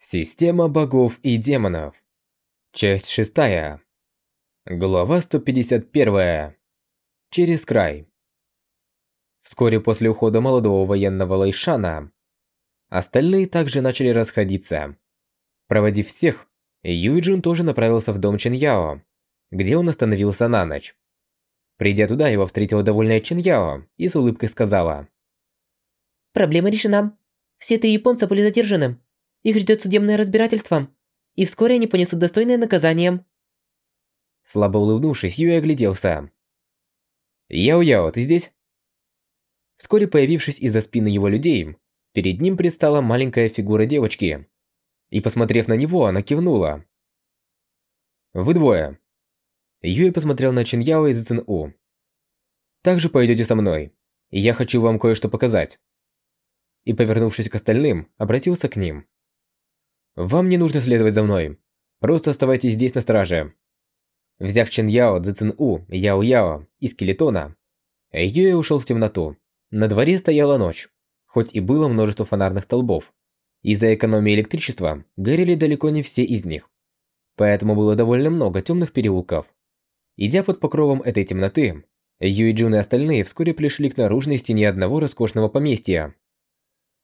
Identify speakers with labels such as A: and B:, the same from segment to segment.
A: Система богов и демонов. Часть шестая. Глава 151. Через край. Вскоре после ухода молодого военного Лайшана, остальные также начали расходиться. Проводив всех, Юйджун тоже направился в дом Чиньяо, где он остановился на ночь. Придя туда, его встретила довольная Чиньяо и с улыбкой сказала.
B: «Проблема решена. Все три японца были задержаны. Их ждет судебное разбирательство, и вскоре они понесут достойное наказание.
A: Слабо улыбнувшись, Юй огляделся. «Яо-Яо, ты здесь?» Вскоре появившись из-за спины его людей, перед ним предстала маленькая фигура девочки. И посмотрев на него, она кивнула. «Вы двое». Юй посмотрел на Чин Яо и Цзин У. «Также пойдете со мной, я хочу вам кое-что показать». И повернувшись к остальным, обратился к ним. Вам не нужно следовать за мной. Просто оставайтесь здесь на страже. Взяв Чен Яо, Цзэн У, Яо Яо и Скелетона, Юэ ушел в темноту. На дворе стояла ночь, хоть и было множество фонарных столбов. Из-за экономии электричества горели далеко не все из них. Поэтому было довольно много темных переулков. Идя под покровом этой темноты, Юй Джун и остальные вскоре пришли к наружной стене одного роскошного поместья.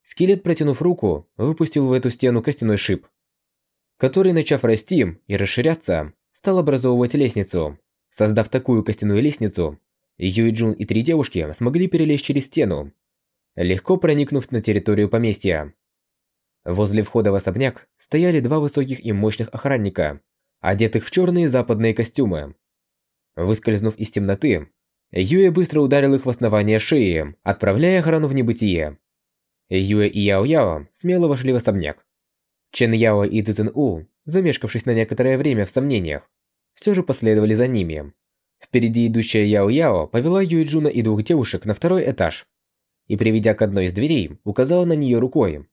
A: Скелет, протянув руку, выпустил в эту стену костяной шип, который, начав расти и расширяться, стал образовывать лестницу. Создав такую костяную лестницу, Юй Джун и три девушки смогли перелезть через стену, легко проникнув на территорию поместья. Возле входа в особняк стояли два высоких и мощных охранника, одетых в черные западные костюмы. Выскользнув из темноты, Юэ быстро ударил их в основание шеи, отправляя охрану в небытие. Юэ и Яо Яо смело вошли в особняк. Чен Яо и Цзэн У, замешкавшись на некоторое время в сомнениях, все же последовали за ними. Впереди идущая Яо Яо повела Юэ Джуна и двух девушек на второй этаж и, приведя к одной из дверей, указала на нее рукой.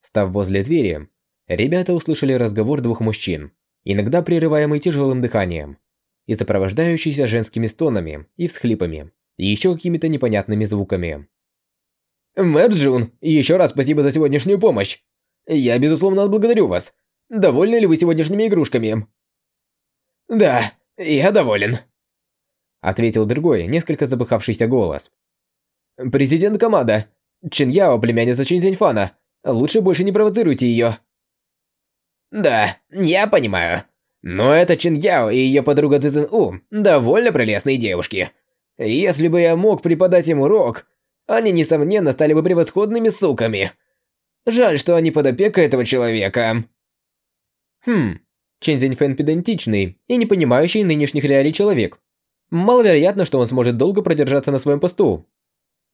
A: Став возле двери, ребята услышали разговор двух мужчин, иногда прерываемый тяжелым дыханием и сопровождающийся женскими стонами и всхлипами, и еще какими-то непонятными звуками.
C: Мэджун, еще раз спасибо за сегодняшнюю помощь. Я, безусловно, отблагодарю вас. Довольны ли вы сегодняшними игрушками? Да, я доволен. Ответил другой, несколько запыхавшийся голос. Президент Камада. Чин Яо, племянница Чин Зиньфана. Лучше больше не провоцируйте ее. Да, я понимаю. Но это Чин Яо и ее подруга Цзэн У довольно прелестные девушки. Если бы я мог преподать им урок, они, несомненно, стали бы превосходными суками. Жаль, что они под опекой этого человека.
A: Хм, Чен Зиньфэн педантичный и не понимающий нынешних реалий человек. Маловероятно, что он сможет долго продержаться на своем посту.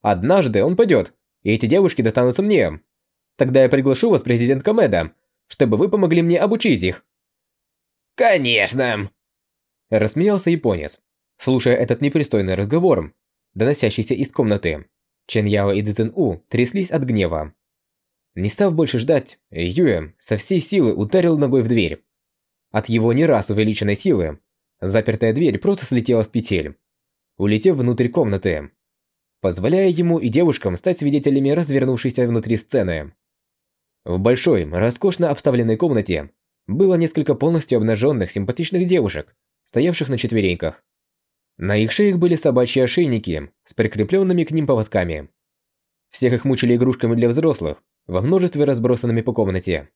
A: Однажды он пойдет, и эти девушки достанутся мне. Тогда я приглашу вас, президент Камеда, чтобы вы помогли мне обучить их.
C: Конечно.
A: Рассмеялся японец, слушая этот непристойный разговор, доносящийся из комнаты. Чен Яо и Цзэн У тряслись от гнева. Не став больше ждать, Юэ со всей силы ударил ногой в дверь. От его не раз увеличенной силы, запертая дверь просто слетела с петель, улетев внутрь комнаты, позволяя ему и девушкам стать свидетелями развернувшейся внутри сцены. В большой, роскошно обставленной комнате было несколько полностью обнаженных симпатичных девушек, стоявших на четвереньках. На их шеях были собачьи ошейники с прикрепленными к ним поводками. Всех их мучили игрушками для взрослых, во множестве разбросанными по комнате.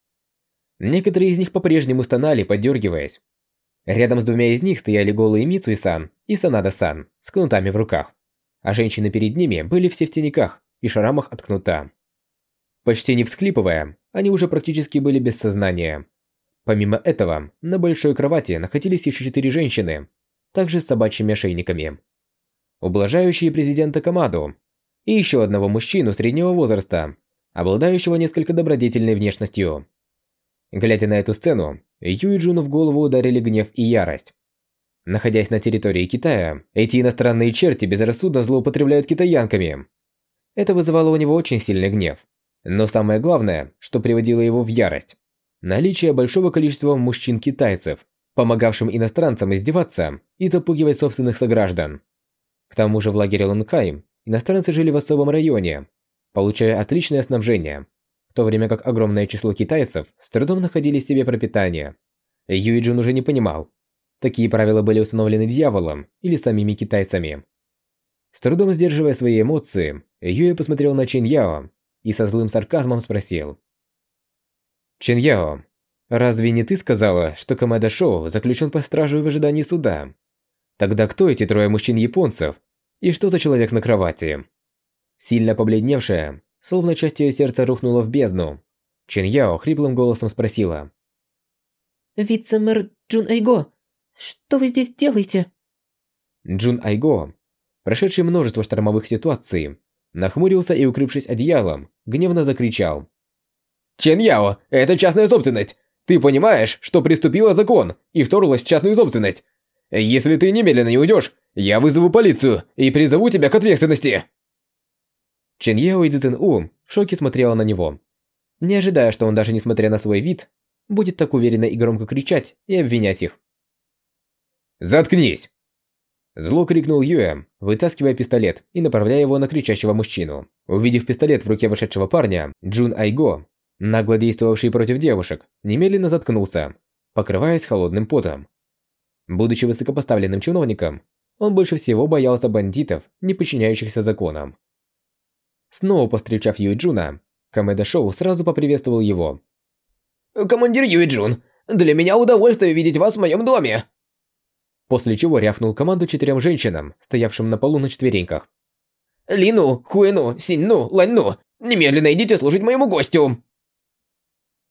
A: Некоторые из них по-прежнему стонали, подергиваясь. Рядом с двумя из них стояли голые Мицуи-сан и Санада-сан с кнутами в руках, а женщины перед ними были все в тенниках и шрамах от кнута. Почти не всхлипывая, они уже практически были без сознания. Помимо этого, на большой кровати находились еще четыре женщины, также с собачьими ошейниками. Ублажающие президента Камаду и еще одного мужчину среднего возраста, обладающего несколько добродетельной внешностью. Глядя на эту сцену, Юй Джуну в голову ударили гнев и ярость. Находясь на территории Китая, эти иностранные черти безрассудно злоупотребляют китаянками. Это вызывало у него очень сильный гнев. Но самое главное, что приводило его в ярость – наличие большого количества мужчин-китайцев, помогавшим иностранцам издеваться и запугивать собственных сограждан. К тому же в лагере Лункай иностранцы жили в особом районе, получая отличное снабжение. в то время как огромное число китайцев с трудом находили себе пропитание. Юй Джун уже не понимал, такие правила были установлены дьяволом или самими китайцами. С трудом сдерживая свои эмоции, Юй посмотрел на Чин Яо и со злым сарказмом спросил. «Чин Яо, разве не ты сказала, что Камада Шоу заключен по стражу в ожидании суда? Тогда кто эти трое мужчин-японцев? И что за человек на кровати?» Сильно побледневшая, словно часть ее сердца рухнула в бездну, Чин Яо хриплым голосом спросила.
B: «Вице-мэр Джун Айго, что вы здесь делаете?»
A: Джун Айго, прошедший множество штормовых ситуаций, нахмурился и, укрывшись одеялом, гневно закричал.
C: «Чен Яо, это частная собственность! Ты понимаешь, что приступила закон и вторглась в частную собственность? Если ты немедленно не уйдешь, я вызову полицию и призову тебя к ответственности!»
A: Чен Яо и Цзэн У в шоке смотрела на него, не ожидая, что он даже несмотря на свой вид, будет так уверенно и громко кричать и обвинять их.
C: «Заткнись!»
A: Зло крикнул Юэ, вытаскивая пистолет и направляя его на кричащего мужчину. Увидев пистолет в руке вошедшего парня, Джун Айго, нагло действовавший против девушек, немедленно заткнулся, покрываясь холодным потом. Будучи высокопоставленным чиновником, он больше всего боялся бандитов, не подчиняющихся законам. Снова повстречав Юй Джуна, Камеда Шоу сразу поприветствовал его.
C: «Командир Юй Джун, для меня удовольствие видеть вас в моем доме!»
A: После чего рявкнул команду четырем женщинам, стоявшим на полу на четвереньках.
C: «Лину, Хуэну, Синну, Ланьну, немедленно идите служить моему гостю!»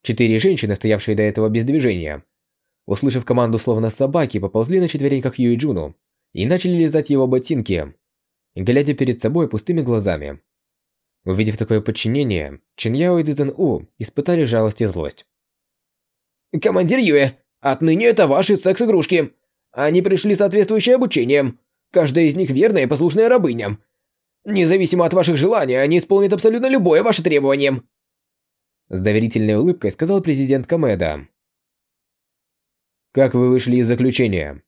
A: Четыре женщины, стоявшие до этого без движения, услышав команду словно собаки, поползли на четвереньках Юи Джуну и начали лизать его ботинки, глядя перед собой пустыми глазами. Увидев такое подчинение, Чин Яо и Цзэн У испытали жалость и злость.
C: «Командир Юэ, отныне это ваши секс-игрушки. Они пришли соответствующее обучением. Каждая из них верная и послушная рабыня. Независимо от ваших желаний, они исполнят абсолютно любое ваше требование».
A: С доверительной улыбкой сказал президент Камеда. «Как вы вышли из заключения?»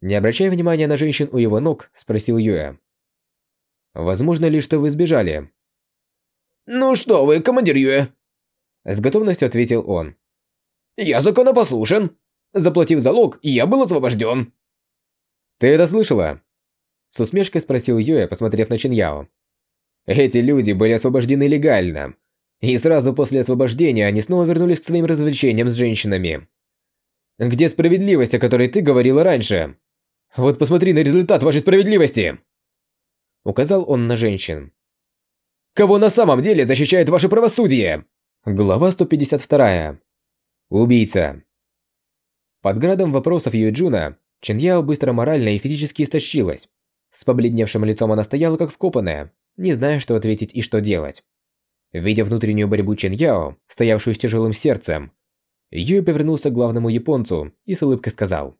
A: Не обращая внимания на женщин у его ног, спросил Юэ. «Возможно ли, что вы сбежали?»
C: «Ну что вы, командир Юэ?»
A: С готовностью ответил он.
C: «Я законопослушен. Заплатив залог, я был освобожден».
A: «Ты это слышала?» С усмешкой спросил Юэ, посмотрев на Чиньяо. «Эти люди были освобождены легально. И сразу после освобождения они снова вернулись к своим развлечениям с женщинами. Где справедливость, о которой ты говорила раньше? Вот посмотри на результат вашей справедливости!» Указал он на женщин.
C: Кого на самом деле защищает ваше правосудие?
A: Глава 152. Убийца. Под градом вопросов Юджуна, Чиньяо быстро морально и физически истощилась. С побледневшим лицом она стояла как вкопанная, не зная, что ответить и что делать. Видя внутреннюю борьбу Чиньяо, стоявшую с тяжелым сердцем, Юй повернулся к главному японцу и с улыбкой сказал.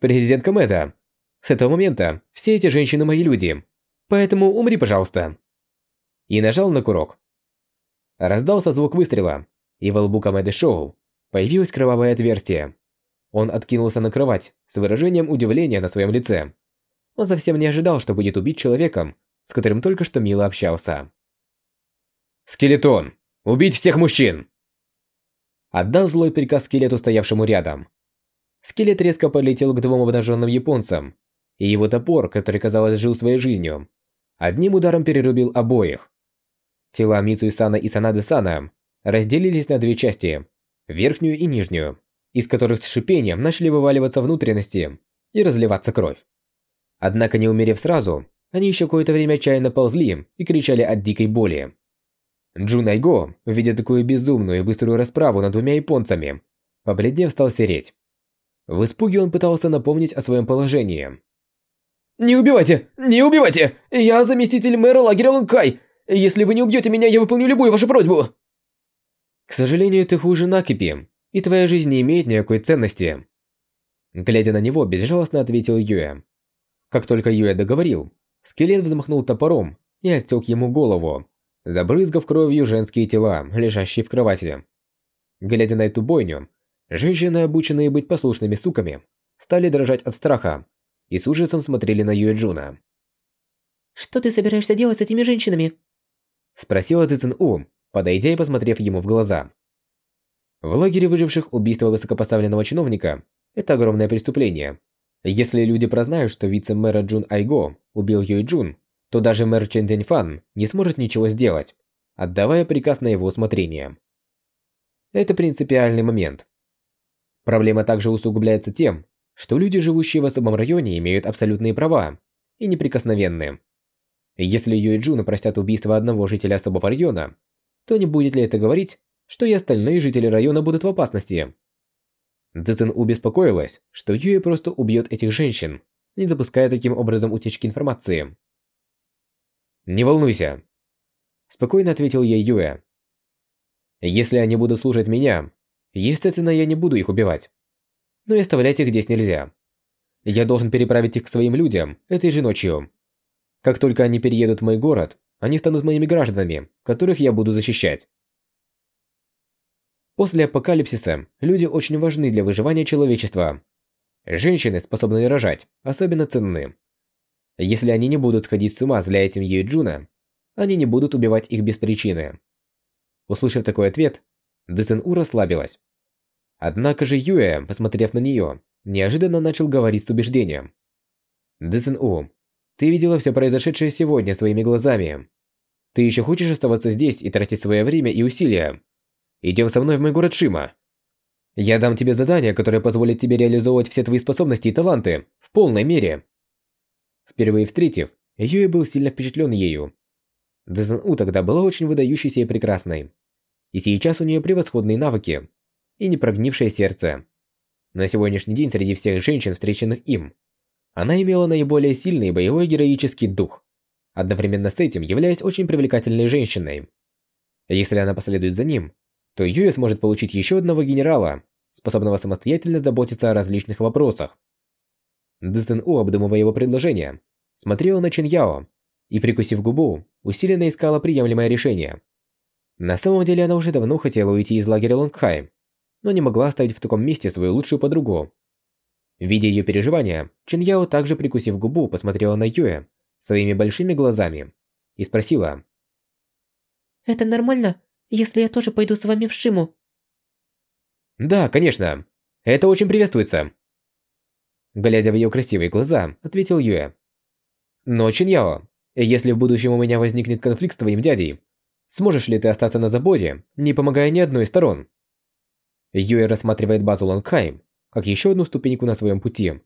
A: «Президент Камеда, с этого момента все эти женщины мои люди, поэтому умри, пожалуйста» и нажал на курок. Раздался звук выстрела, и во лбу Камеды Шоу появилось кровавое отверстие. Он откинулся на кровать с выражением удивления на своем лице. Он совсем не ожидал, что будет убить человеком, с которым только что мило общался.
C: «Скелетон! Убить всех мужчин!»
A: Отдал злой приказ скелету, стоявшему рядом. Скелет резко полетел к двум обнаженным японцам, и его топор, который, казалось, жил своей жизнью, одним ударом перерубил обоих. Тела Мицуи-сана и Санады-сана разделились на две части, верхнюю и нижнюю, из которых с шипением начали вываливаться внутренности и разливаться кровь. Однако не умерев сразу, они еще какое-то время отчаянно ползли и кричали от дикой боли. Джун Айго, видя такую безумную и быструю расправу над двумя японцами, побледнев стал сереть. В испуге он пытался напомнить о своем положении.
C: «Не убивайте! Не убивайте! Я заместитель мэра лагеря Лункай! Если вы не убьете меня, я выполню любую вашу просьбу!»
A: «К сожалению, ты хуже Накипи, и твоя жизнь не имеет никакой ценности». Глядя на него, безжалостно ответил Юэ. Как только Юэ договорил, скелет взмахнул топором и отсек ему голову, забрызгав кровью женские тела, лежащие в кровати. Глядя на эту бойню, женщины, обученные быть послушными суками, стали дрожать от страха и с ужасом смотрели на Юй Джуна.
B: «Что ты собираешься делать с этими женщинами?»
A: Спросила Цзэн У, подойдя и посмотрев ему в глаза. В лагере выживших убийство высокопоставленного чиновника – это огромное преступление. Если люди прознают, что вице-мэра Джун Айго убил Юй Джун, то даже мэр Чен Цзиньфан не сможет ничего сделать, отдавая приказ на его усмотрение. Это принципиальный момент. Проблема также усугубляется тем, что люди, живущие в особом районе, имеют абсолютные права и неприкосновенны. Если Юй Джуна простят убийство одного жителя особого района, то не будет ли это говорить, что и остальные жители района будут в опасности? Цзэн убеспокоилась, что Юэ просто убьет этих женщин, не допуская таким образом утечки информации. «Не волнуйся», – спокойно ответил ей Юэ. «Если они будут слушать меня, естественно, я не буду их убивать. Но и оставлять их здесь нельзя. Я должен переправить их к своим людям этой же ночью. Как только они переедут в мой город, они станут моими гражданами, которых я буду защищать». После апокалипсиса люди очень важны для выживания человечества. Женщины, способные рожать, особенно ценны. Если они не будут сходить с ума, зля этим Юджуна, они не будут убивать их без причины. Услышав такой ответ, ДСНУ расслабилась. Однако же Юэ, посмотрев на нее, неожиданно начал говорить с убеждением. ДСНУ, ты видела все произошедшее сегодня своими глазами. Ты еще хочешь оставаться здесь и тратить свое время и усилия? Идем со мной в мой город Шима. Я дам тебе задание, которое позволит тебе реализовывать все твои способности и таланты в полной мере. Впервые встретив, Юэ был сильно впечатлен ею. Цзэн У тогда была очень выдающейся и прекрасной. И сейчас у нее превосходные навыки и непрогнившее сердце. На сегодняшний день среди всех женщин, встреченных им, она имела наиболее сильный боевой героический дух, одновременно с этим являясь очень привлекательной женщиной. Если она последует за ним, то Юэ сможет получить еще одного генерала, способного самостоятельно заботиться о различных вопросах. Дыстен У, обдумывая его предложение, смотрела на Чин Яо и, прикусив губу, усиленно искала приемлемое решение. На самом деле она уже давно хотела уйти из лагеря Лонгхай, но не могла оставить в таком месте свою лучшую подругу. Видя ее переживания, Чин Яо также прикусив губу, посмотрела на Юэ своими большими глазами и спросила.
B: «Это нормально, если я тоже пойду с вами в Шиму?»
A: «Да, конечно. Это очень приветствуется». Глядя в ее красивые глаза, ответил Юэ. Но, Чиньяо, если в будущем у меня возникнет конфликт с твоим дядей, сможешь ли ты остаться на заборе, не помогая ни одной из сторон? Юэ рассматривает базу Лангхайм как еще одну ступеньку на своем пути.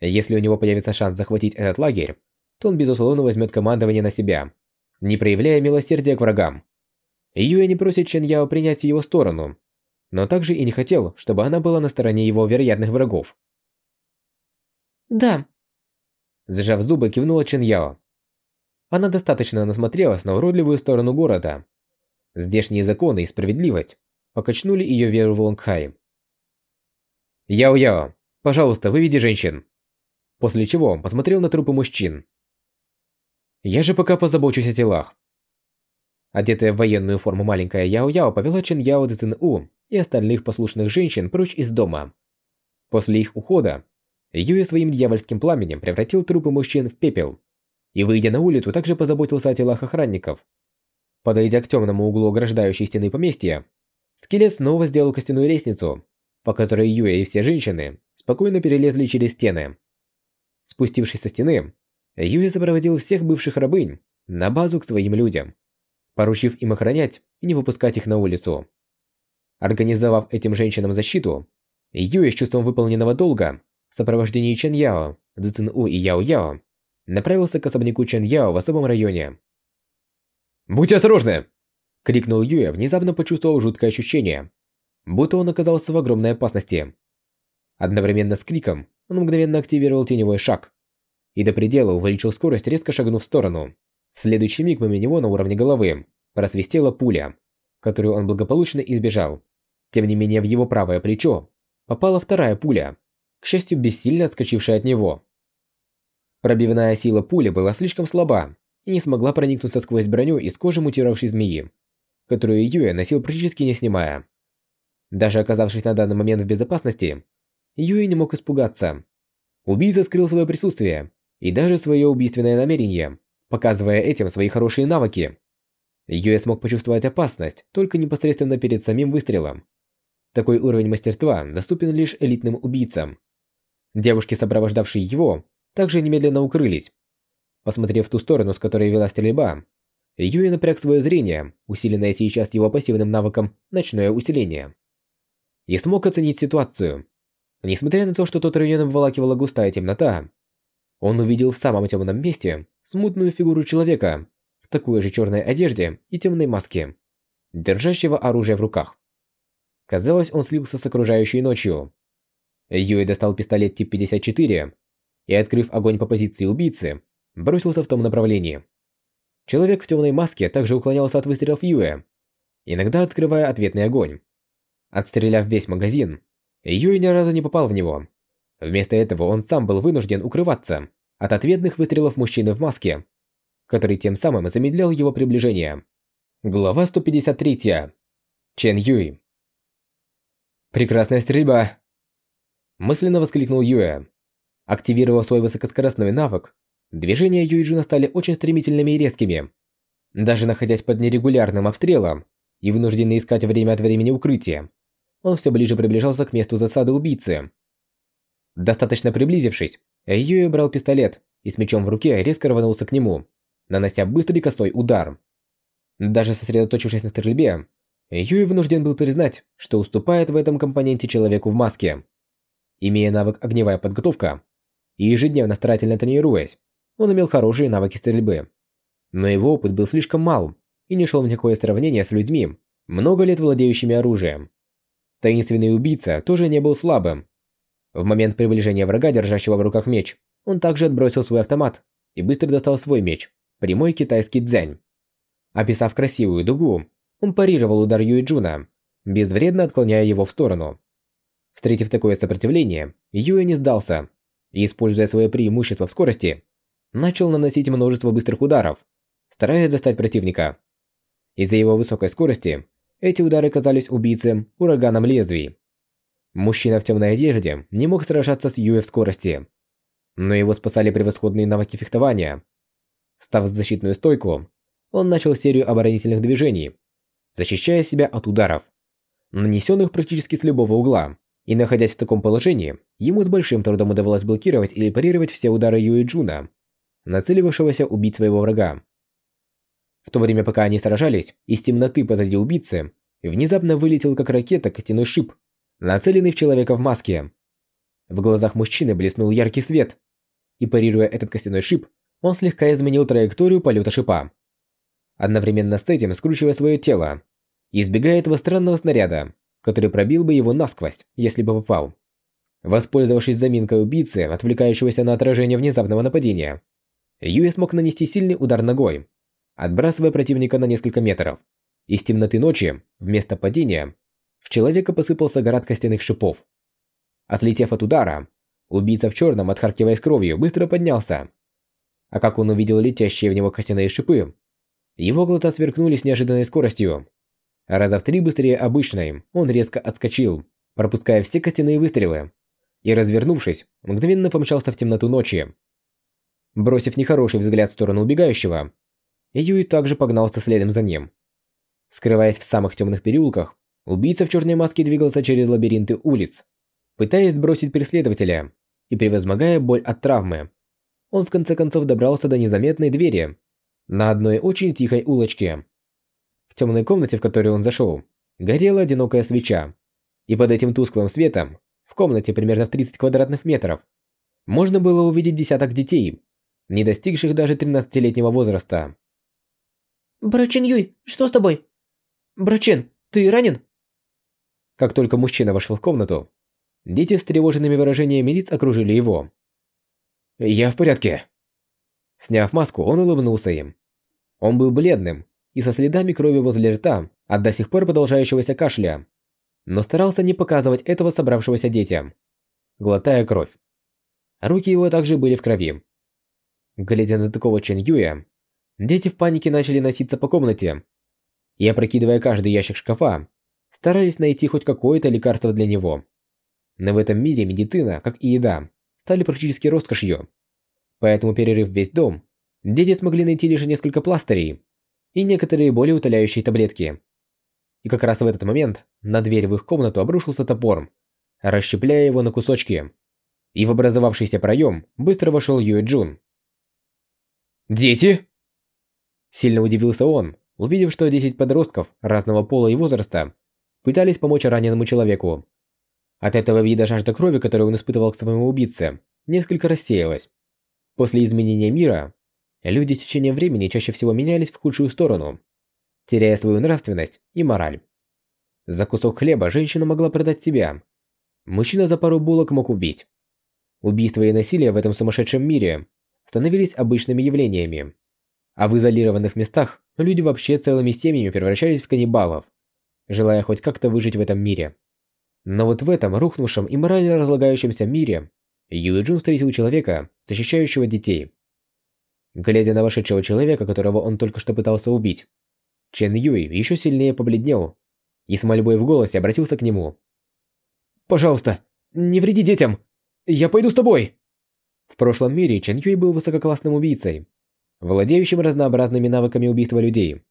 A: Если у него появится шанс захватить этот лагерь, то он безусловно возьмет командование на себя, не проявляя милосердия к врагам. Юэ не просит Чен принять его сторону, но также и не хотел, чтобы она была на стороне его вероятных врагов.
B: «Да»,
A: Сжав зубы, кивнула Чен Яо. Она достаточно насмотрелась на уродливую сторону города. Здешние законы и справедливость покачнули ее веру в Лонгхай. «Яо-Яо, пожалуйста, выведи женщин». После чего он посмотрел на трупы мужчин. «Я же пока позабочусь о телах». Одетая в военную форму маленькая Яо-Яо повела Чен Яо Цзин У и остальных послушных женщин прочь из дома. После их ухода Юя своим дьявольским пламенем превратил трупы мужчин в пепел. И, выйдя на улицу, также позаботился о телах охранников. Подойдя к темному углу ограждающей стены поместья, скелет снова сделал костяную лестницу, по которой Юя и все женщины спокойно перелезли через стены. Спустившись со стены, Юя сопроводил всех бывших рабынь на базу к своим людям, поручив им охранять и не выпускать их на улицу. Организовав этим женщинам защиту, Юя с чувством выполненного долга в сопровождении Чен Яо, Цзин У и Яо Яо направился к особняку Чен Яо в особом районе. «Будьте осторожны!» – крикнул Юя, внезапно почувствовав жуткое ощущение, будто он оказался в огромной опасности. Одновременно с криком он мгновенно активировал теневой шаг и до предела увеличил скорость, резко шагнув в сторону. В следующий миг мимо него на уровне головы просвистела пуля, которую он благополучно избежал. Тем не менее, в его правое плечо попала вторая пуля, к счастью, бессильно отскочившая от него. Пробивная сила пули была слишком слаба и не смогла проникнуться сквозь броню из кожи мутировавшей змеи, которую Юэ носил практически не снимая. Даже оказавшись на данный момент в безопасности, Юэ не мог испугаться. Убийца скрыл свое присутствие и даже свое убийственное намерение, показывая этим свои хорошие навыки. Юэ смог почувствовать опасность только непосредственно перед самим выстрелом. Такой уровень мастерства доступен лишь элитным убийцам. Девушки, сопровождавшие его, также немедленно укрылись. Посмотрев в ту сторону, с которой вела стрельба, Юэ напряг свое зрение, усиленное сейчас его пассивным навыком «Ночное усиление». И смог оценить ситуацию. Несмотря на то, что тот район обволакивала густая темнота, он увидел в самом темном месте смутную фигуру человека в такой же черной одежде и темной маске, держащего оружие в руках. Казалось, он слился с окружающей ночью. Юэ достал пистолет тип 54 и, открыв огонь по позиции убийцы, бросился в том направлении. Человек в темной маске также уклонялся от выстрелов Юэ, иногда открывая ответный огонь. Отстреляв весь магазин, Юэ ни разу не попал в него. Вместо этого он сам был вынужден укрываться от ответных выстрелов мужчины в маске, который тем самым замедлял его приближение. Глава 153. Чен Юй. Прекрасная стрельба. Мысленно воскликнул Юэ. Активировав свой высокоскоростной навык, движения Юйджуна стали очень стремительными и резкими. Даже находясь под нерегулярным обстрелом и вынужденный искать время от времени укрытие, он все ближе приближался к месту засады убийцы. Достаточно приблизившись, Юэ брал пистолет и с мечом в руке резко рванулся к нему, нанося быстрый косой удар. Даже сосредоточившись на стрельбе, Юэ вынужден был признать, что уступает в этом компоненте человеку в маске. Имея навык огневая подготовка и ежедневно старательно тренируясь, он имел хорошие навыки стрельбы. Но его опыт был слишком мал и не шел в никакое сравнение с людьми, много лет владеющими оружием. Таинственный убийца тоже не был слабым. В момент приближения врага, держащего в руках меч, он также отбросил свой автомат и быстро достал свой меч, прямой китайский дзянь. Описав красивую дугу, он парировал удар Юэджуна, безвредно отклоняя его в сторону. Встретив такое сопротивление, Юэ не сдался и, используя свое преимущество в скорости, начал наносить множество быстрых ударов, стараясь застать противника. Из-за его высокой скорости эти удары казались убийцем ураганом лезвий. Мужчина в темной одежде не мог сражаться с Юэ в скорости, но его спасали превосходные навыки фехтования. Встав в защитную стойку, он начал серию оборонительных движений, защищая себя от ударов, нанесенных практически с любого угла. И находясь в таком положении, ему с большим трудом удавалось блокировать или парировать все удары Юэ Джуна, нацеливавшегося убить своего врага. В то время, пока они сражались, из темноты позади убийцы внезапно вылетел как ракета костяной шип, нацеленный в человека в маске. В глазах мужчины блеснул яркий свет, и парируя этот костяной шип, он слегка изменил траекторию полета шипа. Одновременно с этим скручивая свое тело, избегая этого странного снаряда, который пробил бы его насквозь, если бы попал. Воспользовавшись заминкой убийцы, отвлекающегося на отражение внезапного нападения, Юэ смог нанести сильный удар ногой, отбрасывая противника на несколько метров. Из темноты ночи, вместо падения, в человека посыпался град костяных шипов. Отлетев от удара, убийца в черном, отхаркиваясь кровью, быстро поднялся. А как он увидел летящие в него костяные шипы, его глаза сверкнули с неожиданной скоростью. Раза в три быстрее обычной, он резко отскочил, пропуская все костяные выстрелы, и, развернувшись, мгновенно помчался в темноту ночи. Бросив нехороший взгляд в сторону убегающего, Юй также погнался следом за ним. Скрываясь в самых темных переулках, убийца в черной маске двигался через лабиринты улиц, пытаясь сбросить преследователя и превозмогая боль от травмы. Он в конце концов добрался до незаметной двери на одной очень тихой улочке. В темной комнате, в которую он зашел, горела одинокая свеча, и под этим тусклым светом, в комнате примерно в 30 квадратных метров, можно было увидеть десяток детей, не достигших даже 13-летнего возраста.
B: «Брачен Юй, что с тобой? Брачен, ты ранен?»
A: Как только мужчина вошел в комнату, дети с тревожными выражениями лиц окружили его. «Я в порядке». Сняв маску, он улыбнулся им. Он был бледным и со следами крови возле рта от до сих пор продолжающегося кашля, но старался не показывать этого собравшегося детям, глотая кровь. Руки его также были в крови. Глядя на такого Чен Юя, Дети в панике начали носиться по комнате и, опрокидывая каждый ящик шкафа, старались найти хоть какое-то лекарство для него. Но в этом мире медицина, как и еда, стали практически роскошью. Поэтому, перерыв весь дом, дети смогли найти лишь несколько пластырей и некоторые более утоляющие таблетки. И как раз в этот момент на дверь в их комнату обрушился топор, расщепляя его на кусочки. И в образовавшийся проем быстро вошел Юэ Джун.
C: «Дети?»
A: Сильно удивился он, увидев, что 10 подростков разного пола и возраста пытались помочь раненому человеку. От этого вида жажда крови, которую он испытывал к своему убийце, несколько рассеялась. После изменения мира, люди с течением времени чаще всего менялись в худшую сторону, теряя свою нравственность и мораль. За кусок хлеба женщина могла продать себя. Мужчина за пару булок мог убить. Убийства и насилие в этом сумасшедшем мире становились обычными явлениями. А в изолированных местах люди вообще целыми семьями превращались в каннибалов, желая хоть как-то выжить в этом мире. Но вот в этом рухнувшем и морально разлагающемся мире Юэ встретил человека, защищающего детей. Глядя на вошедшего человека, которого он только что пытался убить, Чен Юй еще сильнее побледнел и с мольбой в голосе обратился к нему. «Пожалуйста, не вреди детям! Я пойду с тобой!» В прошлом мире Чен Юй был высококлассным убийцей, владеющим разнообразными навыками убийства людей.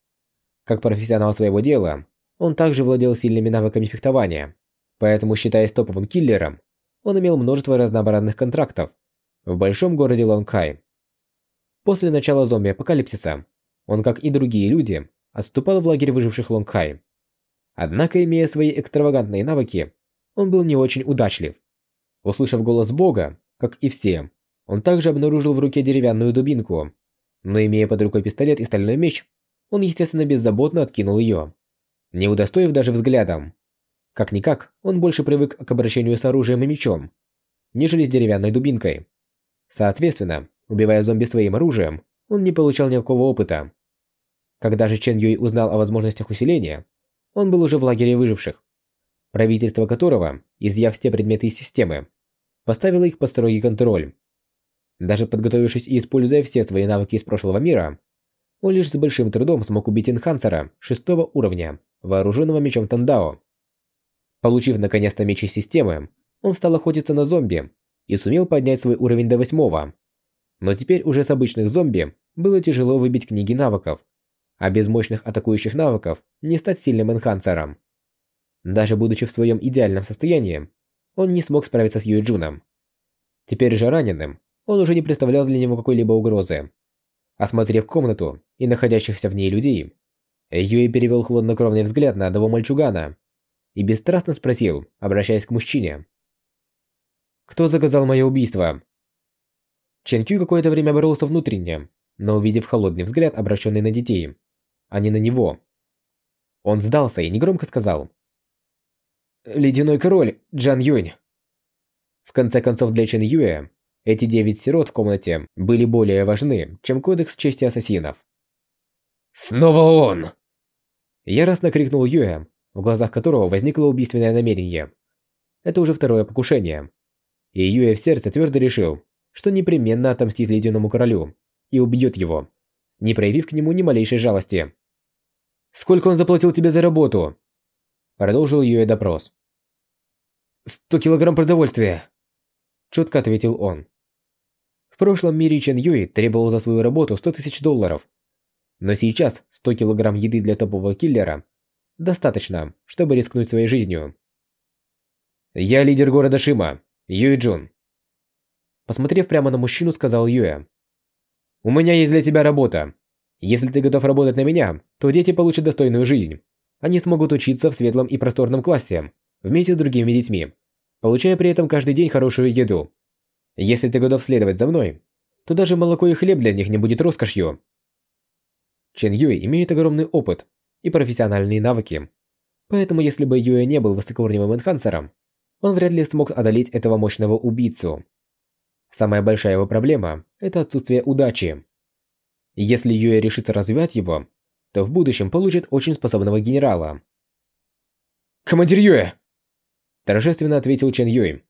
A: Как профессионал своего дела, он также владел сильными навыками фехтования, поэтому, считаясь топовым киллером, он имел множество разнообразных контрактов в большом городе Лонгхай. После начала зомби-апокалипсиса, он, как и другие люди, отступал в лагерь выживших Лонгхай. Однако, имея свои экстравагантные навыки, он был не очень удачлив. Услышав голос Бога, как и все, он также обнаружил в руке деревянную дубинку, но имея под рукой пистолет и стальной меч, он, естественно, беззаботно откинул ее, не удостоив даже взглядом. Как-никак, он больше привык к обращению с оружием и мечом, нежели с деревянной дубинкой. Соответственно, убивая зомби своим оружием, он не получал никакого опыта. Когда же Чен Юй узнал о возможностях усиления, он был уже в лагере выживших, правительство которого, изъяв все предметы из системы, поставило их под строгий контроль. Даже подготовившись и используя все свои навыки из прошлого мира, он лишь с большим трудом смог убить энхансера шестого уровня, вооруженного мечом Тандао. Получив наконец-то меч системы, он стал охотиться на зомби и сумел поднять свой уровень до восьмого. Но теперь уже с обычных зомби было тяжело выбить книги навыков, а без мощных атакующих навыков не стать сильным энхансером. Даже будучи в своем идеальном состоянии, он не смог справиться с Юэджуном. Теперь же раненым, он уже не представлял для него какой-либо угрозы. Осмотрев комнату и находящихся в ней людей, Юэ перевел хладнокровный взгляд на одного мальчугана и бесстрастно спросил, обращаясь к мужчине. «Кто заказал мое убийство?» Чен Кю какое-то время боролся внутренне, но увидев холодный взгляд, обращенный на детей, а не на него, он сдался и негромко сказал. «Ледяной король, Джан Юнь». В конце концов, для Чен Юэ эти девять сирот в комнате были более важны, чем кодекс чести ассасинов.
C: «Снова он!»
A: Яростно крикнул Юэ, в глазах которого возникло убийственное намерение. Это уже второе покушение. И Юэ в сердце твердо решил, что непременно отомстит Ледяному Королю и убьет его, не проявив к нему ни малейшей жалости. «Сколько он заплатил тебе за работу?» Продолжил Юэ допрос. «Сто килограмм продовольствия», – четко ответил он. В прошлом мире Чен Юй требовал за свою работу 100 тысяч долларов. Но сейчас 100 килограмм еды для топового киллера достаточно, чтобы рискнуть своей жизнью. «Я лидер города Шима, Юй Джун». Посмотрев прямо на мужчину, сказал Юэ. «У меня есть для тебя работа. Если ты готов работать на меня, то дети получат достойную жизнь. Они смогут учиться в светлом и просторном классе, вместе с другими детьми, получая при этом каждый день хорошую еду. Если ты готов следовать за мной, то даже молоко и хлеб для них не будет роскошью. Чен Юй имеет огромный опыт и профессиональные навыки. Поэтому если бы Юэ не был высокоуровневым энхансером, он вряд ли смог одолеть этого мощного убийцу. Самая большая его проблема – это отсутствие удачи. Если Юэ решится развивать его, то в будущем получит очень способного генерала.
C: «Командир Юэ!»
A: Торжественно ответил Чен Юй.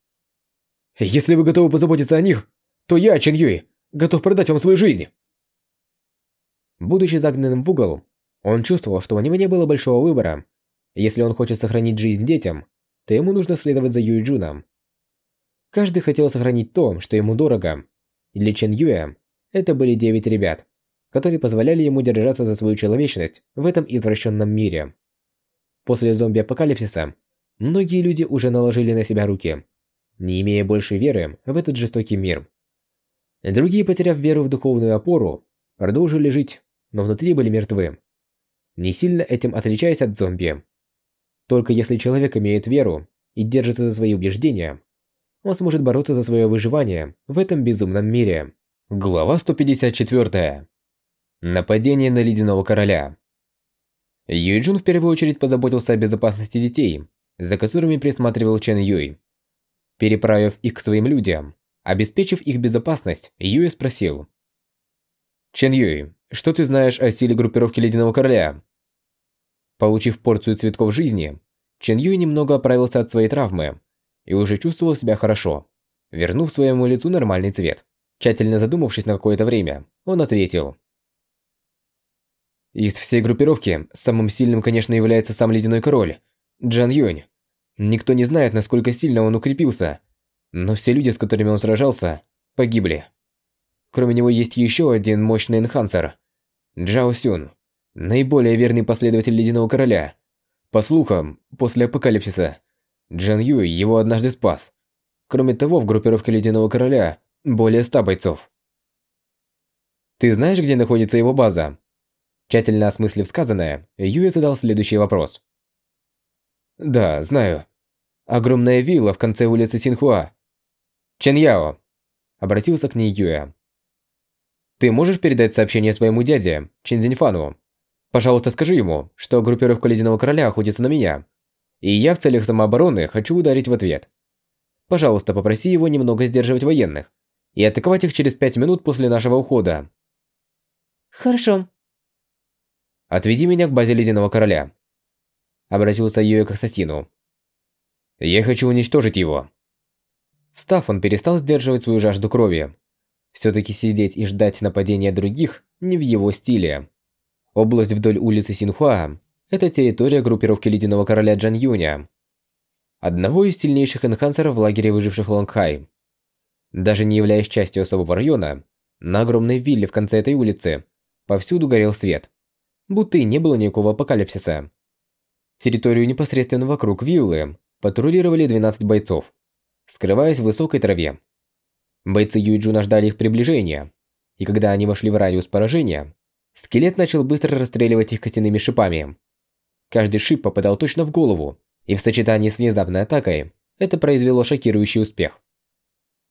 C: «Если вы готовы позаботиться о них, то я, Чен Юй, готов продать вам свою жизнь!»
A: Будучи загнанным в угол, он чувствовал, что у него не было большого выбора. Если он хочет сохранить жизнь детям, то ему нужно следовать за Юй Джуном. Каждый хотел сохранить то, что ему дорого. Для Чен Юя это были девять ребят, которые позволяли ему держаться за свою человечность в этом извращенном мире. После зомби-апокалипсиса многие люди уже наложили на себя руки, не имея больше веры в этот жестокий мир. Другие, потеряв веру в духовную опору, продолжили жить, но внутри были мертвы. Не сильно этим отличаясь от зомби. Только если человек имеет веру и держится за свои убеждения, он сможет бороться за свое выживание в этом безумном мире. Глава 154. Нападение на Ледяного Короля. Юйджун в первую очередь позаботился о безопасности детей, за которыми присматривал Чен Юй. Переправив их к своим людям, обеспечив их безопасность, Юй спросил. «Чен Юй, что ты знаешь о стиле группировки Ледяного Короля?» Получив порцию цветков жизни, Чен Юй немного оправился от своей травмы и уже чувствовал себя хорошо, вернув своему лицу нормальный цвет. Тщательно задумавшись на какое-то время, он ответил. Из всей группировки самым сильным, конечно, является сам Ледяной Король, Джан Юнь. Никто не знает, насколько сильно он укрепился, но все люди, с которыми он сражался, погибли. Кроме него есть еще один мощный энхансер – Джао Сюн, наиболее верный последователь Ледяного Короля. По слухам, после апокалипсиса, Джан Юй его однажды спас. Кроме того, в группировке Ледяного Короля более ста бойцов. Ты знаешь, где находится его база? Тщательно осмыслив сказанное, Юй задал следующий вопрос. Да, знаю. Огромная вилла в конце улицы Синхуа. Чен Яо. Обратился к ней Юя. Ты можешь передать сообщение своему дяде, Чен Зиньфану? Пожалуйста, скажи ему, что группировка Ледяного Короля охотится на меня, и я в целях самообороны хочу ударить в ответ. Пожалуйста, попроси его немного сдерживать военных и атаковать их через пять минут после нашего ухода.
B: Хорошо.
A: Отведи меня к базе Ледяного Короля. Обратился Юэ к ассасину. Я хочу уничтожить его. Встав, он перестал сдерживать свою жажду крови. Все-таки сидеть и ждать нападения других не в его стиле. Область вдоль улицы Синхуа это территория группировки Ледяного Короля Джан Юня, одного из сильнейших энхансеров в лагере выживших Лонгхай. Даже не являясь частью особого района, на огромной вилле в конце этой улицы повсюду горел свет, будто и не было никакого апокалипсиса. Территорию непосредственно вокруг виллы патрулировали 12 бойцов, скрываясь в высокой траве. Бойцы Юйджуна ждали их приближения, и когда они вошли в радиус поражения, скелет начал быстро расстреливать их костяными шипами. Каждый шип попадал точно в голову, и в сочетании с внезапной атакой это произвело шокирующий успех.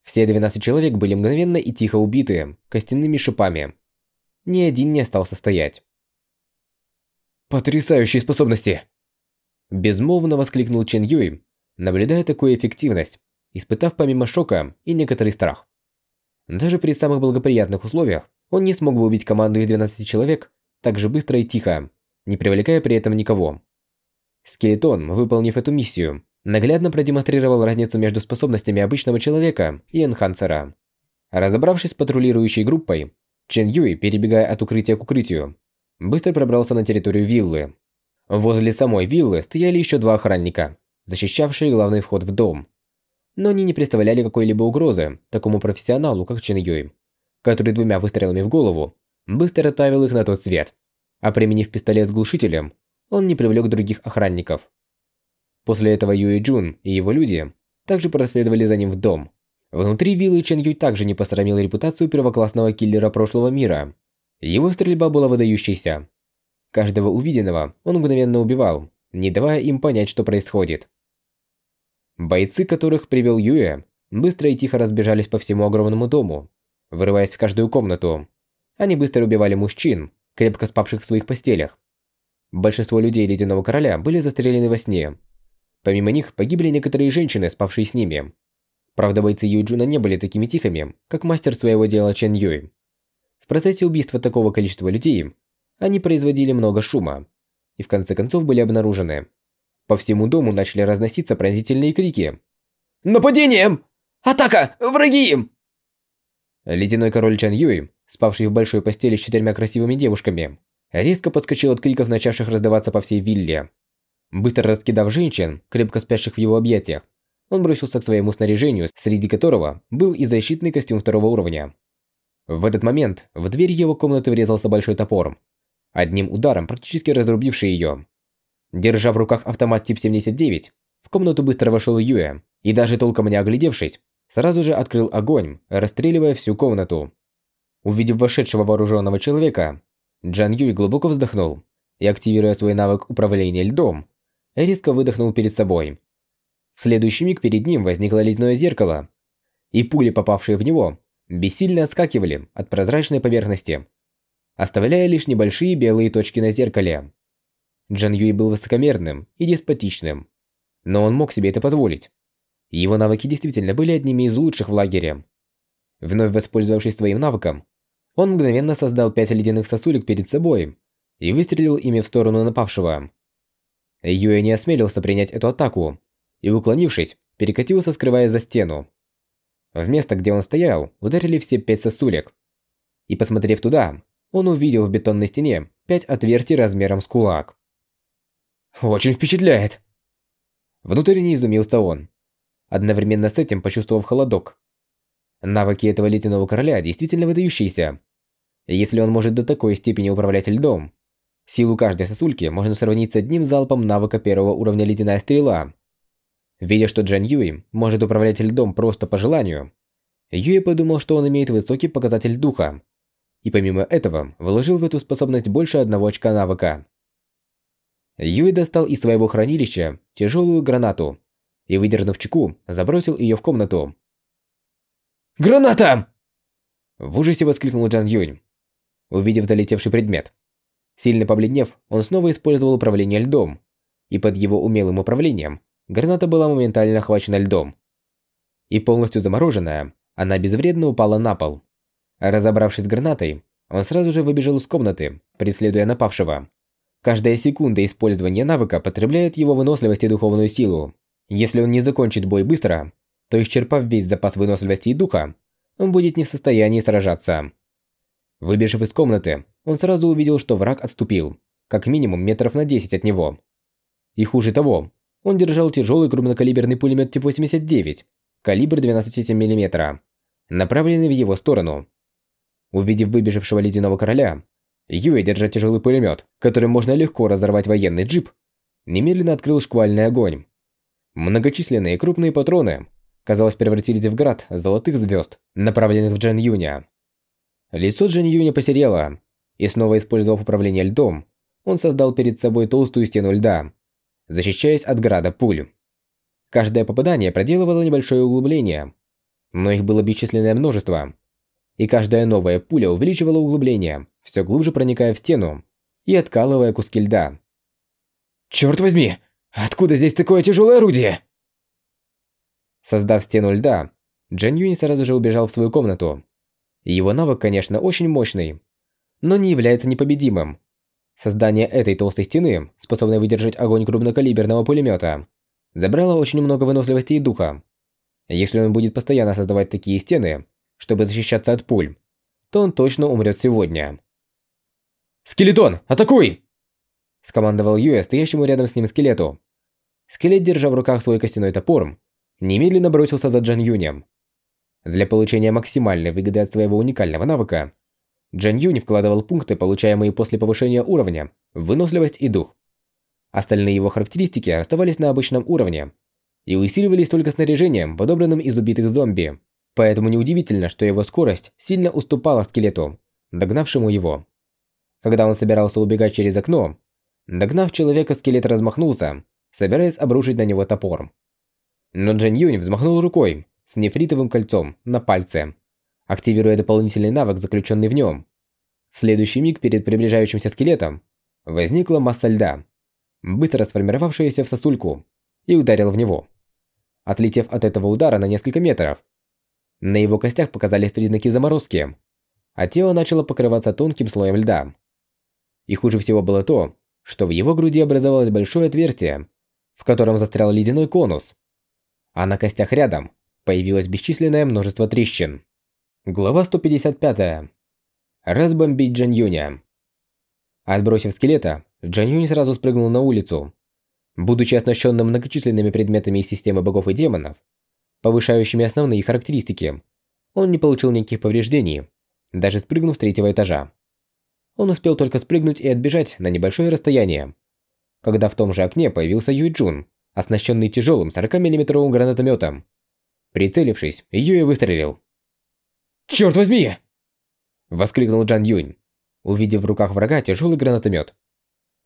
A: Все 12 человек были мгновенно и тихо убиты костяными шипами. Ни один не остался стоять. «Потрясающие способности!» Безмолвно воскликнул Чен Юй, наблюдая такую эффективность, испытав помимо шока и некоторый страх. Даже при самых благоприятных условиях он не смог бы убить команду из 12 человек так же быстро и тихо, не привлекая при этом никого. Скелетон, выполнив эту миссию, наглядно продемонстрировал разницу между способностями обычного человека и энхансера. Разобравшись с патрулирующей группой, Чен Юй, перебегая от укрытия к укрытию, быстро пробрался на территорию виллы. Возле самой виллы стояли еще два охранника, защищавшие главный вход в дом. Но они не представляли какой-либо угрозы такому профессионалу, как Чен Юй, который двумя выстрелами в голову быстро отправил их на тот свет а применив пистолет с глушителем, он не привлек других охранников. После этого Юи Джун и его люди также проследовали за ним в дом. Внутри виллы Чен Юй также не посрамил репутацию первоклассного киллера прошлого мира. Его стрельба была выдающейся. Каждого увиденного он мгновенно убивал, не давая им понять, что происходит. Бойцы, которых привел Юэ, быстро и тихо разбежались по всему огромному дому, вырываясь в каждую комнату. Они быстро убивали мужчин, крепко спавших в своих постелях. Большинство людей Ледяного Короля были застрелены во сне. Помимо них погибли некоторые женщины, спавшие с ними. Правда, бойцы Юджуна не были такими тихими, как мастер своего дела Чен Юй. В процессе убийства такого количества людей они производили много шума и в конце концов были обнаружены. По всему дому начали разноситься пронзительные крики. «Нападение! Атака! Враги!» Ледяной король Чан Юй спавший в большой постели с четырьмя красивыми девушками, резко подскочил от криков, начавших раздаваться по всей вилле. Быстро раскидав женщин, крепко спящих в его объятиях, он бросился к своему снаряжению, среди которого был и защитный костюм второго уровня. В этот момент в дверь его комнаты врезался большой топор, одним ударом практически разрубивший ее. Держа в руках автомат тип 79, в комнату быстро вошел Юэ, и даже толком не оглядевшись, сразу же открыл огонь, расстреливая всю комнату. Увидев вошедшего вооруженного человека, Джан Юй глубоко вздохнул и, активируя свой навык управления льдом, резко выдохнул перед собой. В следующий миг перед ним возникло ледяное зеркало, и пули, попавшие в него, бессильно отскакивали от прозрачной поверхности, оставляя лишь небольшие белые точки на зеркале. Джан Юй был высокомерным и деспотичным, но он мог себе это позволить. Его навыки действительно были одними из лучших в лагере. Вновь воспользовавшись своим навыком, он мгновенно создал пять ледяных сосулек перед собой и выстрелил ими в сторону напавшего. Юэ не осмелился принять эту атаку и, уклонившись, перекатился, скрываясь за стену. В место, где он стоял, ударили все пять сосулек. И посмотрев туда, он увидел в бетонной стене пять отверстий размером с кулак. «Очень впечатляет!» Внутренне изумился он, одновременно с этим почувствовав холодок. Навыки этого ледяного короля действительно выдающиеся. Если он может до такой степени управлять льдом, силу каждой сосульки можно сравнить с одним залпом навыка первого уровня ледяная стрела. Видя, что Джан Юй может управлять льдом просто по желанию, Юй подумал, что он имеет высокий показатель духа, и помимо этого вложил в эту способность больше одного очка навыка. Юй достал из своего хранилища тяжелую гранату и, выдернув чеку, забросил ее в комнату. «Граната!» В ужасе воскликнул Джан Юнь, увидев залетевший предмет. Сильно побледнев, он снова использовал управление льдом, и под его умелым управлением граната была моментально охвачена льдом. И полностью замороженная, она безвредно упала на пол. Разобравшись с гранатой, он сразу же выбежал из комнаты, преследуя напавшего. Каждая секунда использования навыка потребляет его выносливость и духовную силу. Если он не закончит бой быстро, то исчерпав весь запас выносливости и духа, он будет не в состоянии сражаться. Выбежав из комнаты, он сразу увидел, что враг отступил, как минимум метров на 10 от него. И хуже того, он держал тяжелый крупнокалиберный пулемет тип 89, калибр 12 мм, направленный в его сторону. Увидев выбежавшего ледяного короля, Юэ, держа тяжелый пулемет, которым можно легко разорвать военный джип, немедленно открыл шквальный огонь. Многочисленные крупные патроны, казалось, превратились в град золотых звезд, направленных в Джан Юня. Лицо Джан Юня посерело, и снова использовав управление льдом, он создал перед собой толстую стену льда, защищаясь от града пуль. Каждое попадание проделывало небольшое углубление, но их было бесчисленное множество, и каждая новая пуля увеличивала углубление, все глубже проникая в стену и откалывая куски льда. «Черт возьми! Откуда здесь такое тяжелое орудие?» Создав стену льда, Джан Юнь сразу же убежал в свою комнату. Его навык, конечно, очень мощный, но не является непобедимым. Создание этой толстой стены, способной выдержать огонь крупнокалиберного пулемета, забрало очень много выносливости и духа. Если он будет постоянно создавать такие стены, чтобы защищаться от пуль, то он точно умрет сегодня. «Скелетон, атакуй!» Скомандовал Юэ стоящему рядом с ним скелету. Скелет, держа в руках свой костяной топор, немедленно бросился за Джан Юнем. Для получения максимальной выгоды от своего уникального навыка, Джан Юнь вкладывал пункты, получаемые после повышения уровня, выносливость и дух. Остальные его характеристики оставались на обычном уровне и усиливались только снаряжением, подобранным из убитых зомби. Поэтому неудивительно, что его скорость сильно уступала скелету, догнавшему его. Когда он собирался убегать через окно, догнав человека, скелет размахнулся, собираясь обрушить на него топор. Но Джан Юнь взмахнул рукой с нефритовым кольцом на пальце, активируя дополнительный навык, заключенный в нем. В следующий миг перед приближающимся скелетом возникла масса льда, быстро сформировавшаяся в сосульку, и ударил в него. Отлетев от этого удара на несколько метров, на его костях показались признаки заморозки, а тело начало покрываться тонким слоем льда. И хуже всего было то, что в его груди образовалось большое отверстие, в котором застрял ледяной конус, а на костях рядом появилось бесчисленное множество трещин. Глава 155. Разбомбить Джан Юня. Отбросив скелета, Джан Юнь сразу спрыгнул на улицу. Будучи оснащенным многочисленными предметами из системы богов и демонов, повышающими основные характеристики. Он не получил никаких повреждений даже спрыгнув с третьего этажа. Он успел только спрыгнуть и отбежать на небольшое расстояние, когда в том же окне появился Юй Джун, оснащенный тяжелым 40-миллиметровым гранатометом. Прицелившись, Юй выстрелил.
C: «Черт возьми!»
A: Воскликнул Джан Юнь, увидев в руках врага тяжелый гранатомет.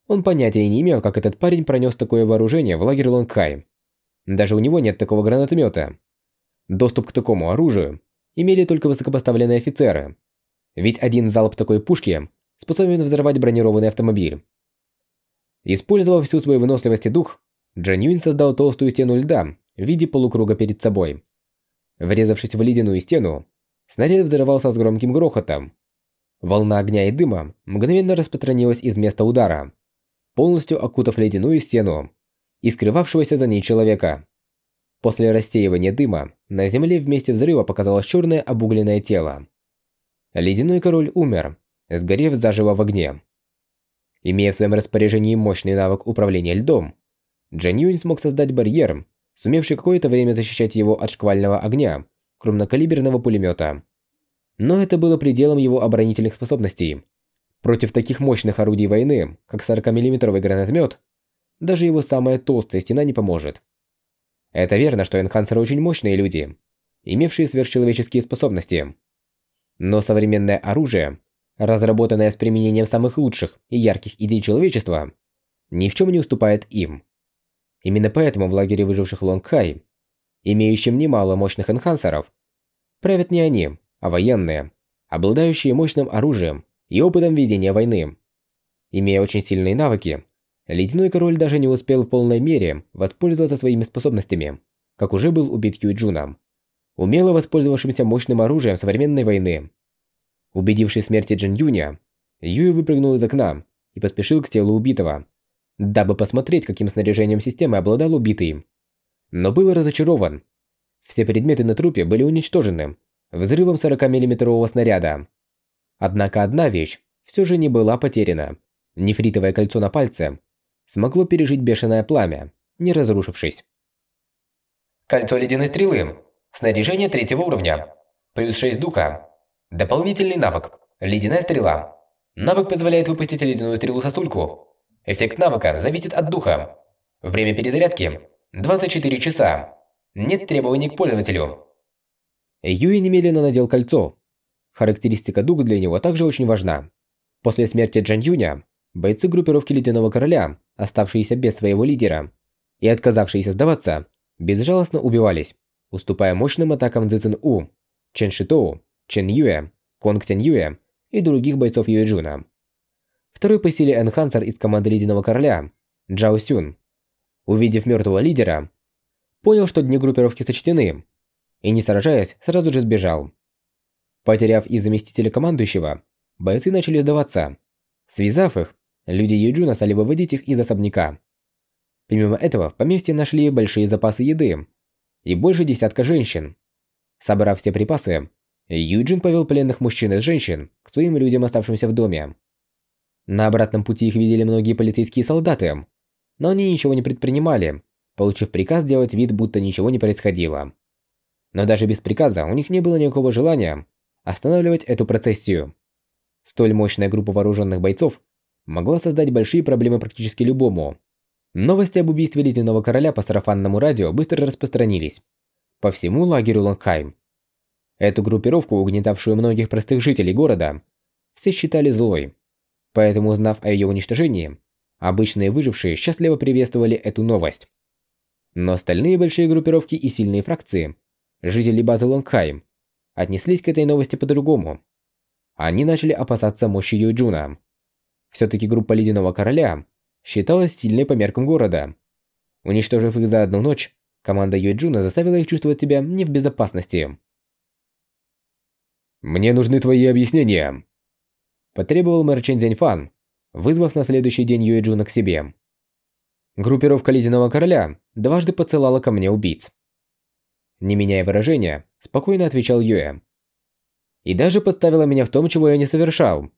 A: Он понятия не имел, как этот парень пронес такое вооружение в лагерь Лонгхай. Даже у него нет такого гранатомета. Доступ к такому оружию имели только высокопоставленные офицеры. Ведь один залп такой пушки способен взорвать бронированный автомобиль. Использовав всю свою выносливость и дух, Джан Юнь создал толстую стену льда в виде полукруга перед собой. Врезавшись в ледяную стену, снаряд взорвался с громким грохотом. Волна огня и дыма мгновенно распространилась из места удара, полностью окутав ледяную стену и скрывавшегося за ней человека. После рассеивания дыма на земле вместе взрыва показалось черное обугленное тело. Ледяной король умер, сгорев заживо в огне. Имея в своем распоряжении мощный навык управления льдом, Джан Юнь смог создать барьер, сумевший какое-то время защищать его от шквального огня крупнокалиберного пулемета. Но это было пределом его оборонительных способностей. Против таких мощных орудий войны, как 40-мм гранатомет, даже его самая толстая стена не поможет. Это верно, что энхансеры очень мощные люди, имевшие сверхчеловеческие способности. Но современное оружие, разработанное с применением самых лучших и ярких идей человечества, ни в чем не уступает им. Именно поэтому в лагере выживших Лонгхай, имеющим немало мощных энхансеров, правят не они, а военные, обладающие мощным оружием и опытом ведения войны. Имея очень сильные навыки, Ледяной Король даже не успел в полной мере воспользоваться своими способностями, как уже был убит Юйджуном, умело воспользовавшимся мощным оружием современной войны. Убедившись в смерти Джин Юня, Юй выпрыгнул из окна и поспешил к телу убитого, дабы посмотреть, каким снаряжением системы обладал убитый. Но был разочарован. Все предметы на трупе были уничтожены взрывом 40-миллиметрового снаряда. Однако одна вещь все же не была потеряна. Нефритовое кольцо на пальце смогло пережить бешеное пламя, не разрушившись.
D: Кольцо ледяной стрелы. Снаряжение третьего уровня. Плюс 6 духа. Дополнительный навык. Ледяная стрела. Навык позволяет выпустить ледяную стрелу-сосульку. Эффект навыка зависит от духа. Время перезарядки – 24 часа. Нет требований к пользователю.
A: Юи немедленно надел кольцо. Характеристика духа для него также очень важна. После смерти Джан Юня, бойцы группировки Ледяного Короля оставшиеся без своего лидера, и отказавшиеся сдаваться, безжалостно убивались, уступая мощным атакам Цзэцэн У, Чен Шитоу, Чен Юэ, Конг Тянь Юэ и других бойцов Юэджуна. Второй по силе энхансер из команды Ледяного Короля, Джао Сюн, увидев мертвого лидера, понял, что дни группировки сочтены, и не сражаясь, сразу же сбежал. Потеряв и заместителя командующего, бойцы начали сдаваться. Связав их, Люди Юджуна стали выводить их из особняка. Помимо этого, в поместье нашли большие запасы еды и больше десятка женщин. Собрав все припасы, Юджин повел пленных мужчин и женщин к своим людям, оставшимся в доме. На обратном пути их видели многие полицейские солдаты, но они ничего не предпринимали, получив приказ делать вид, будто ничего не происходило. Но даже без приказа у них не было никакого желания останавливать эту процессию. Столь мощная группа вооруженных бойцов могла создать большие проблемы практически любому. Новости об убийстве Ледяного Короля по сарафанному радио быстро распространились по всему лагерю Лонгхайм. Эту группировку, угнетавшую многих простых жителей города, все считали злой. Поэтому, узнав о ее уничтожении, обычные выжившие счастливо приветствовали эту новость. Но остальные большие группировки и сильные фракции, жители базы Лонгхайм, отнеслись к этой новости по-другому. Они начали опасаться мощи Юджуна. Все-таки группа Ледяного Короля считалась сильной по меркам города. Уничтожив их за одну ночь, команда Юэджуна заставила их чувствовать себя не в безопасности.
C: «Мне нужны твои объяснения», –
A: потребовал мэр Чен Дзяньфан, вызвав на следующий день Юэджуна к себе. Группировка Ледяного Короля дважды поцелала ко мне убийц. Не меняя выражения, спокойно отвечал Юэ. И даже подставила меня в том, чего я не совершал.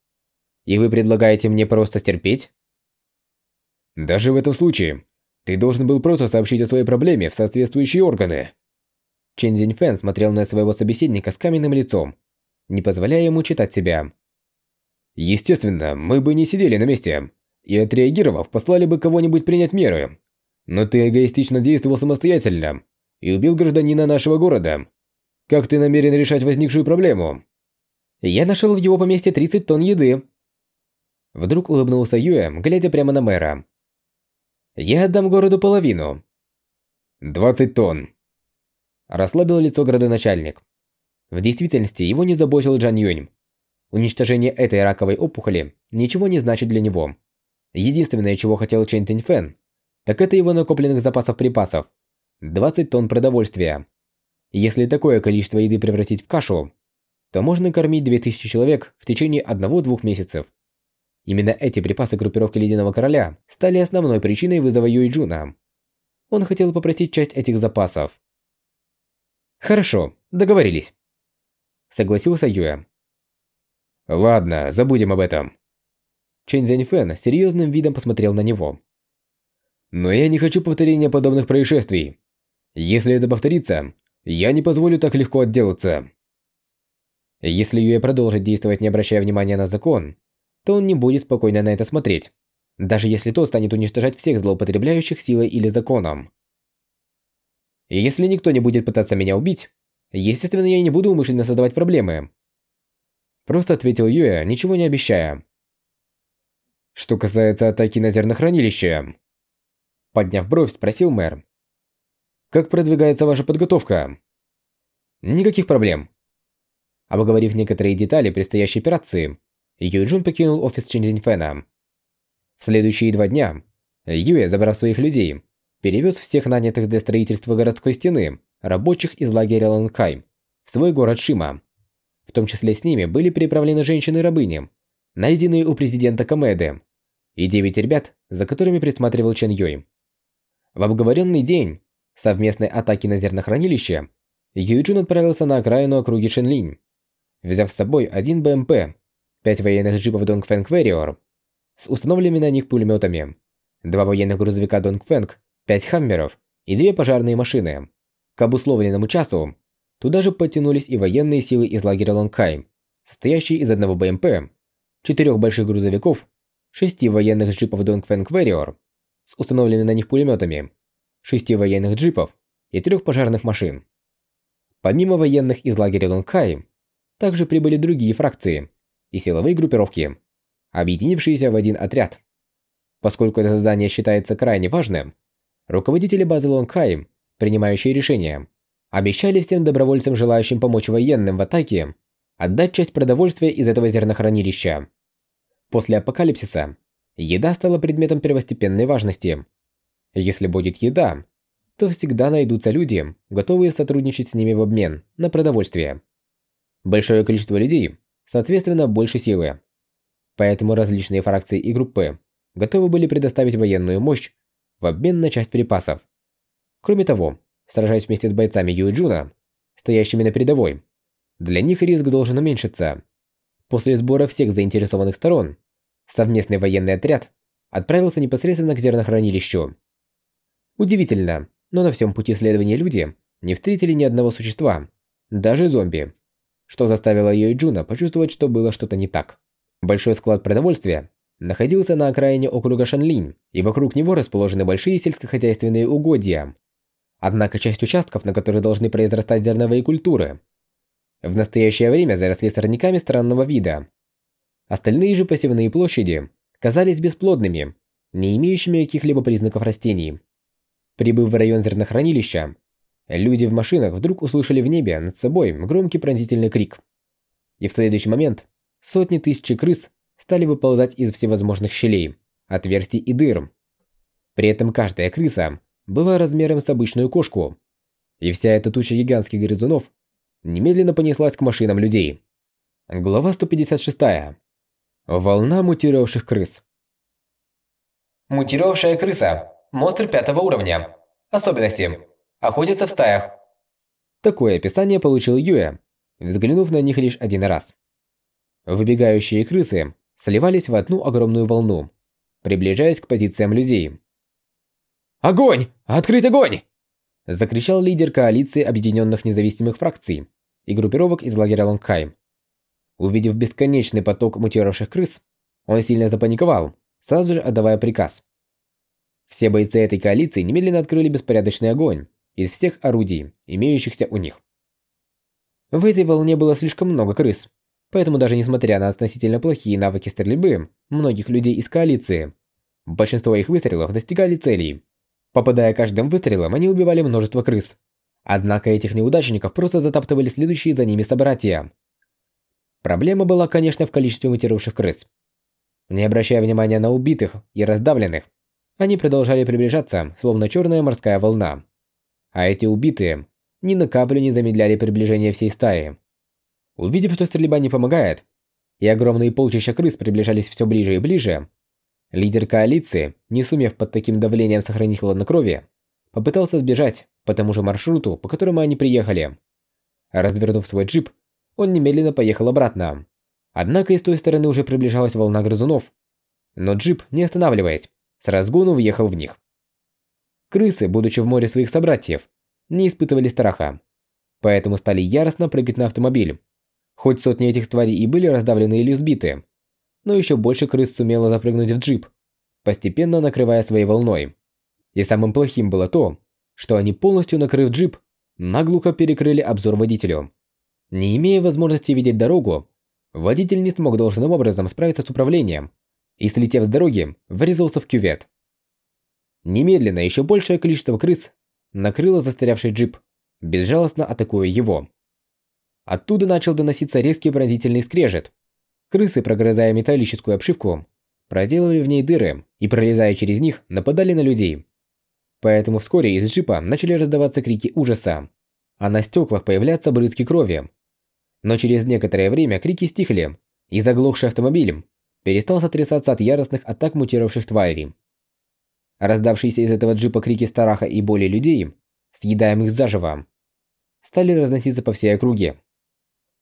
A: И вы предлагаете мне просто стерпеть?
C: Даже в этом случае, ты должен был просто сообщить о своей проблеме в соответствующие органы.
A: Чен Зиньфэн смотрел на своего собеседника с каменным лицом, не позволяя ему читать себя. Естественно, мы бы не сидели на месте, и отреагировав, послали бы кого-нибудь принять меры. Но ты эгоистично действовал самостоятельно и убил гражданина нашего города. Как ты намерен решать возникшую проблему?
B: Я нашел в его поместье 30 тонн еды.
A: Вдруг улыбнулся Юэ, глядя прямо на мэра. Я отдам городу половину. 20 тонн. Расслабил лицо городоначальник. В действительности его не заботил Джан Юнь. Уничтожение этой раковой опухоли ничего не значит для него. Единственное, чего хотел Чэнь Тиньфэн, так это его накопленных запасов припасов. 20 тонн продовольствия. Если такое количество еды превратить в кашу, то можно кормить 2000 человек в течение одного-двух месяцев. Именно эти припасы группировки Ледяного Короля стали основной причиной вызова Юй Джуна. Он хотел попросить часть этих запасов.
B: Хорошо, договорились. Согласился Юэ.
A: Ладно, забудем об этом. Чэнь Зяньфэн серьезным видом посмотрел на него. Но я не хочу повторения подобных происшествий. Если это повторится, я не позволю так легко отделаться. Если Юэ продолжит действовать, не обращая внимания на закон, то он не будет спокойно на это смотреть, даже если тот станет уничтожать всех злоупотребляющих силой или законом. Если никто не будет пытаться меня убить, естественно, я не буду умышленно создавать проблемы. Просто ответил Юэ, ничего не обещая. Что касается атаки на зернохранилище, подняв бровь, спросил мэр. Как продвигается ваша подготовка? Никаких проблем. Обговорив некоторые детали предстоящей операции, Юджун покинул офис Чинзиньфэна. В следующие два дня Юэ, забрав своих людей, перевез всех нанятых для строительства городской стены рабочих из лагеря Ланкай в свой город Шима. В том числе с ними были переправлены женщины-рабыни, найденные у президента Камеды, и девять ребят, за которыми присматривал Чен Юй. В обговоренный день совместной атаки на зернохранилище Юйчун отправился на окраину округи Шенлинь, взяв с собой один БМП, пять военных джипов Dongfeng Warrior с установленными на них пулеметами, два военных грузовика Dongfeng, пять хаммеров и две пожарные машины. К обусловленному часу туда же подтянулись и военные силы из лагеря Лонгхай, состоящие из одного БМП, четырех больших грузовиков, шести военных джипов Dongfeng Warrior с установленными на них пулеметами, шести военных джипов и трех пожарных машин. Помимо военных из лагеря Лонгхай, также прибыли другие фракции и силовые группировки, объединившиеся в один отряд. Поскольку это задание считается крайне важным, руководители базы Лонгхай, принимающие решения, обещали всем добровольцам, желающим помочь военным в атаке, отдать часть продовольствия из этого зернохранилища. После апокалипсиса еда стала предметом первостепенной важности. Если будет еда, то всегда найдутся люди, готовые сотрудничать с ними в обмен на продовольствие. Большое количество людей, соответственно, больше силы. Поэтому различные фракции и группы готовы были предоставить военную мощь в обмен на часть припасов. Кроме того, сражаясь вместе с бойцами Юэджуна, стоящими на передовой, для них риск должен уменьшиться. После сбора всех заинтересованных сторон, совместный военный отряд отправился непосредственно к зернохранилищу. Удивительно, но на всем пути следования люди не встретили ни одного существа, даже зомби, что заставило ее Джуна почувствовать, что было что-то не так. Большой склад продовольствия находился на окраине округа Шанлинь, и вокруг него расположены большие сельскохозяйственные угодья. Однако часть участков, на которых должны произрастать зерновые культуры, в настоящее время заросли сорняками странного вида. Остальные же посевные площади казались бесплодными, не имеющими каких-либо признаков растений. Прибыв в район зернохранилища, люди в машинах вдруг услышали в небе над собой громкий пронзительный крик. И в следующий момент сотни тысяч крыс стали выползать из всевозможных щелей, отверстий и дыр. При этом каждая крыса была размером с обычную кошку. И вся эта туча гигантских грызунов немедленно понеслась к машинам людей. Глава 156. Волна мутировавших крыс.
D: Мутировавшая крыса. Монстр пятого уровня. Особенности. Охотится в стаях.
A: Такое описание получил Юэ, взглянув на них лишь один раз. Выбегающие крысы сливались в одну огромную волну, приближаясь к позициям людей.
C: «Огонь! Открыть огонь!»
A: Закричал лидер коалиции объединенных независимых фракций и группировок из лагеря Лонгхай. Увидев бесконечный поток мутировавших крыс, он сильно запаниковал, сразу же отдавая приказ. Все бойцы этой коалиции немедленно открыли беспорядочный огонь из всех орудий, имеющихся у них. В этой волне было слишком много крыс, поэтому даже несмотря на относительно плохие навыки стрельбы многих людей из коалиции, большинство их выстрелов достигали целей. Попадая каждым выстрелом, они убивали множество крыс. Однако этих неудачников просто затаптывали следующие за ними собратья. Проблема была, конечно, в количестве мутировавших крыс. Не обращая внимания на убитых и раздавленных, они продолжали приближаться, словно черная морская волна. А эти убитые ни на каплю не замедляли приближение всей стаи. Увидев, что стрельба не помогает, и огромные полчища крыс приближались все ближе и ближе, лидер коалиции, не сумев под таким давлением сохранить хладнокровие, попытался сбежать по тому же маршруту, по которому они приехали. Развернув свой джип, он немедленно поехал обратно. Однако и с той стороны уже приближалась волна грызунов. Но джип, не останавливаясь, с разгону въехал в них. Крысы, будучи в море своих собратьев, не испытывали страха, поэтому стали яростно прыгать на автомобиль. Хоть сотни этих тварей и были раздавлены или сбиты, но еще больше крыс сумело запрыгнуть в джип, постепенно накрывая своей волной. И самым плохим было то, что они полностью накрыв джип, наглухо перекрыли обзор водителю. Не имея возможности видеть дорогу, водитель не смог должным образом справиться с управлением и, слетев с дороги, врезался в кювет. Немедленно еще большее количество крыс накрыло застрявший джип, безжалостно атакуя его. Оттуда начал доноситься резкий пронзительный скрежет. Крысы, прогрызая металлическую обшивку, проделывали в ней дыры и, пролезая через них, нападали на людей. Поэтому вскоре из джипа начали раздаваться крики ужаса, а на стеклах появляться брызги крови. Но через некоторое время крики стихли, и заглохший автомобиль перестал сотрясаться от яростных атак мутировавших тварей. Раздавшиеся из этого джипа крики страха и боли людей, съедаемых заживо, стали разноситься по всей округе.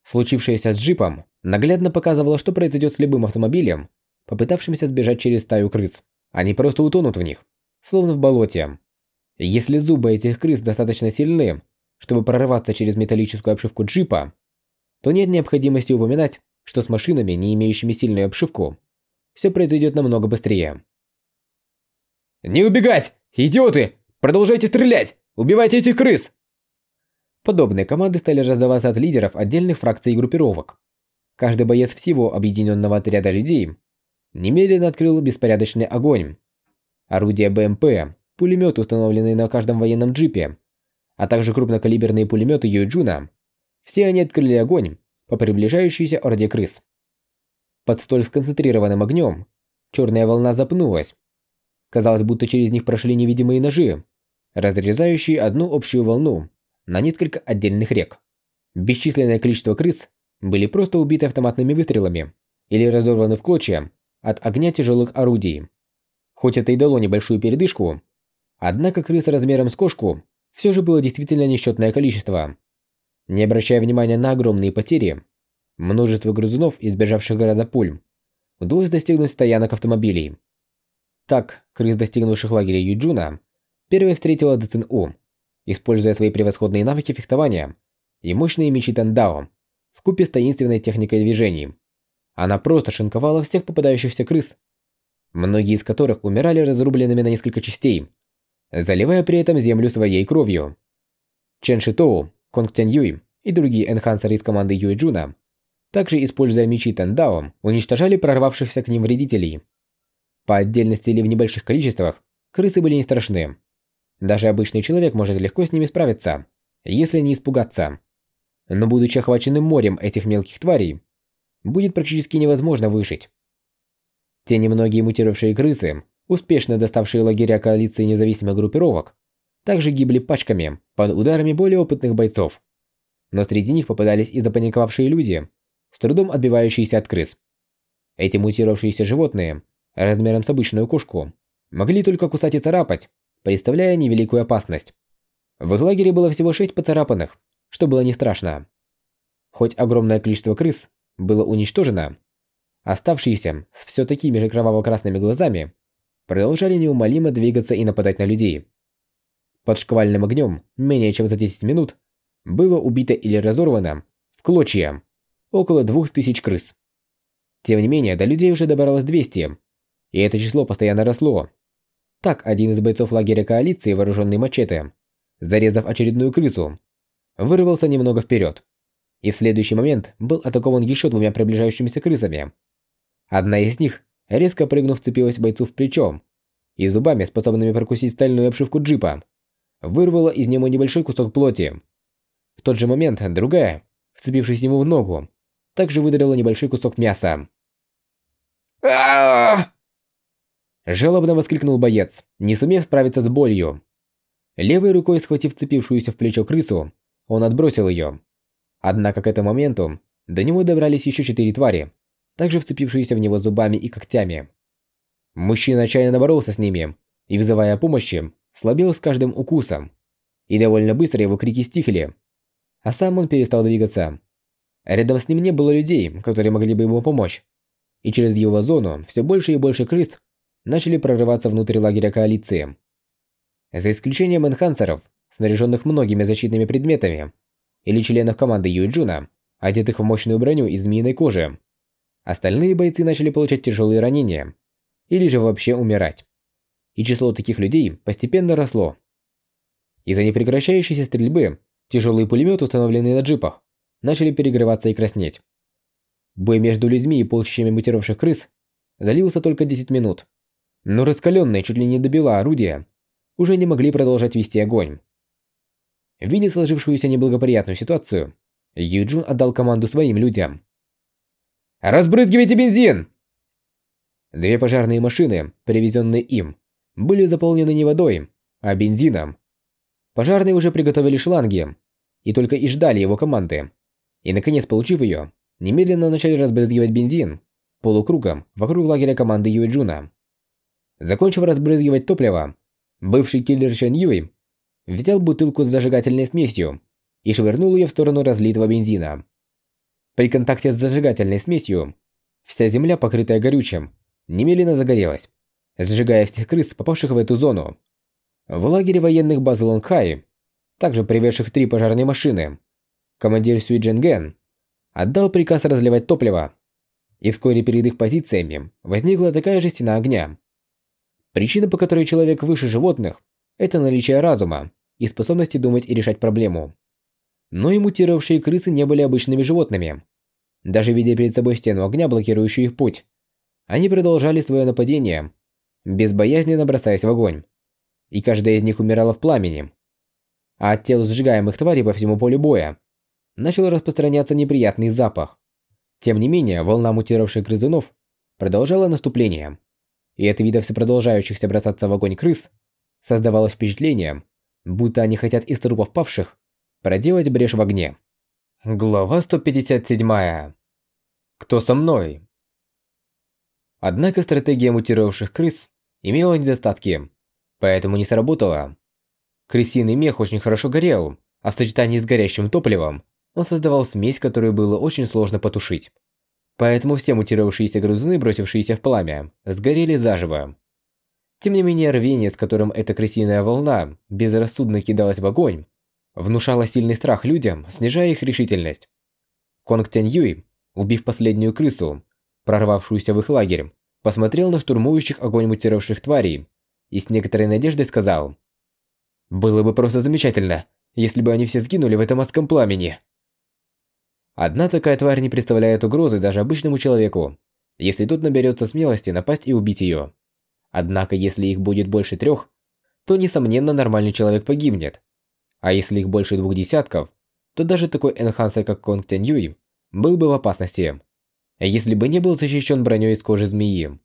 A: Случившееся с джипом наглядно показывало, что произойдет с любым автомобилем, попытавшимся сбежать через стаю крыс. Они просто утонут в них, словно в болоте. Если зубы этих крыс достаточно сильны, чтобы прорываться через металлическую обшивку джипа, то нет необходимости упоминать, что с машинами, не имеющими сильную обшивку, все произойдет намного быстрее.
C: «Не убегать! Идиоты! Продолжайте стрелять! Убивайте этих крыс!»
A: Подобные команды стали раздаваться от лидеров отдельных фракций и группировок. Каждый боец всего объединенного отряда людей немедленно открыл беспорядочный огонь. Орудия БМП, пулеметы, установленные на каждом военном джипе, а также крупнокалиберные пулеметы Юджуна, все они открыли огонь по приближающейся орде крыс. Под столь сконцентрированным огнем черная волна запнулась. Казалось, будто через них прошли невидимые ножи, разрезающие одну общую волну на несколько отдельных рек. Бесчисленное количество крыс были просто убиты автоматными выстрелами или разорваны в клочья от огня тяжелых орудий. Хоть это и дало небольшую передышку, однако крыс размером с кошку все же было действительно несчетное количество. Не обращая внимания на огромные потери, множество грызунов, избежавших города пуль, удалось достигнуть стоянок автомобилей. Так, крыс, достигнувших лагеря Юджуна, первой встретила ДЦНУ, используя свои превосходные навыки фехтования и мощные мечи Тандао, вкупе с таинственной техникой движений. Она просто шинковала всех попадающихся крыс, многие из которых умирали разрубленными на несколько частей, заливая при этом землю своей кровью. Чен Шитоу Конг Тянь Юй и другие enhancer ы из команды Юй Джуна, также используя мечи Тандао, уничтожали прорвавшихся к ним вредителей. По отдельности или в небольших количествах, крысы были не страшны. Даже обычный человек может легко с ними справиться, если не испугаться. Но будучи охваченным морем этих мелких тварей, будет практически невозможно выжить. Те немногие мутировавшие крысы, успешно доставшие лагеря коалиции независимых группировок, также гибли пачками под ударами более опытных бойцов. Но среди них попадались и запаниковавшие люди, с трудом отбивающиеся от крыс. Эти мутировавшиеся животные, размером с обычную кошку, могли только кусать и царапать, представляя невеликую опасность. В их лагере было всего шесть поцарапанных, что было не страшно. Хоть огромное количество крыс было уничтожено, оставшиеся с все такими же кроваво-красными глазами продолжали неумолимо двигаться и нападать на людей. Под шквальным огнем, менее чем за 10 минут, было убито или разорвано в клочья около двух тысяч крыс. Тем не менее, до людей уже добралось 200, и это число постоянно росло. Так, один из бойцов лагеря коалиции, вооруженный мачете, зарезав очередную крысу, вырвался немного вперед, и в следующий момент был атакован еще двумя приближающимися крысами. Одна из них, резко прыгнув, вцепилась бойцу в плечо, и зубами, способными прокусить стальную обшивку джипа, вырвала из него небольшой кусок плоти. В тот же момент другая, вцепившись ему в ногу, также выдрала небольшой кусок мяса. Жалобно воскликнул боец, не сумев справиться с болью. Левой рукой схватив вцепившуюся в плечо крысу, он отбросил ее. Однако к этому моменту до него добрались еще четыре твари, также вцепившиеся в него зубами и когтями. Мужчина отчаянно боролся с ними и, вызывая помощи, слабел с каждым укусом. И довольно быстро его крики стихли, а сам он перестал двигаться. Рядом с ним не было людей, которые могли бы ему помочь. И через его зону все больше и больше крыс начали прорываться внутрь лагеря коалиции. За исключением энхансеров, снаряженных многими защитными предметами, или членов команды Юйджуна, одетых в мощную броню из змеиной кожи, остальные бойцы начали получать тяжелые ранения, или же вообще умирать. И число таких людей постепенно росло. Из-за непрекращающейся стрельбы, тяжелые пулеметы, установленные на джипах, начали перегреваться и краснеть. Бой между людьми и полчищами мутировавших крыс длился только 10 минут. Но раскаленные чуть ли не добила орудия уже не могли продолжать вести огонь. Видя сложившуюся неблагоприятную ситуацию, Юджун отдал команду своим людям. «Разбрызгивайте бензин!» Две пожарные машины, привезенные им, были заполнены не водой, а бензином. Пожарные уже приготовили шланги и только и ждали его команды. И наконец, получив ее, немедленно начали разбрызгивать бензин полукругом вокруг лагеря команды Юэджуна. Закончив разбрызгивать топливо, бывший киллер Чен Юй взял бутылку с зажигательной смесью и швырнул ее в сторону разлитого бензина. При контакте с зажигательной смесью вся земля, покрытая горючим, немедленно загорелась, сжигая всех крыс, попавших в эту зону. В лагере военных базы Лонгхай, также привезших три пожарные машины, командир Сюи Дженген отдал приказ разливать топливо, и вскоре перед их позициями возникла такая же стена огня. Причина, по которой человек выше животных, это наличие разума и способности думать и решать проблему. Но и мутировавшие крысы не были обычными животными. Даже видя перед собой стену огня, блокирующую их путь, они продолжали свое нападение, безбоязненно бросаясь в огонь. И каждая из них умирала в пламени. А от тел сжигаемых тварей по всему полю боя начал распространяться неприятный запах. Тем не менее, волна мутировавших грызунов продолжала наступление. И от вида всепродолжающихся бросаться в огонь крыс создавалось впечатление, будто они хотят из трупов павших проделать брешь в огне. Глава 157. Кто со мной? Однако стратегия мутировавших крыс имела недостатки, поэтому не сработала. Крысиный мех очень хорошо горел, а в сочетании с горящим топливом он создавал смесь, которую было очень сложно потушить. Поэтому все мутировавшиеся грызуны, бросившиеся в пламя, сгорели заживо. Тем не менее, рвение, с которым эта крысиная волна безрассудно кидалась в огонь, внушало сильный страх людям, снижая их решительность. Конг Тянь Юй, убив последнюю крысу, прорвавшуюся в их лагерь, посмотрел на штурмующих огонь мутировавших тварей и с некоторой надеждой сказал «Было бы просто замечательно, если бы они все сгинули в этом адском пламени». Одна такая тварь не представляет угрозы даже обычному человеку, если тот наберется смелости напасть и убить ее. Однако, если их будет больше трех, то, несомненно, нормальный человек погибнет. А если их больше двух десятков, то даже такой энхансер, как Конг Тянь Юй, был бы в опасности если бы не был защищен броней из кожи змеи.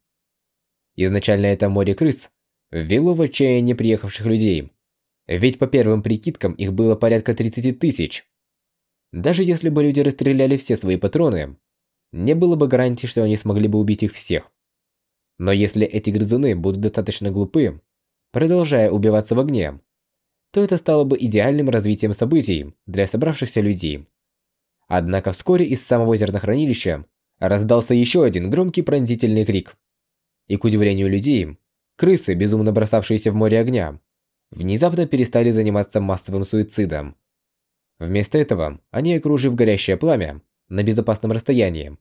A: Изначально это море крыс ввело в отчаяние приехавших людей, ведь по первым прикидкам их было порядка 30 тысяч. Даже если бы люди расстреляли все свои патроны, не было бы гарантии, что они смогли бы убить их всех. Но если эти грызуны будут достаточно глупы, продолжая убиваться в огне, то это стало бы идеальным развитием событий для собравшихся людей. Однако вскоре из самого зернохранилища Раздался еще один громкий пронзительный крик. И к удивлению людей, крысы, безумно бросавшиеся в море огня, внезапно перестали заниматься массовым суицидом. Вместо этого они, окружив горящее пламя, на безопасном расстоянии,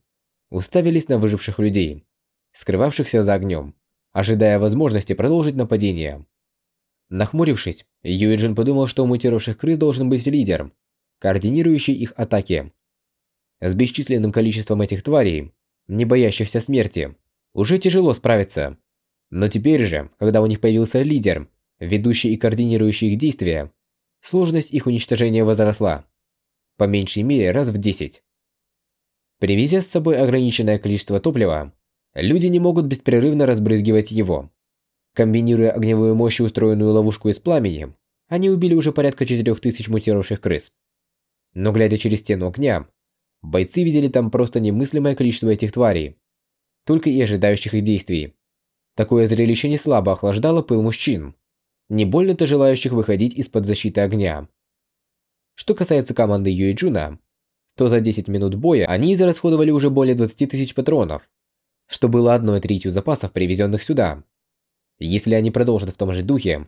A: уставились на выживших людей, скрывавшихся за огнем, ожидая возможности продолжить нападение. Нахмурившись, Юэджин подумал, что у мутировавших крыс должен быть лидер, координирующий их атаки. С бесчисленным количеством этих тварей, не боящихся смерти, уже тяжело справиться. Но теперь же, когда у них появился лидер, ведущий и координирующий их действия, сложность их уничтожения возросла. По меньшей мере раз в 10. Привезя с собой ограниченное количество топлива, люди не могут беспрерывно разбрызгивать его. Комбинируя огневую мощь и устроенную ловушку из пламени, они убили уже порядка 4000 мутировавших крыс. Но глядя через стену огня, бойцы видели там просто немыслимое количество этих тварей, только и ожидающих их действий. Такое зрелище не слабо охлаждало пыл мужчин, не больно-то желающих выходить из-под защиты огня. Что касается команды Юэджуна, то за 10 минут боя они израсходовали уже более 20 тысяч патронов, что было одной третью запасов, привезенных сюда. Если они продолжат в том же духе,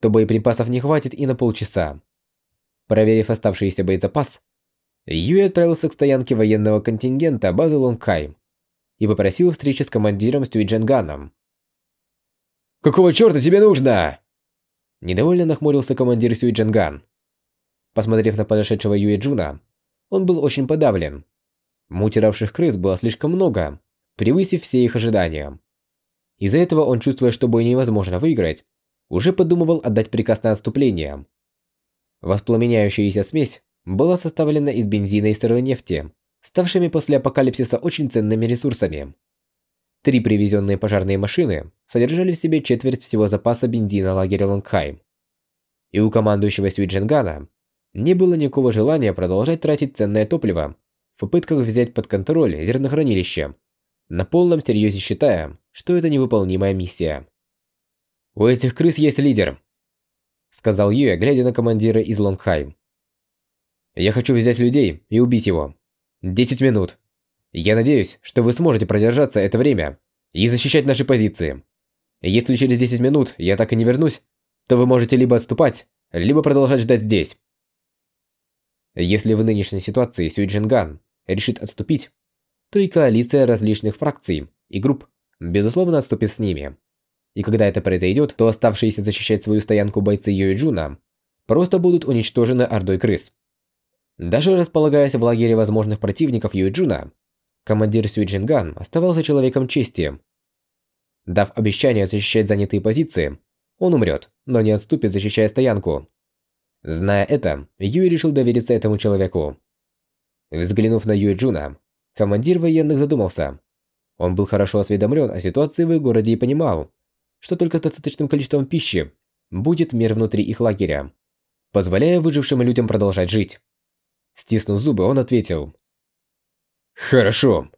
A: то боеприпасов не хватит и на полчаса. Проверив оставшийся боезапас, Юй отправился к стоянке военного контингента базы Лонгхай и попросил встречи с командиром Стюидженганом.
C: «Какого черта тебе нужно?»
A: Недовольно нахмурился командир Сюидженган. Посмотрев на подошедшего Юэ Джуна, он был очень подавлен. Мутировавших крыс было слишком много, превысив все их ожидания. Из-за этого он, чувствуя, что бой невозможно выиграть, уже подумывал отдать приказ на отступление. Воспламеняющаяся смесь была составлена из бензина и сырой нефти, ставшими после апокалипсиса очень ценными ресурсами. Три привезенные пожарные машины содержали в себе четверть всего запаса бензина лагеря Лонгхайм. И у командующего Свидженгана не было никакого желания продолжать тратить ценное топливо в попытках взять под контроль зернохранилище, на полном серьезе считая, что это невыполнимая миссия. «У этих крыс есть лидер», — сказал Юэ, глядя на командира из Лонгхайм. «Я хочу взять людей и убить его. Десять минут. Я надеюсь, что вы сможете продержаться это время и защищать наши позиции. Если через 10 минут я так и не вернусь, то вы можете либо отступать, либо продолжать ждать здесь. Если в нынешней ситуации Сюйджинган решит отступить, то и коалиция различных фракций и групп безусловно отступит с ними. И когда это произойдет, то оставшиеся защищать свою стоянку бойцы Юэджуна просто будут уничтожены ордой крыс. Даже располагаясь в лагере возможных противников Юэджуна, командир Сюэджинган оставался человеком чести. Дав обещание защищать занятые позиции, он умрет, но не отступит, защищая стоянку. Зная это, Юй решил довериться этому человеку. Взглянув на Юй Джуна, командир военных задумался. Он был хорошо осведомлен о ситуации в их городе и понимал, что только с достаточным количеством пищи будет мир внутри их лагеря, позволяя выжившим людям продолжать жить. Стиснув зубы, он ответил. «Хорошо.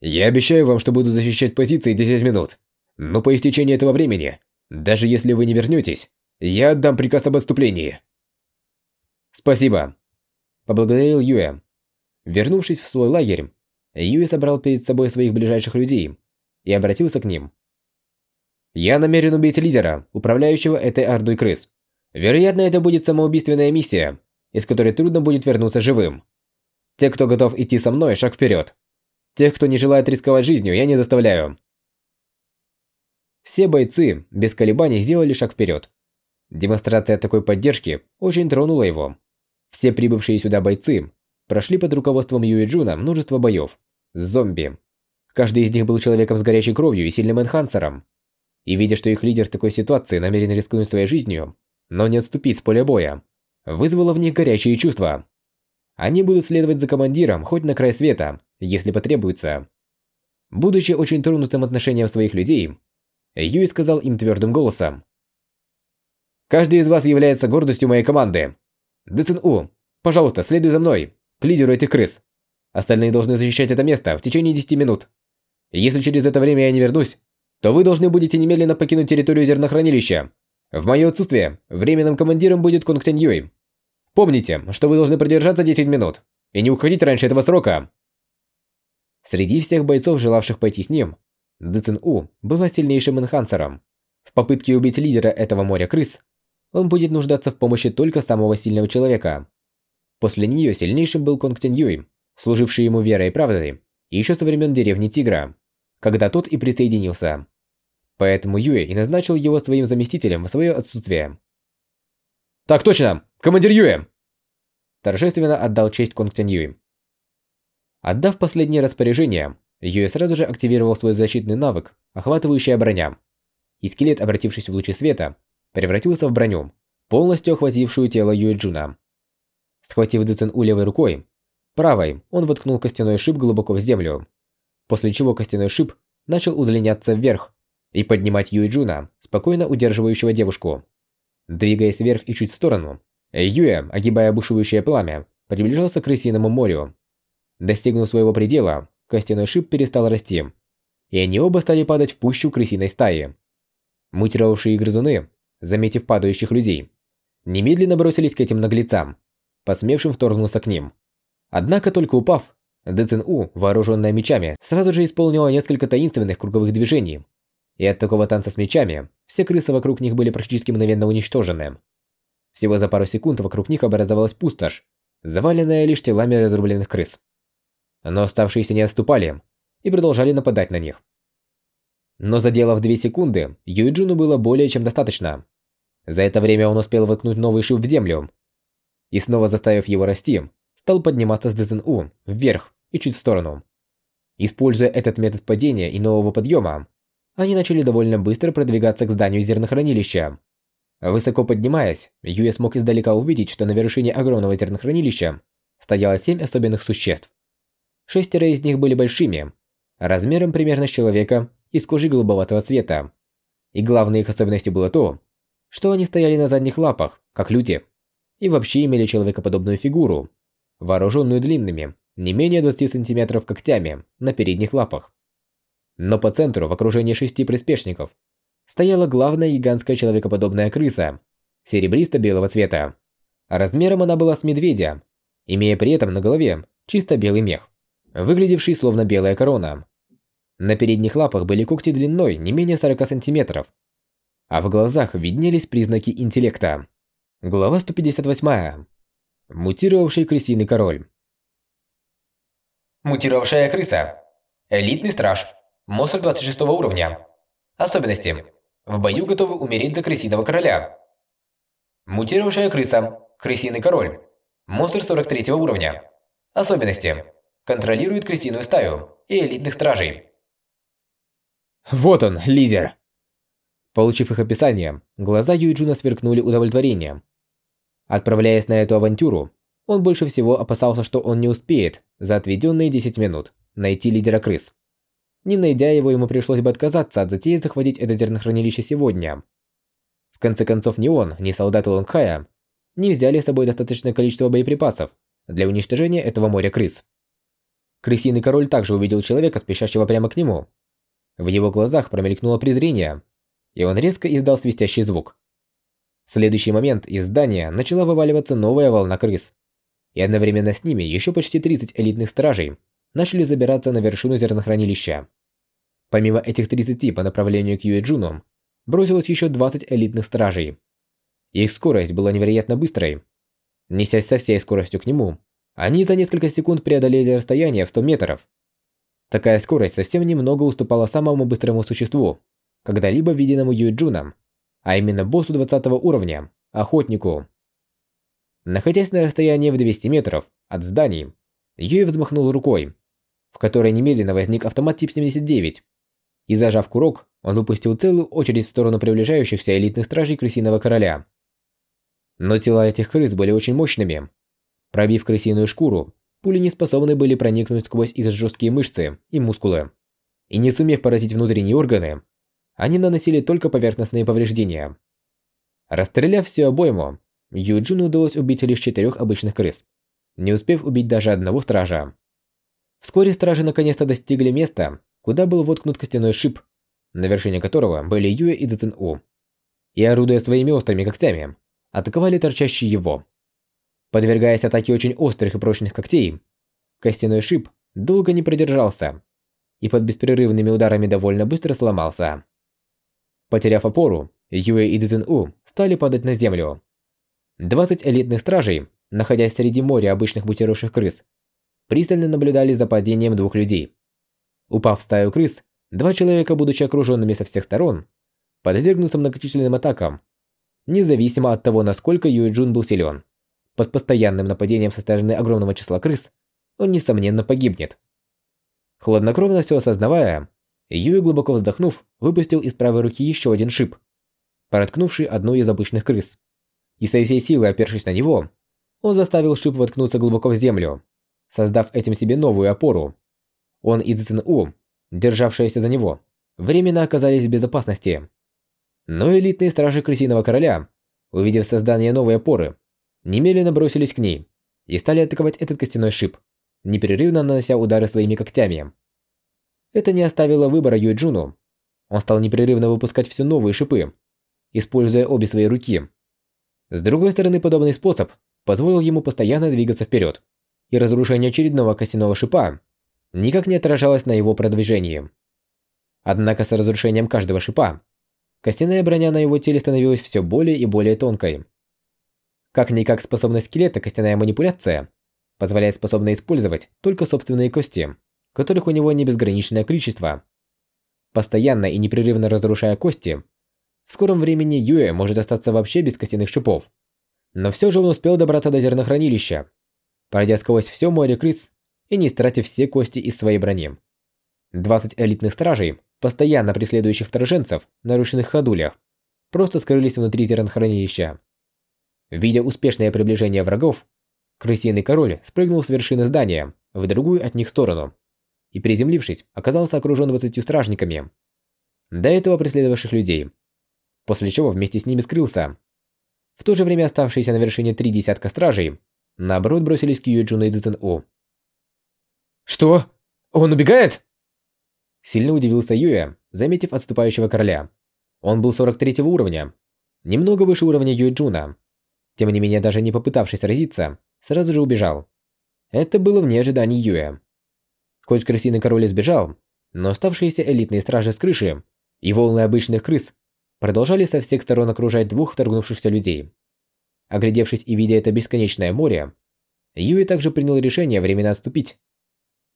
A: Я обещаю вам, что буду защищать позиции 10 минут. Но по истечении этого времени, даже если вы не вернетесь, я отдам приказ об отступлении». «Спасибо», – поблагодарил Юэ. Вернувшись в свой лагерь, Юэ собрал перед собой своих ближайших людей и обратился к ним. «Я намерен убить лидера, управляющего этой ордой крыс. Вероятно, это будет самоубийственная миссия, из которой трудно будет вернуться живым. Те, кто готов идти со мной, шаг вперед. Тех, кто не желает рисковать жизнью, я не заставляю». Все бойцы без колебаний сделали шаг вперед. Демонстрация такой поддержки очень тронула его. Все прибывшие сюда бойцы прошли под руководством Юи Джуна множество боев с зомби. Каждый из них был человеком с горячей кровью и сильным энхансером. И видя, что их лидер в такой ситуации намерен рискнуть своей жизнью, но не отступить с поля боя, вызвало в них горячие чувства. Они будут следовать за командиром хоть на край света, если потребуется. Будучи очень тронутым отношением своих людей, Юй сказал им твердым голосом. Каждый из вас является гордостью моей команды. Дэцин У, пожалуйста, следуй за мной, к лидеру этих крыс. Остальные должны защищать это место в течение 10 минут. Если через это время я не вернусь, то вы должны будете немедленно покинуть территорию зернохранилища. В мое отсутствие временным командиром будет Кунг Тянь Юй. Помните, что вы должны продержаться 10 минут и не уходить раньше этого срока. Среди всех бойцов, желавших пойти с ним, Дэцин У была сильнейшим энхансером. В попытке убить лидера этого моря крыс, он будет нуждаться в помощи только самого сильного человека. После нее сильнейшим был Конг Тянь Юй, служивший ему верой и правдой еще со времен деревни Тигра, когда тот и присоединился. Поэтому Юэ и назначил его своим заместителем в свое отсутствие. «Так точно! Командир Юэ!» Торжественно отдал честь Конг Юй. Отдав последнее распоряжение, Юэ сразу же активировал свой защитный навык, охватывающая броня. И скелет, обратившись в лучи света, превратился в броню, полностью охватившую тело Юэ Джуна. Схватив Дэцин У левой рукой, правой он воткнул костяной шип глубоко в землю, после чего костяной шип начал удлиняться вверх и поднимать Юэ Джуна, спокойно удерживающего девушку. Двигаясь вверх и чуть в сторону, Юэ, огибая бушующее пламя, приближался к крысиному морю. Достигнув своего предела, костяной шип перестал расти, и они оба стали падать в пущу крысиной стаи. Мутировавшие грызуны, заметив падающих людей, немедленно бросились к этим наглецам, посмевшим вторгнуться к ним. Однако только упав, Дэцин У, вооруженная мечами, сразу же исполнила несколько таинственных круговых движений. И от такого танца с мечами все крысы вокруг них были практически мгновенно уничтожены. Всего за пару секунд вокруг них образовалась пустошь, заваленная лишь телами разрубленных крыс но оставшиеся не отступали и продолжали нападать на них. Но заделав две секунды, Юйджуну было более чем достаточно. За это время он успел воткнуть новый шип в землю и снова заставив его расти, стал подниматься с ДЗНУ вверх и чуть в сторону. Используя этот метод падения и нового подъема, они начали довольно быстро продвигаться к зданию зернохранилища. Высоко поднимаясь, Юэ смог издалека увидеть, что на вершине огромного зернохранилища стояло семь особенных существ. Шестеро из них были большими, размером примерно с человека и с кожей голубоватого цвета. И главной их особенностью было то, что они стояли на задних лапах, как люди, и вообще имели человекоподобную фигуру, вооруженную длинными, не менее 20 сантиметров когтями на передних лапах. Но по центру, в окружении шести приспешников, стояла главная гигантская человекоподобная крыса, серебристо-белого цвета. Размером она была с медведя, имея при этом на голове чисто белый мех выглядевший словно белая корона. На передних лапах были когти длиной не менее 40 сантиметров, а в глазах виднелись признаки интеллекта. Глава 158. Мутировавший крысиный король.
D: Мутировавшая крыса. Элитный страж. Монстр 26 уровня. Особенности. В бою готовы умереть за крысиного короля. Мутировавшая крыса. Крысиный король. Монстр 43 уровня. Особенности контролирует крысиную стаю и элитных стражей.
A: Вот он, лидер. Получив их описание, глаза Юйджуна сверкнули удовлетворением. Отправляясь на эту авантюру, он больше всего опасался, что он не успеет за отведенные 10 минут найти лидера крыс. Не найдя его, ему пришлось бы отказаться от затеи захватить это зернохранилище сегодня. В конце концов, ни он, ни солдаты Лонгхая не взяли с собой достаточное количество боеприпасов для уничтожения этого моря крыс. Крысиный король также увидел человека, спешащего прямо к нему. В его глазах промелькнуло презрение, и он резко издал свистящий звук. В следующий момент из здания начала вываливаться новая волна крыс. И одновременно с ними еще почти 30 элитных стражей начали забираться на вершину зернохранилища. Помимо этих 30 по направлению к Юэджуну, бросилось еще 20 элитных стражей. Их скорость была невероятно быстрой. Несясь со всей скоростью к нему, они за несколько секунд преодолели расстояние в 100 метров. Такая скорость совсем немного уступала самому быстрому существу, когда-либо виденному Юэджуном, а именно боссу 20 уровня, охотнику. Находясь на расстоянии в 200 метров от зданий, Юэ взмахнул рукой, которой немедленно возник автомат тип 79. И зажав курок, он выпустил целую очередь в сторону приближающихся элитных стражей Крысиного Короля. Но тела этих крыс были очень мощными, Пробив крысиную шкуру, пули не способны были проникнуть сквозь их жесткие мышцы и мускулы. И не сумев поразить внутренние органы, они наносили только поверхностные повреждения. Расстреляв всю обойму, Юджину удалось убить лишь четырех обычных крыс, не успев убить даже одного стража. Вскоре стражи наконец-то достигли места, куда был воткнут костяной шип, на вершине которого были Юэ и Цзэн У. И орудуя своими острыми когтями, атаковали торчащий его. Подвергаясь атаке очень острых и прочных когтей, костяной шип долго не продержался и под беспрерывными ударами довольно быстро сломался. Потеряв опору, Юэ и Цзин У стали падать на землю. 20 элитных стражей, находясь среди моря обычных мутировавших крыс, пристально наблюдали за падением двух людей. Упав в стаю крыс, два человека, будучи окруженными со всех сторон, подвергнутся многочисленным атакам, независимо от того, насколько Юй Джун был силен. Под постоянным нападением со стороны огромного числа крыс, он, несомненно, погибнет. Хладнокровно все осознавая, Юй, глубоко вздохнув, выпустил из правой руки еще один шип, проткнувший одну из обычных крыс. И со всей силы опершись на него, он заставил шип воткнуться глубоко в землю, создав этим себе новую опору. Он и Цзин У, державшиеся за него, временно оказались в безопасности. Но элитные стражи Крысиного Короля, увидев создание новой опоры, немедленно бросились к ней и стали атаковать этот костяной шип, непрерывно нанося удары своими когтями. Это не оставило выбора Юэджуну. Он стал непрерывно выпускать все новые шипы, используя обе свои руки. С другой стороны, подобный способ позволил ему постоянно двигаться вперед, и разрушение очередного костяного шипа никак не отражалось на его продвижении. Однако с разрушением каждого шипа, костяная броня на его теле становилась все более и более тонкой. Как-никак способность скелета костяная манипуляция позволяет способно использовать только собственные кости, которых у него не безграничное количество. Постоянно и непрерывно разрушая кости, в скором времени Юэ может остаться вообще без костяных шипов. Но все же он успел добраться до зернохранилища, пройдя сквозь все море крыс и не стратив все кости из своей брони. 20 элитных стражей, постоянно преследующих вторженцев на ручных ходулях, просто скрылись внутри зернохранилища. Видя успешное приближение врагов, крысиный король спрыгнул с вершины здания в другую от них сторону и, приземлившись, оказался окружен 20 стражниками, до этого преследовавших людей после чего вместе с ними скрылся. В то же время оставшиеся на вершине три десятка стражей, наоборот, бросились к Юэджуну и Цзэн-У.
C: «Что? Он убегает?»
A: Сильно удивился Юэ, заметив отступающего короля. Он был 43 уровня, немного выше уровня Юэджуна. Тем не менее, даже не попытавшись сразиться, сразу же убежал. Это было вне ожиданий Юэ. Хоть крысиный король сбежал, но оставшиеся элитные стражи с крыши и волны обычных крыс продолжали со всех сторон окружать двух вторгнувшихся людей. Оглядевшись и видя это бесконечное море, Юи также принял решение временно отступить.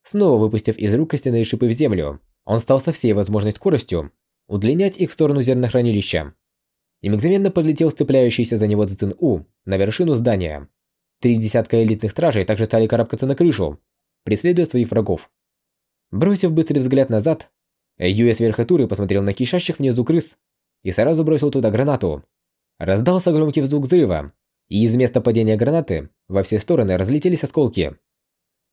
A: Снова выпустив из рук костяные шипы в землю, он стал со всей возможной скоростью удлинять их в сторону зернохранилища. И мгновенно подлетел сцепляющийся за него Цзин У на вершину здания. Три десятка элитных стражей также стали карабкаться на крышу, преследуя своих врагов. Бросив быстрый взгляд назад, Юэ с верхотуры посмотрел на кишащих внизу крыс и сразу бросил туда гранату. Раздался громкий звук взрыва, и из места падения гранаты во все стороны разлетелись осколки,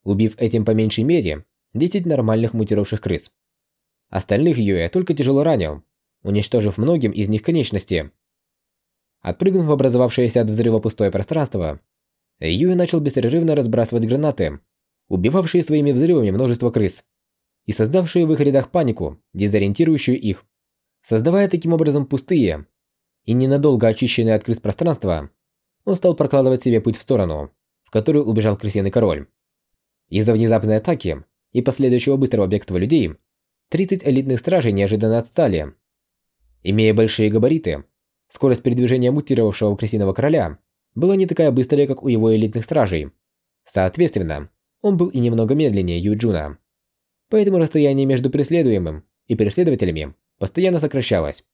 A: убив этим по меньшей мере 10 нормальных мутировавших крыс. Остальных Юэ только тяжело ранил, уничтожив многим из них конечности. Отпрыгнув в образовавшееся от взрыва пустое пространство, Юэ начал беспрерывно разбрасывать гранаты, убивавшие своими взрывами множество крыс и создавшие в их рядах панику, дезориентирующую их. Создавая таким образом пустые и ненадолго очищенные от крыс пространства, он стал прокладывать себе путь в сторону, в которую убежал крысиный король. Из-за внезапной атаки и последующего быстрого бегства людей, 30 элитных стражей неожиданно отстали. Имея большие габариты, скорость передвижения мутировавшего крысиного короля была не такая быстрая, как у его элитных стражей. Соответственно, он был и немного медленнее Юджуна. Поэтому расстояние между преследуемым и преследователями постоянно сокращалась.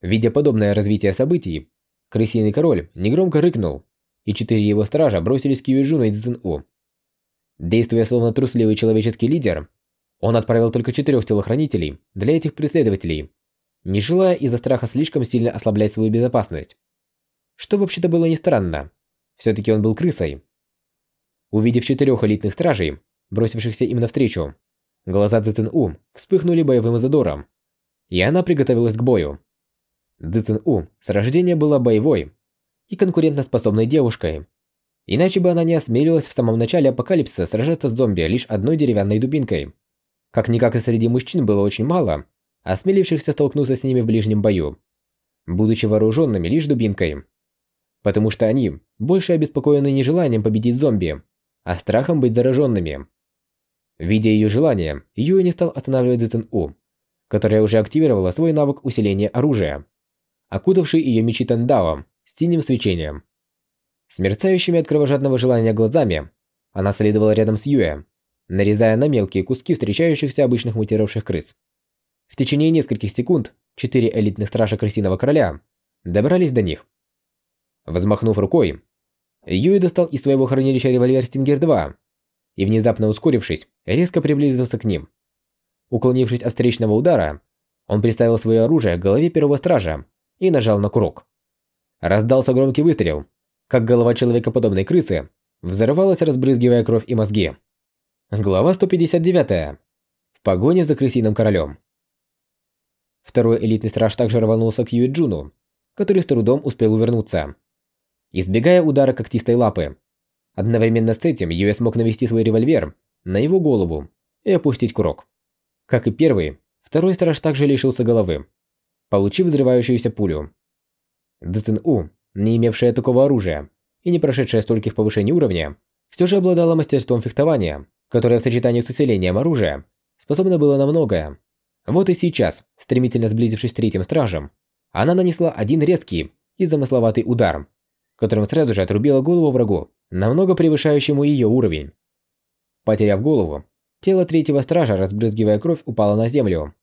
A: Видя подобное развитие событий, крысиный король негромко рыкнул, и четыре его стража бросились к Юэджуну и Цзэн-У. Действуя словно трусливый человеческий лидер, он отправил только четырех телохранителей для этих преследователей, не желая из-за страха слишком сильно ослаблять свою безопасность. Что вообще-то было не странно. Все-таки он был крысой. Увидев четырех элитных стражей, бросившихся им навстречу, глаза Цзэн-У вспыхнули боевым задором и она приготовилась к бою. Цзэн У с рождения была боевой и конкурентоспособной девушкой. Иначе бы она не осмелилась в самом начале апокалипсиса сражаться с зомби лишь одной деревянной дубинкой. Как-никак и среди мужчин было очень мало, осмелившихся столкнуться с ними в ближнем бою, будучи вооруженными лишь дубинкой. Потому что они больше обеспокоены не желанием победить зомби, а страхом быть зараженными. Видя ее желание, Юэ не стал останавливать Цзэн У, которая уже активировала свой навык усиления оружия, окутавший ее мечи Тандао с синим свечением. С мерцающими от кровожадного желания глазами, она следовала рядом с Юэ, нарезая на мелкие куски встречающихся обычных мутировавших крыс. В течение нескольких секунд четыре элитных стража Крысиного Короля добрались до них. Взмахнув рукой, Юи достал из своего хранилища револьвер Стингер-2 и, внезапно ускорившись, резко приблизился к ним. Уклонившись от встречного удара, он приставил свое оружие к голове первого стража и нажал на курок. Раздался громкий выстрел, как голова человекоподобной крысы взорвалась, разбрызгивая кровь и мозги. Глава 159. В погоне за крысиным королем. Второй элитный страж также рванулся к Юи Джуну, который с трудом успел увернуться. Избегая удара когтистой лапы, одновременно с этим Юэ смог навести свой револьвер на его голову и опустить курок. Как и первый, второй страж также лишился головы, получив взрывающуюся пулю. Дцин У, не имевшая такого оружия и не прошедшая стольких повышений уровня, все же обладала мастерством фехтования, которое в сочетании с усилением оружия способно было на многое. Вот и сейчас, стремительно сблизившись с третьим стражем, она нанесла один резкий и замысловатый удар, которым сразу же отрубила голову врагу, намного превышающему ее уровень. Потеряв голову, тело третьего стража, разбрызгивая кровь, упало на землю,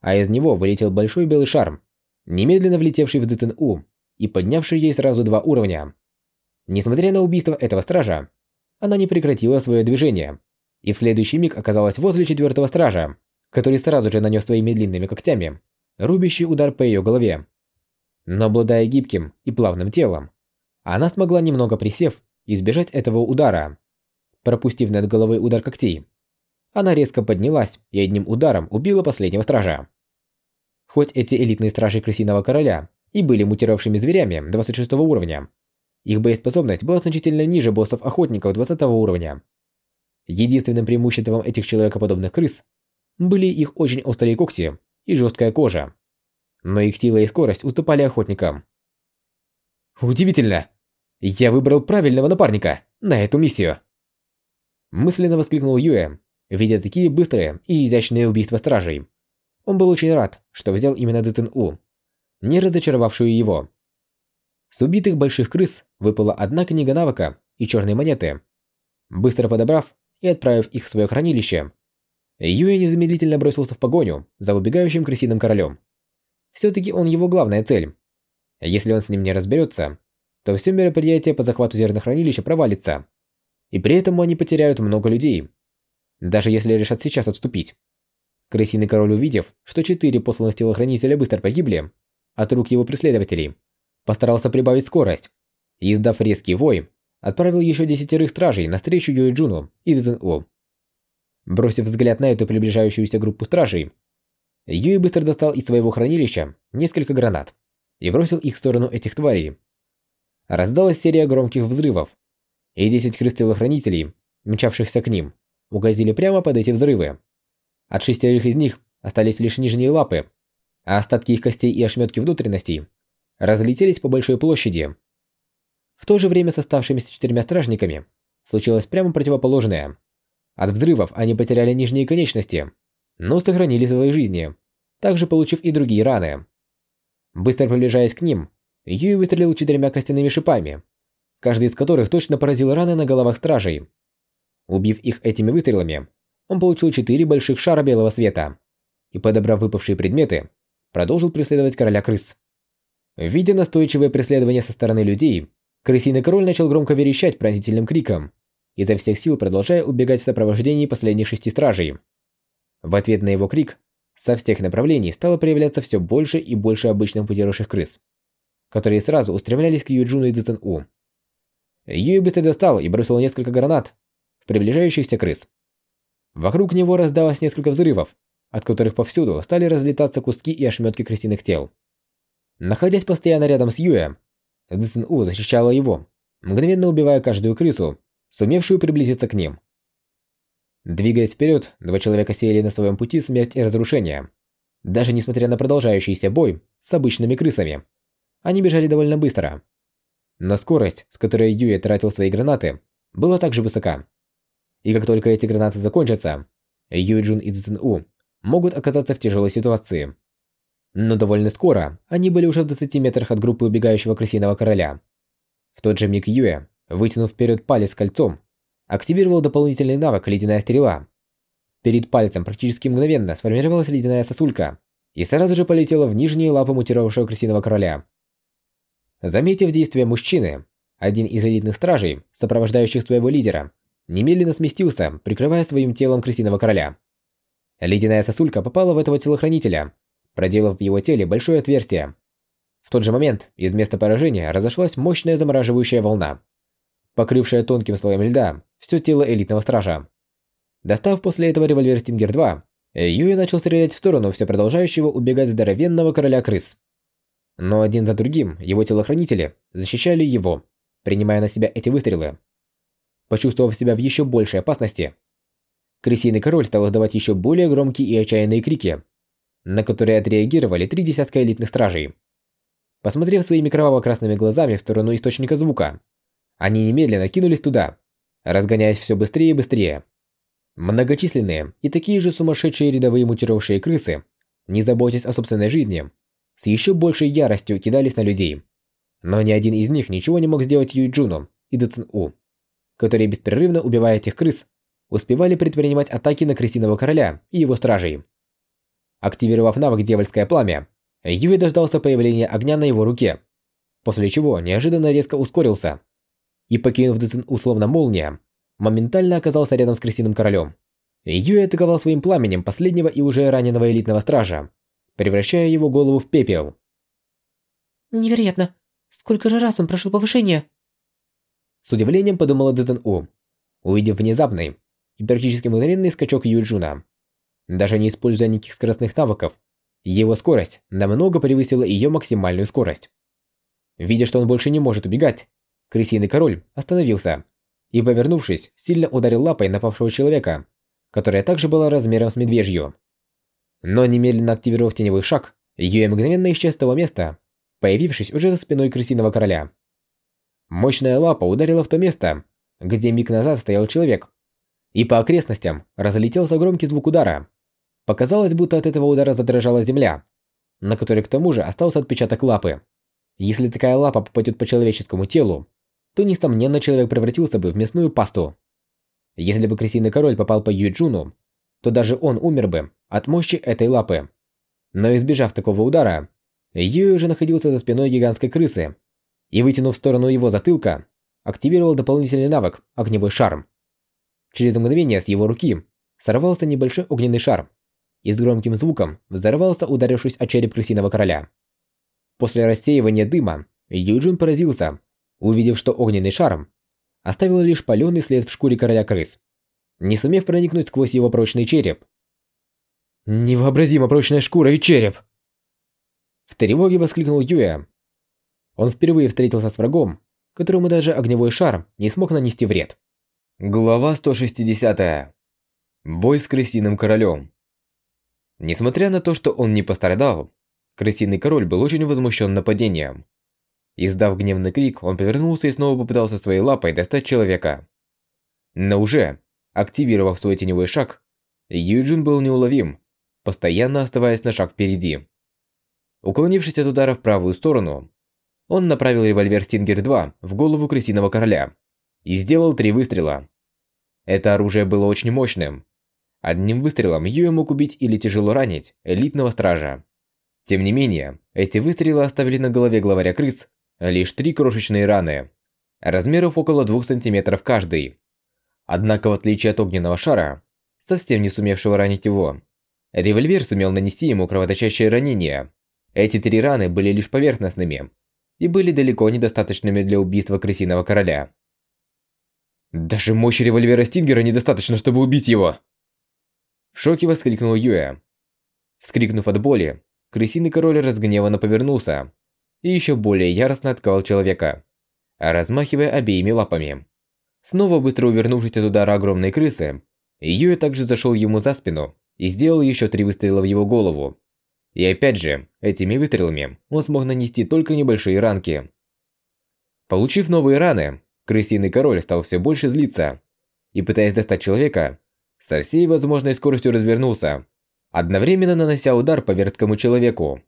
A: а из него вылетел большой белый шар, немедленно влетевший в Цзэцэн У и поднявший ей сразу два уровня. Несмотря на убийство этого стража, она не прекратила свое движение, и в следующий миг оказалась возле четвертого стража, который сразу же нанес своими длинными когтями рубящий удар по ее голове. Но обладая гибким и плавным телом, она смогла немного присев избежать этого удара. Пропустив над головой удар когтей, она резко поднялась и одним ударом убила последнего стража. Хоть эти элитные стражи Крысиного Короля и были мутировавшими зверями 26 уровня, их боеспособность была значительно ниже боссов-охотников 20 уровня. Единственным преимуществом этих человекоподобных крыс были их очень острые когти и жесткая кожа. Но их сила и скорость уступали охотникам. Удивительно! Я выбрал правильного напарника на эту миссию. Мысленно воскликнул Юэ, видя такие быстрые и изящные убийства стражей. Он был очень рад, что взял именно Цзин У, не разочаровавшую его. С убитых больших крыс выпала одна книга навыка и черные монеты. Быстро подобрав и отправив их в свое хранилище, Юэ незамедлительно бросился в погоню за убегающим крысиным королем. Все-таки он его главная цель. Если он с ним не разберется, то все мероприятие по захвату зернохранилища провалится. И при этом они потеряют много людей. Даже если решат сейчас отступить. Крысиный король, увидев, что четыре посланных телохранителя быстро погибли от рук его преследователей, постарался прибавить скорость и, издав резкий вой, отправил еще десятерых стражей навстречу Юэ Джуну и Цзэн У. Бросив взгляд на эту приближающуюся группу стражей, Юи быстро достал из своего хранилища несколько гранат и бросил их в сторону этих тварей. Раздалась серия громких взрывов, и десять крыс-телохранителей, мчавшихся к ним, угодили прямо под эти взрывы. От шестерых из них остались лишь нижние лапы, а остатки их костей и ошметки внутренностей разлетелись по большой площади. В то же время с оставшимися четырьмя стражниками случилось прямо противоположное – от взрывов они потеряли нижние конечности, но сохранили свои жизни, также получив и другие раны. Быстро приближаясь к ним, Юй выстрелил четырьмя костяными шипами, каждый из которых точно поразил раны на головах стражей. Убив их этими выстрелами, он получил четыре больших шара белого света и, подобрав выпавшие предметы, продолжил преследовать короля крыс. Видя настойчивое преследование со стороны людей, крысиный король начал громко верещать пронзительным криком, изо всех сил продолжая убегать в сопровождении последних шести стражей. В ответ на его крик, со всех направлений стало проявляться все больше и больше обычных путировавших крыс, которые сразу устремлялись к Юджуну и Цзэн У. Юй быстро достал и бросил несколько гранат в приближающихся крыс. Вокруг него раздалось несколько взрывов, от которых повсюду стали разлетаться куски и ошметки крысиных тел. Находясь постоянно рядом с Юэ, У защищала его, мгновенно убивая каждую крысу, сумевшую приблизиться к ним. Двигаясь вперед, два человека сеяли на своем пути смерть и разрушение. Даже несмотря на продолжающийся бой с обычными крысами, они бежали довольно быстро. Но скорость, с которой Юэ тратил свои гранаты, была также высока. И как только эти гранаты закончатся, Юэджун и Цзэн могут оказаться в тяжелой ситуации. Но довольно скоро они были уже в 20 метрах от группы убегающего крысиного короля. В тот же миг Юэ Вытянув вперед палец кольцом, активировал дополнительный навык «Ледяная стрела». Перед пальцем практически мгновенно сформировалась ледяная сосулька и сразу же полетела в нижние лапы мутировавшего крысиного короля. Заметив действия мужчины, один из элитных стражей, сопровождающих своего лидера, немедленно сместился, прикрывая своим телом крысиного короля. Ледяная сосулька попала в этого телохранителя, проделав в его теле большое отверстие. В тот же момент из места поражения разошлась мощная замораживающая волна, покрывшая тонким слоем льда все тело элитного стража. Достав после этого револьвер Стингер 2, Юи начал стрелять в сторону все продолжающего убегать здоровенного короля крыс. Но один за другим его телохранители защищали его, принимая на себя эти выстрелы. Почувствовав себя в еще большей опасности, крысиный король стал издавать еще более громкие и отчаянные крики, на которые отреагировали три десятка элитных стражей. Посмотрев своими кроваво-красными глазами в сторону источника звука, они немедленно кинулись туда, разгоняясь все быстрее и быстрее. Многочисленные и такие же сумасшедшие рядовые мутировавшие крысы, не заботясь о собственной жизни, с еще большей яростью кидались на людей. Но ни один из них ничего не мог сделать Юйджуну и Дэцин У, которые беспрерывно убивая этих крыс, успевали предпринимать атаки на крысиного короля и его стражей. Активировав навык «Дьявольское пламя», Юй дождался появления огня на его руке, после чего неожиданно резко ускорился и, покинув Дэцин условно молния, моментально оказался рядом с крысиным королем. Юй атаковал своим пламенем последнего и уже раненого элитного стража, превращая его голову в пепел.
B: Невероятно. Сколько же раз он прошел повышение?
A: С удивлением подумала Дэцин У, увидев внезапный и практически мгновенный скачок Юджуна. Даже не используя никаких скоростных навыков, его скорость намного превысила ее максимальную скорость. Видя, что он больше не может убегать, крысиный король остановился и, повернувшись, сильно ударил лапой напавшего человека, которая также была размером с медвежью. Но немедленно активировав теневой шаг, Юэ мгновенно исчез с того места, появившись уже за спиной крысиного короля. Мощная лапа ударила в то место, где миг назад стоял человек, и по окрестностям разлетелся громкий звук удара. Показалось, будто от этого удара задрожала земля, на которой к тому же остался отпечаток лапы. Если такая лапа попадет по человеческому телу, то несомненно человек превратился бы в мясную пасту. Если бы крысиный король попал по Юджуну, то даже он умер бы от мощи этой лапы. Но избежав такого удара, Юй уже находился за спиной гигантской крысы и, вытянув в сторону его затылка, активировал дополнительный навык «Огневой шарм». Через мгновение с его руки сорвался небольшой огненный шар и с громким звуком взорвался, ударившись о череп крысиного короля. После рассеивания дыма Юджин поразился, увидев, что огненный шар оставил лишь паленый след в шкуре короля крыс, не сумев проникнуть сквозь его прочный череп. «Невообразимо прочная шкура и череп!» В тревоге воскликнул Юэ. Он впервые встретился с врагом, которому даже огневой шар не смог нанести вред. Глава 160. Бой с крысиным королем. Несмотря на то, что он не пострадал, крысиный король был очень возмущен нападением. Издав гневный крик, он повернулся и снова попытался своей лапой достать человека. Но уже, активировав свой теневой шаг, Юджин был неуловим, постоянно оставаясь на шаг впереди. Уклонившись от удара в правую сторону, он направил револьвер Стингер-2 в голову крысиного короля и сделал три выстрела. Это оружие было очень мощным. Одним выстрелом Юэ мог убить или тяжело ранить элитного стража. Тем не менее, эти выстрелы оставили на голове главаря крыс лишь три крошечные раны, размеров около 2 сантиметров каждый. Однако, в отличие от огненного шара, совсем не сумевшего ранить его, револьвер сумел нанести ему кровоточащее ранение. Эти три раны были лишь поверхностными и были далеко недостаточными для убийства крысиного короля. Даже мощи револьвера Стингера недостаточно, чтобы убить его. В шоке воскликнул Юэ. Вскрикнув от боли, крысиный король разгневанно повернулся и еще более яростно отковал человека, размахивая обеими лапами. Снова быстро увернувшись от удара огромной крысы, Юэ также зашел ему за спину и сделал еще три выстрела в его голову. И опять же, этими выстрелами он смог нанести только небольшие ранки. Получив новые раны, крысиный король стал все больше злиться и, пытаясь достать человека, со всей возможной скоростью развернулся, одновременно нанося удар по верткому человеку.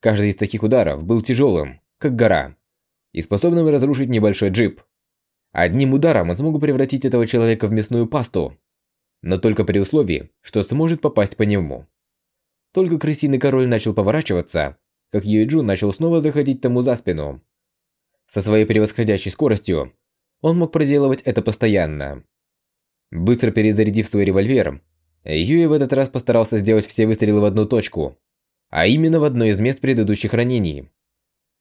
A: Каждый из таких ударов был тяжелым, как гора, и способным разрушить небольшой джип. Одним ударом он смог превратить этого человека в мясную пасту. Но только при условии, что сможет попасть по нему. Только крысиный король начал поворачиваться, как Юэджун начал снова заходить тому за спину. Со своей превосходящей скоростью, он мог проделывать это постоянно. Быстро перезарядив свой револьвер, Юи в этот раз постарался сделать все выстрелы в одну точку, а именно в одно из мест предыдущих ранений.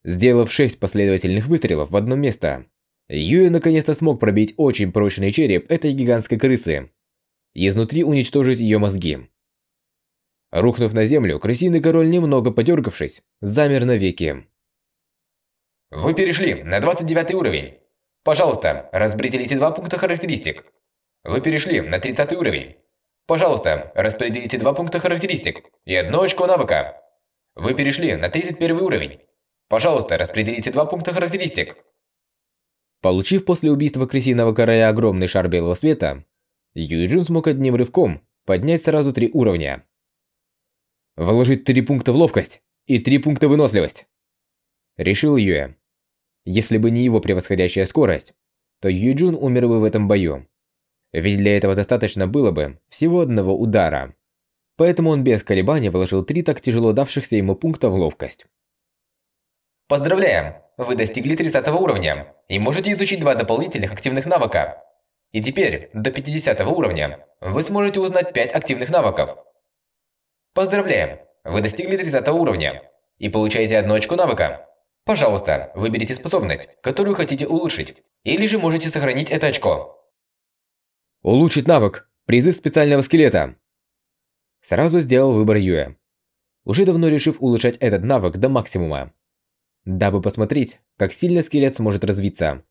A: Сделав шесть последовательных выстрелов в одно место, Юи наконец-то смог пробить очень прочный череп этой гигантской крысы и изнутри уничтожить ее мозги. Рухнув на землю, крысиный король, немного подергавшись, замер навеки.
D: Вы перешли на 29 уровень. Пожалуйста, распределите два пункта характеристик. Вы перешли на 30 уровень. Пожалуйста, распределите два пункта характеристик и одно очко навыка. Вы перешли на 31 уровень. Пожалуйста, распределите два пункта характеристик.
A: Получив после убийства крысиного короля огромный шар белого света, Юйджун смог одним рывком поднять сразу три уровня. Вложить три пункта в ловкость и три пункта выносливость. Решил Юэ. Если бы не его превосходящая скорость, то Юджун умер бы в этом бою. Ведь для этого достаточно было бы всего одного удара. Поэтому он без колебаний вложил три так тяжело давшихся ему пункта в ловкость.
D: Поздравляем! Вы достигли 30 уровня и можете изучить два дополнительных активных навыка. И теперь, до 50 уровня, вы сможете узнать 5 активных навыков. Поздравляем! Вы достигли 30 уровня и получаете одно очко навыка. Пожалуйста, выберите способность, которую хотите улучшить, или же можете сохранить это очко.
A: Улучшить навык. Призыв специального скелета. Сразу сделал выбор Юэ. Уже давно решив улучшать этот навык до максимума. Дабы посмотреть, как сильно скелет сможет развиться.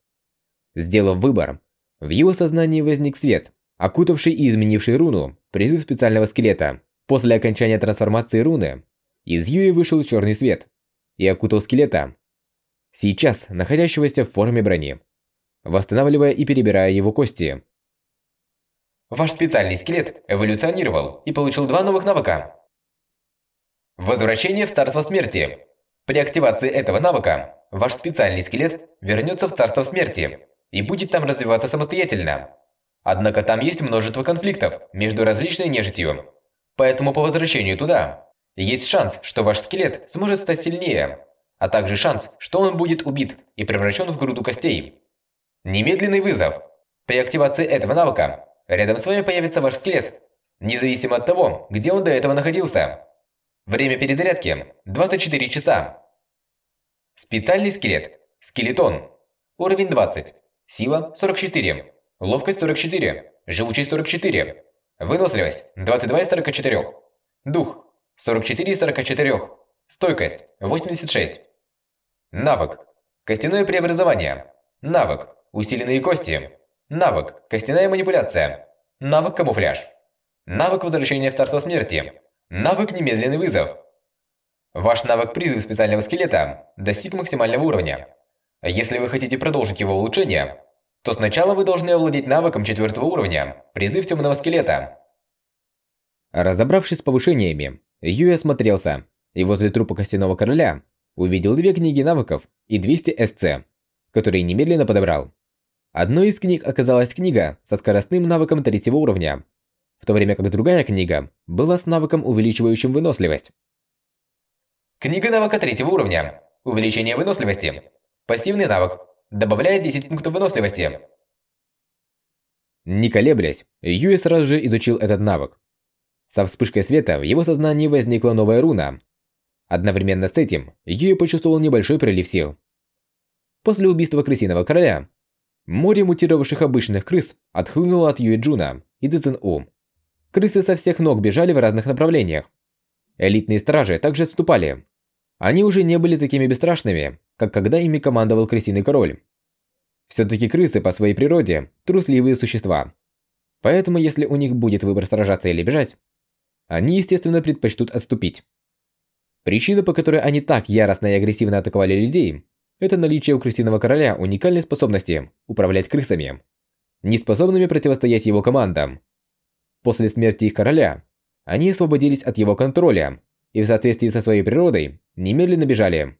A: Сделав выбор, в его сознании возник свет, окутавший и изменивший руну призыв специального скелета. После окончания трансформации руны, из Юи вышел черный свет и окутал скелета сейчас находящегося в форме брони, восстанавливая и перебирая его кости.
D: Ваш специальный скелет эволюционировал и получил два новых навыка. Возвращение в Царство Смерти. При активации этого навыка, ваш специальный скелет вернется в Царство Смерти и будет там развиваться самостоятельно. Однако там есть множество конфликтов между различной нежитью. Поэтому по возвращению туда, есть шанс, что ваш скелет сможет стать сильнее а также шанс, что он будет убит и превращен в груду костей. Немедленный вызов. При активации этого навыка рядом с вами появится ваш скелет, независимо от того, где он до этого находился. Время перезарядки – 24 часа. Специальный скелет. Скелетон. Уровень 20. Сила – 44. Ловкость – 44. Живучесть – 44. Выносливость – 22 из 44. Дух – 44 из 44. Стойкость – 86. Навык. Костяное преобразование. Навык. Усиленные кости. Навык. Костяная манипуляция. Навык камуфляж. Навык возвращения в царство смерти. Навык немедленный вызов. Ваш навык призыв специального скелета достиг максимального уровня. Если вы хотите продолжить его улучшение, то сначала вы должны овладеть навыком четвертого уровня призыв темного скелета.
A: Разобравшись с повышениями, Юй осмотрелся и возле трупа костяного короля увидел две книги навыков и 200 СЦ, которые немедленно подобрал. Одной из книг оказалась книга со скоростным навыком третьего уровня, в то время как другая книга была с навыком, увеличивающим выносливость.
D: Книга навыка третьего уровня. Увеличение выносливости. Пассивный навык. Добавляет 10 пунктов выносливости.
A: Не колеблясь, Юи сразу же изучил этот навык. Со вспышкой света в его сознании возникла новая руна, Одновременно с этим Юи почувствовал небольшой прилив сил. После убийства крысиного короля, море мутировавших обычных крыс отхлынуло от Юи Джуна и Цзин У. Крысы со всех ног бежали в разных направлениях. Элитные стражи также отступали. Они уже не были такими бесстрашными, как когда ими командовал крысиный король. Все-таки крысы по своей природе – трусливые существа. Поэтому если у них будет выбор сражаться или бежать, они, естественно, предпочтут отступить. Причина, по которой они так яростно и агрессивно атаковали людей, это наличие у крысиного короля уникальной способности управлять крысами, не способными противостоять его командам. После смерти их короля, они освободились от его контроля и в соответствии со своей природой немедленно бежали.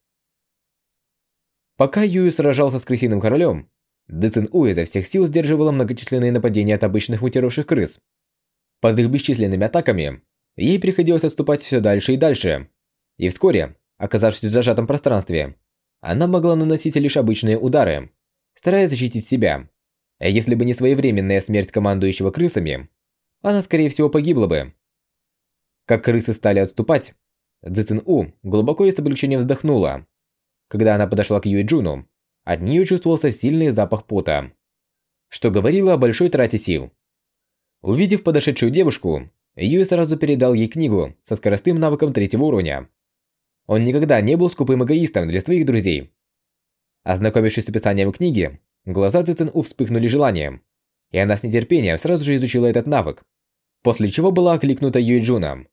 A: Пока Юю сражался с крысиным королем, Дэцин У изо всех сил сдерживала многочисленные нападения от обычных мутировавших крыс. Под их бесчисленными атаками ей приходилось отступать все дальше и дальше. И вскоре, оказавшись в зажатом пространстве, она могла наносить лишь обычные удары, стараясь защитить себя. А если бы не своевременная смерть командующего крысами, она, скорее всего, погибла бы. Как крысы стали отступать, Цзэцин У глубоко и с облегчением вздохнула. Когда она подошла к Юй Джуну, от нее чувствовался сильный запах пота, что говорило о большой трате сил. Увидев подошедшую девушку, Юй сразу передал ей книгу со скоростным навыком третьего уровня. Он никогда не был скупым эгоистом для своих друзей. Ознакомившись с описанием книги, глаза Цзэцин У вспыхнули желанием, и она с нетерпением сразу же изучила этот навык, после чего была окликнута Юй Джуном.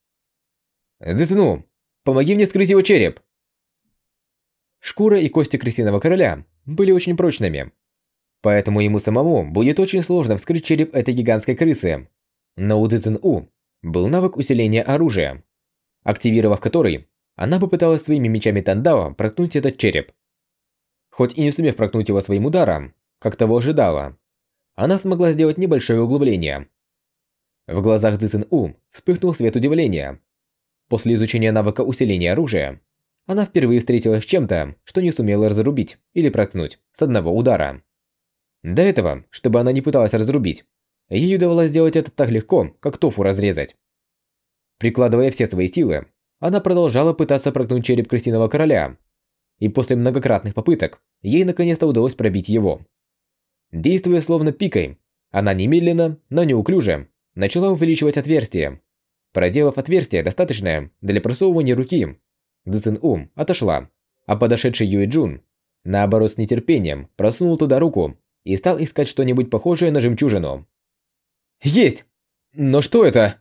A: «Цзэцин У, помоги мне скрыть его череп!» Шкура и кости крысиного короля были очень прочными, поэтому ему самому будет очень сложно вскрыть череп этой гигантской крысы. Но у Цзэцин У был навык усиления оружия, активировав который, она попыталась своими мечами Тандао проткнуть этот череп. Хоть и не сумев проткнуть его своим ударом, как того ожидала, она смогла сделать небольшое углубление. В глазах Цзэцин У вспыхнул свет удивления. После изучения навыка усиления оружия, она впервые встретилась с чем-то, что не сумела разрубить или проткнуть с одного удара. До этого, чтобы она не пыталась разрубить, ей удавалось сделать это так легко, как тофу разрезать. Прикладывая все свои силы, она продолжала пытаться проткнуть череп крысиного короля, и после многократных попыток ей наконец-то удалось пробить его. Действуя словно пикой, она немедленно, но неуклюже, начала увеличивать отверстие. Проделав отверстие достаточное для просовывания руки, Цзин Ум отошла, а подошедший Юй Джун, наоборот с нетерпением, просунул туда руку и стал искать что-нибудь похожее на жемчужину. «Есть! Но что это?»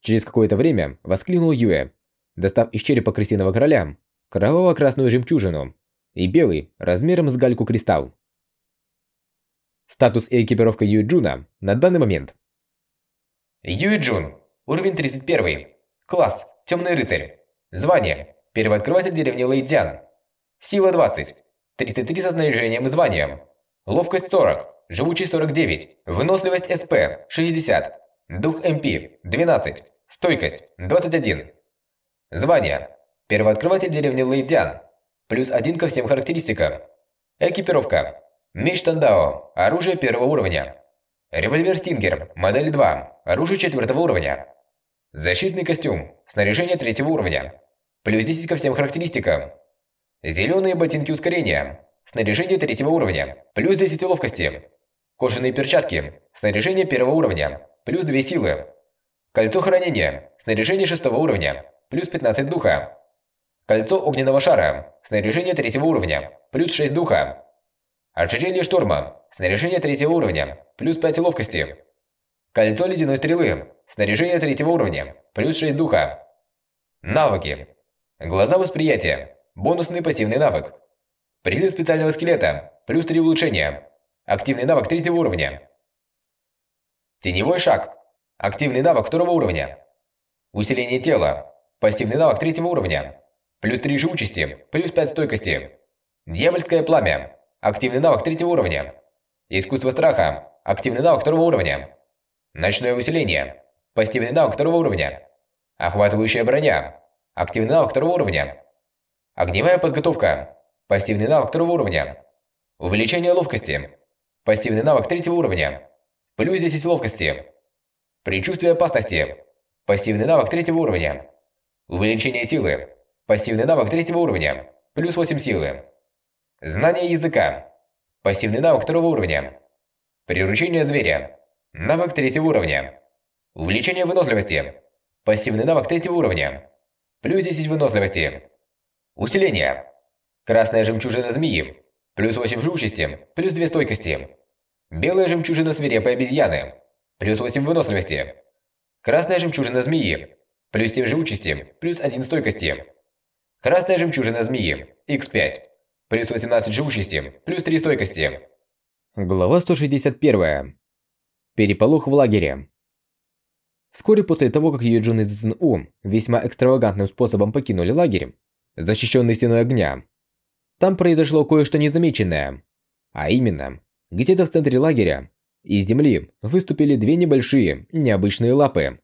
A: Через какое-то время воскликнул Юэ, достав из черепа крысиного короля кроваво-красную жемчужину и белый, размером с гальку кристалл. Статус и экипировка Юэ Джуна на данный момент.
D: Юэ Джун, уровень 31, класс Темный рыцарь, Звание. Первооткрыватель деревни Лэйдзян. Сила 20. 33 со снаряжением и званием. Ловкость 40. Живучий 49. Выносливость СП 60. Дух МП 12. Стойкость 21. Звание. Первооткрыватель деревни Лэйдзян. Плюс 1 ко всем характеристикам. Экипировка. Меч Тандао. Оружие первого уровня. Револьвер Стингер. Модель 2. Оружие четвертого уровня. Защитный костюм. Снаряжение третьего уровня. Плюс 10 ко всем характеристикам. Зеленые ботинки ускорения. Снаряжение третьего уровня. Плюс 10 ловкости. Кожаные перчатки. Снаряжение первого уровня. Плюс 2 силы. Кольцо хранения. Снаряжение шестого уровня. Плюс 15 духа. Кольцо огненного шара. Снаряжение третьего уровня. Плюс 6 духа. Ожерелье шторма. Снаряжение третьего уровня. Плюс 5 ловкости. Кольцо ледяной стрелы. Снаряжение третьего уровня. Плюс 6 духа. Навыки. Глаза восприятия. Бонусный пассивный навык. Призыв специального скелета. Плюс 3 улучшения. Активный навык третьего уровня. Теневой шаг. Активный навык второго уровня. Усиление тела. Пассивный навык третьего уровня. Плюс 3 живучести. Плюс 5 стойкости. Дьявольское пламя. Активный навык третьего уровня. Искусство страха. Активный навык второго уровня. Ночное усиление. Пассивный навык второго уровня. Охватывающая броня. Активный навык второго уровня. Огневая подготовка. Пассивный навык второго уровня. Увеличение ловкости. Пассивный навык третьего уровня. Плюс 10 ловкости. Предчувствие опасности. Пассивный навык третьего уровня. Увеличение силы. Пассивный навык третьего уровня. Плюс 8 силы. Знание языка. Пассивный навык второго уровня. Приручение зверя. Навык третьего уровня. Увеличение выносливости. Пассивный навык третьего уровня. Плюс 10 выносливости. Усиление. Красная жемчужина змеи. Плюс 8 живучести. Плюс 2 стойкости. Белая жемчужина свирепой обезьяны. Плюс 8 выносливости. Красная жемчужина змеи. Плюс 7 живучести. Плюс 1 стойкости. Красная жемчужина змеи. Х5. Плюс 18 живучести. Плюс 3 стойкости.
A: Глава 161. Переполох в лагере. Вскоре после того, как Юджун и Цзин У весьма экстравагантным способом покинули лагерь, защищенный стеной огня, там произошло кое-что незамеченное. А именно, где-то в центре лагеря из земли выступили две небольшие, необычные лапы,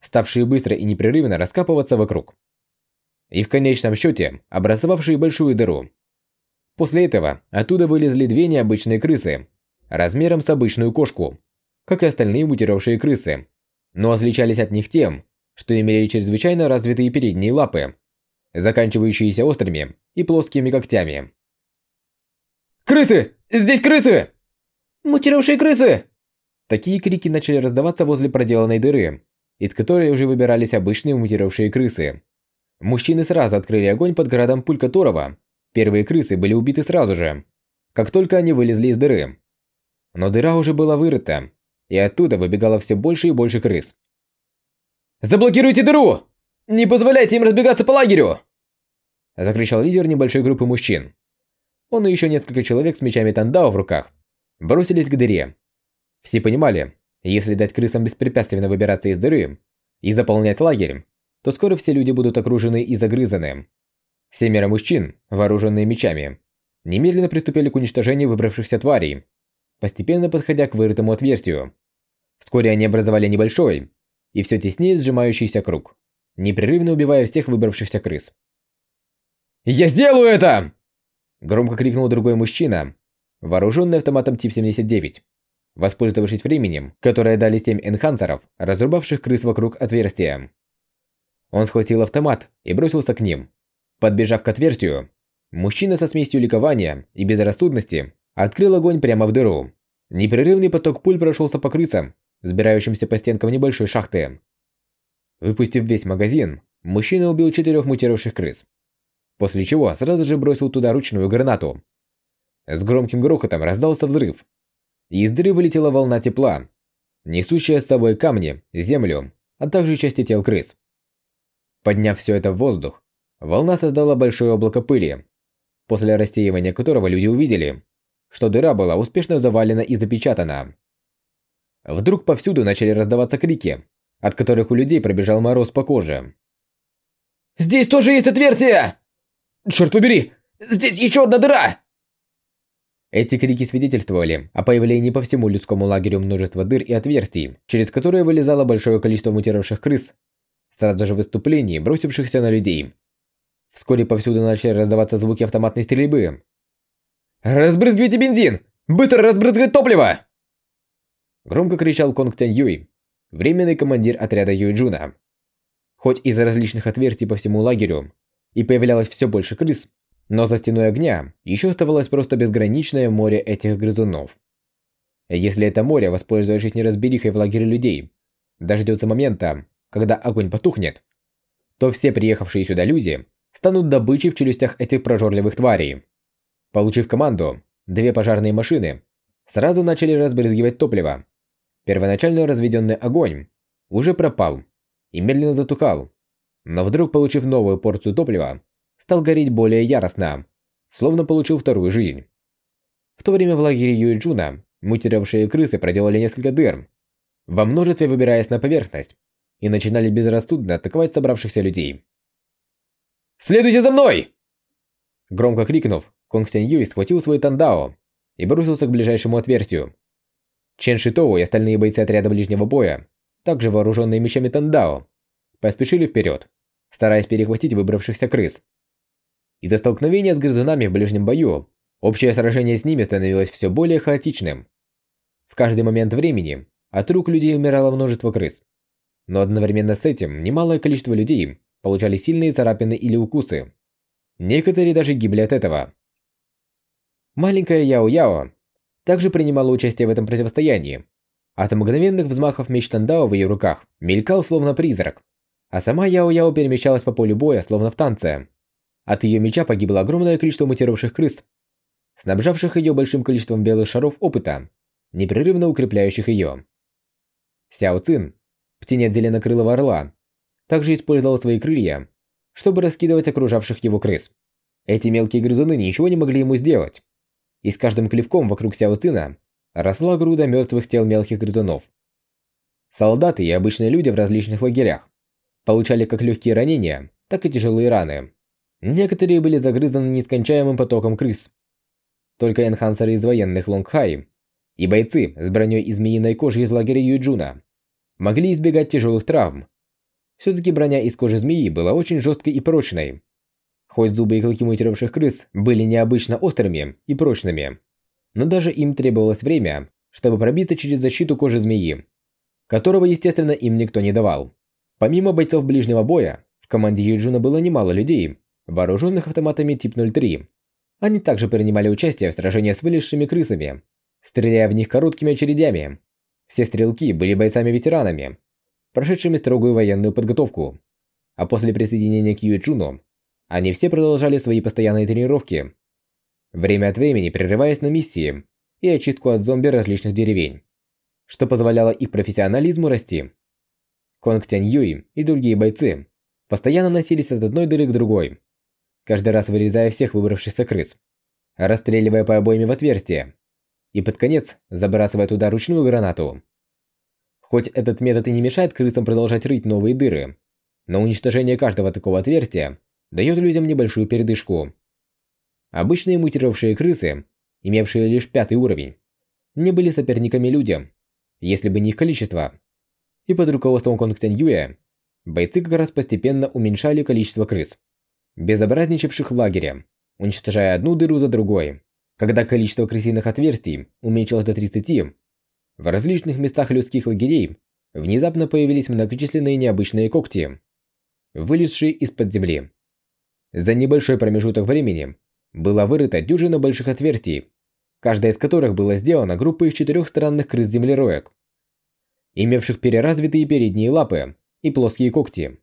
A: ставшие быстро и непрерывно раскапываться вокруг. И в конечном счете образовавшие большую дыру. После этого оттуда вылезли две необычные крысы, размером с обычную кошку, как и остальные мутировавшие крысы, но отличались от них тем, что имели чрезвычайно развитые передние лапы, заканчивающиеся острыми и плоскими когтями.
C: «Крысы! Здесь крысы! Мутировавшие крысы!»
A: Такие крики начали раздаваться возле проделанной дыры, из которой уже выбирались обычные мутировавшие крысы. Мужчины сразу открыли огонь под городом пуль которого первые крысы были убиты сразу же, как только они вылезли из дыры. Но дыра уже была вырыта, и оттуда выбегало все больше и больше крыс.
C: «Заблокируйте дыру! Не позволяйте им разбегаться по лагерю!»
A: Закричал лидер небольшой группы мужчин. Он и еще несколько человек с мечами Тандао в руках бросились к дыре. Все понимали, если дать крысам беспрепятственно выбираться из дыры и заполнять лагерь, то скоро все люди будут окружены и загрызаны. Семеро мужчин, вооруженные мечами, немедленно приступили к уничтожению выбравшихся тварей, постепенно подходя к вырытому отверстию. Вскоре они образовали небольшой и все теснее сжимающийся круг, непрерывно убивая всех выбравшихся крыс.
C: «Я сделаю это!»
A: Громко крикнул другой мужчина, вооруженный автоматом тип 79 воспользовавшись временем, которое дали семь энхансеров, разрубавших крыс вокруг отверстия. Он схватил автомат и бросился к ним. Подбежав к отверстию, мужчина со смесью ликования и безрассудности открыл огонь прямо в дыру. Непрерывный поток пуль прошелся по крысам, сбирающимся по стенкам небольшой шахты. Выпустив весь магазин, мужчина убил четырех мутировавших крыс. После чего сразу же бросил туда ручную гранату. С громким грохотом раздался взрыв, из дыры вылетела волна тепла, несущая с собой камни, землю, а также части тел крыс. Подняв все это в воздух, волна создала большое облако пыли, после рассеивания которого люди увидели, что дыра была успешно завалена и запечатана. Вдруг повсюду начали раздаваться крики, от которых у людей пробежал мороз по коже.
C: «Здесь тоже есть отверстие! Черт побери! Здесь еще одна дыра!»
A: Эти крики свидетельствовали о появлении по всему людскому лагерю множества дыр и отверстий, через которые вылезало большое количество мутировавших крыс, сразу же выступлений, бросившихся на людей. Вскоре повсюду начали раздаваться звуки автоматной стрельбы.
C: «Разбрызгивайте бензин! Быстро разбрызгивать топливо!»
A: Громко кричал Конг Тянь Юй, временный командир отряда Юй Джуна. Хоть из различных отверстий по всему лагерю и появлялось все больше крыс, но за стеной огня еще оставалось просто безграничное море этих грызунов. Если это море, воспользовавшись неразберихой в лагере людей, дождется момента, когда огонь потухнет, то все приехавшие сюда люди станут добычей в челюстях этих прожорливых тварей. Получив команду, две пожарные машины сразу начали разбрызгивать топливо. Первоначально разведенный огонь уже пропал и медленно затухал, но вдруг, получив новую порцию топлива, стал гореть более яростно, словно получил вторую жизнь. В то время в лагере Юэджуна мутировавшие крысы проделали несколько дыр, во множестве выбираясь на поверхность, и начинали безрассудно атаковать собравшихся людей.
C: «Следуйте за мной!»
A: Громко крикнув, Конг Сянь Юй схватил свой тандао и бросился к ближайшему отверстию. Чен Шитоу и остальные бойцы отряда ближнего боя, также вооруженные мечами тандао, поспешили вперед, стараясь перехватить выбравшихся крыс. Из-за столкновения с грызунами в ближнем бою, общее сражение с ними становилось все более хаотичным. В каждый момент времени от рук людей умирало множество крыс. Но одновременно с этим немалое количество людей получали сильные царапины или укусы. Некоторые даже гибли от этого. Маленькая Яо-Яо также принимала участие в этом противостоянии. От мгновенных взмахов меч Тандао в ее руках мелькал словно призрак, а сама Яо-Яо перемещалась по полю боя словно в танце. От ее меча погибло огромное количество мутировавших крыс, снабжавших ее большим количеством белых шаров опыта, непрерывно укрепляющих ее. Сяо Цин, птенец зеленокрылого орла, также использовал свои крылья, чтобы раскидывать окружавших его крыс. Эти мелкие грызуны ничего не могли ему сделать. И с каждым клевком вокруг Сяо росла груда мертвых тел мелких грызунов. Солдаты и обычные люди в различных лагерях получали как легкие ранения, так и тяжелые раны. Некоторые были загрызаны нескончаемым потоком крыс. только энхансеры из военных Лонгхай и бойцы с броней из змеиной кожи из лагеря Юджуна могли избегать тяжелых травм. Все-таки броня из кожи змеи была очень жесткой и прочной. Хоть зубы и клыки мутировавших крыс были необычно острыми и прочными, но даже им требовалось время, чтобы пробиться через защиту кожи змеи, которого, естественно, им никто не давал. Помимо бойцов ближнего боя, в команде Юджуна было немало людей, вооруженных автоматами тип 03. Они также принимали участие в сражении с вылезшими крысами, стреляя в них короткими очередями. Все стрелки были бойцами-ветеранами, прошедшими строгую военную подготовку. А после присоединения к Юджуну, они все продолжали свои постоянные тренировки, время от времени прерываясь на миссии и очистку от зомби различных деревень, что позволяло их профессионализму расти. Конг Тянь Юй и другие бойцы постоянно носились от одной дыры к другой, каждый раз вырезая всех выбравшихся крыс, расстреливая по обоим в отверстие, и под конец забрасывая туда ручную гранату. Хоть этот метод и не мешает крысам продолжать рыть новые дыры, но уничтожение каждого такого отверстия дает людям небольшую передышку. Обычные мутировавшие крысы, имевшие лишь пятый уровень, не были соперниками людям, если бы не их количество. И под руководством Конг Юя бойцы как раз постепенно уменьшали количество крыс, безобразничавших в лагере, уничтожая одну дыру за другой. Когда количество крысиных отверстий уменьшилось до 30, в различных местах людских лагерей внезапно появились многочисленные необычные когти, вылезшие из-под земли. За небольшой промежуток времени была вырыта дюжина больших отверстий, каждая из которых была сделана группой из четырех странных крыс-землероек, имевших переразвитые передние лапы и плоские когти.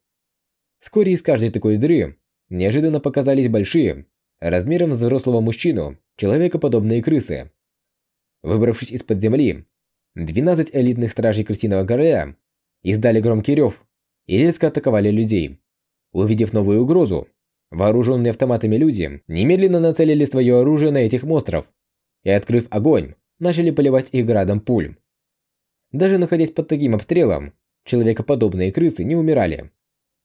A: Вскоре из каждой такой дыры неожиданно показались большие, размером с взрослого мужчину, человекоподобные крысы. Выбравшись из-под земли, 12 элитных стражей крысиного горея издали громкий рев и резко атаковали людей. Увидев новую угрозу, вооруженные автоматами люди немедленно нацелили свое оружие на этих монстров и, открыв огонь, начали поливать их градом пуль. Даже находясь под таким обстрелом, человекоподобные крысы не умирали.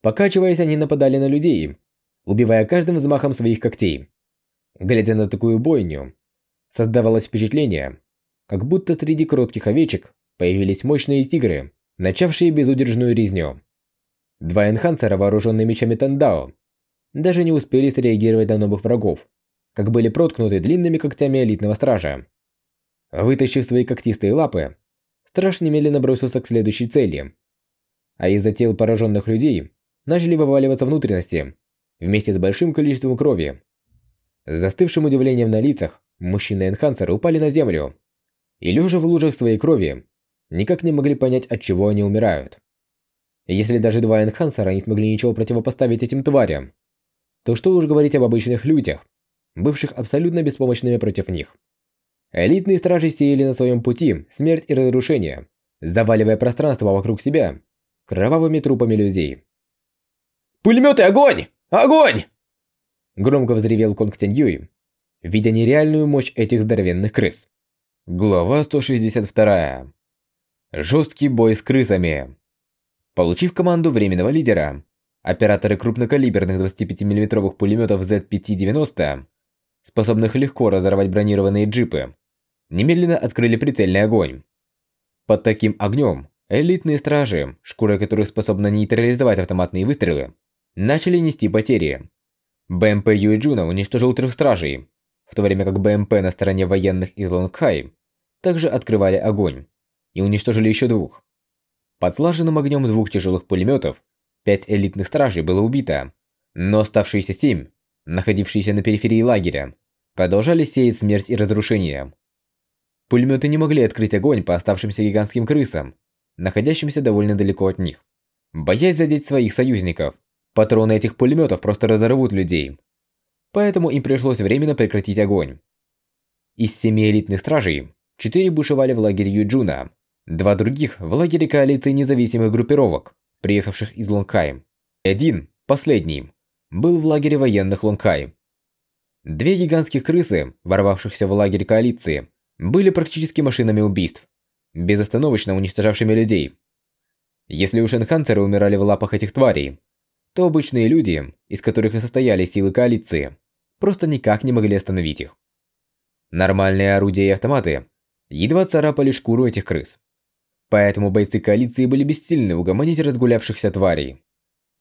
A: Покачиваясь, они нападали на людей, убивая каждым взмахом своих когтей. Глядя на такую бойню, создавалось впечатление, как будто среди коротких овечек появились мощные тигры, начавшие безудержную резню. Два энхансера, вооруженные мечами Тандао, даже не успели среагировать на новых врагов, как были проткнуты длинными когтями элитного стража. Вытащив свои когтистые лапы, страж немедленно бросился к следующей цели. А из-за тел пораженных людей начали вываливаться внутренности, вместе с большим количеством крови. С застывшим удивлением на лицах, мужчины-энхансеры упали на землю. И лежа в лужах своей крови, никак не могли понять, от чего они умирают. Если даже два энхансера не смогли ничего противопоставить этим тварям, то что уж говорить об обычных людях, бывших абсолютно беспомощными против них. Элитные стражи сеяли на своем пути смерть и разрушение, заваливая пространство вокруг себя кровавыми трупами людей.
C: «Пулеметы, огонь! Огонь!»
A: Громко взревел Конг Тяньюй, видя нереальную мощь этих здоровенных крыс. Глава 162. Жесткий бой с крысами. Получив команду временного лидера, Операторы крупнокалиберных 25 мм пулеметов Z590, способных легко разорвать бронированные джипы, немедленно открыли прицельный огонь. Под таким огнем элитные стражи, шкура которых способна нейтрализовать автоматные выстрелы, начали нести потери. БМП Юэджуна уничтожил трех стражей, в то время как БМП на стороне военных из Лонгхай также открывали огонь и уничтожили еще двух. Под слаженным огнем двух тяжелых пулеметов Пять элитных стражей было убито, но оставшиеся семь, находившиеся на периферии лагеря, продолжали сеять смерть и разрушение. Пулеметы не могли открыть огонь по оставшимся гигантским крысам, находящимся довольно далеко от них. Боясь задеть своих союзников, патроны этих пулеметов просто разорвут людей. Поэтому им пришлось временно прекратить огонь. Из семи элитных стражей, четыре бушевали в лагере Юджуна, два других в лагере коалиции независимых группировок приехавших из Лонгхай. Один, последний, был в лагере военных Лонгхай. Две гигантских крысы, ворвавшихся в лагерь коалиции, были практически машинами убийств, безостановочно уничтожавшими людей. Если уж энхансеры умирали в лапах этих тварей, то обычные люди, из которых и состояли силы коалиции, просто никак не могли остановить их. Нормальные орудия и автоматы едва царапали шкуру этих крыс. Поэтому бойцы коалиции были бессильны угомонить разгулявшихся тварей.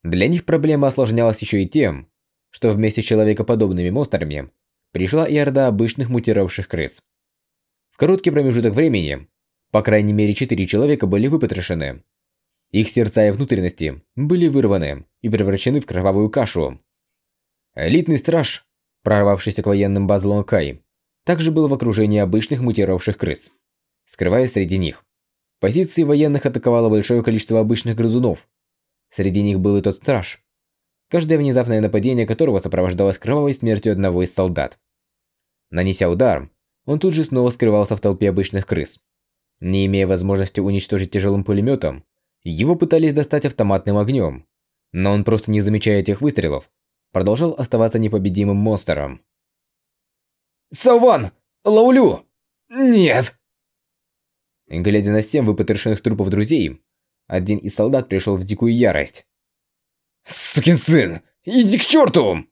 A: Для них проблема осложнялась еще и тем, что вместе с человекоподобными монстрами пришла и орда обычных мутировавших крыс. В короткий промежуток времени, по крайней мере, четыре человека были выпотрошены. Их сердца и внутренности были вырваны и превращены в кровавую кашу. Элитный страж, прорвавшийся к военным базам Лонкай, также был в окружении обычных мутировавших крыс, скрываясь среди них. Позиции военных атаковало большое количество обычных грызунов. Среди них был и тот страж, каждое внезапное нападение которого сопровождалось кровавой смертью одного из солдат. Нанеся удар, он тут же снова скрывался в толпе обычных крыс. Не имея возможности уничтожить тяжелым пулеметом, его пытались достать автоматным огнем. Но он просто не замечая этих выстрелов, продолжал оставаться непобедимым монстром.
C: «Саван! Лаулю! Нет!»
A: Глядя на семь выпотрошенных трупов друзей, один из солдат пришел в дикую ярость.
C: «Сукин сын! Иди к черту!»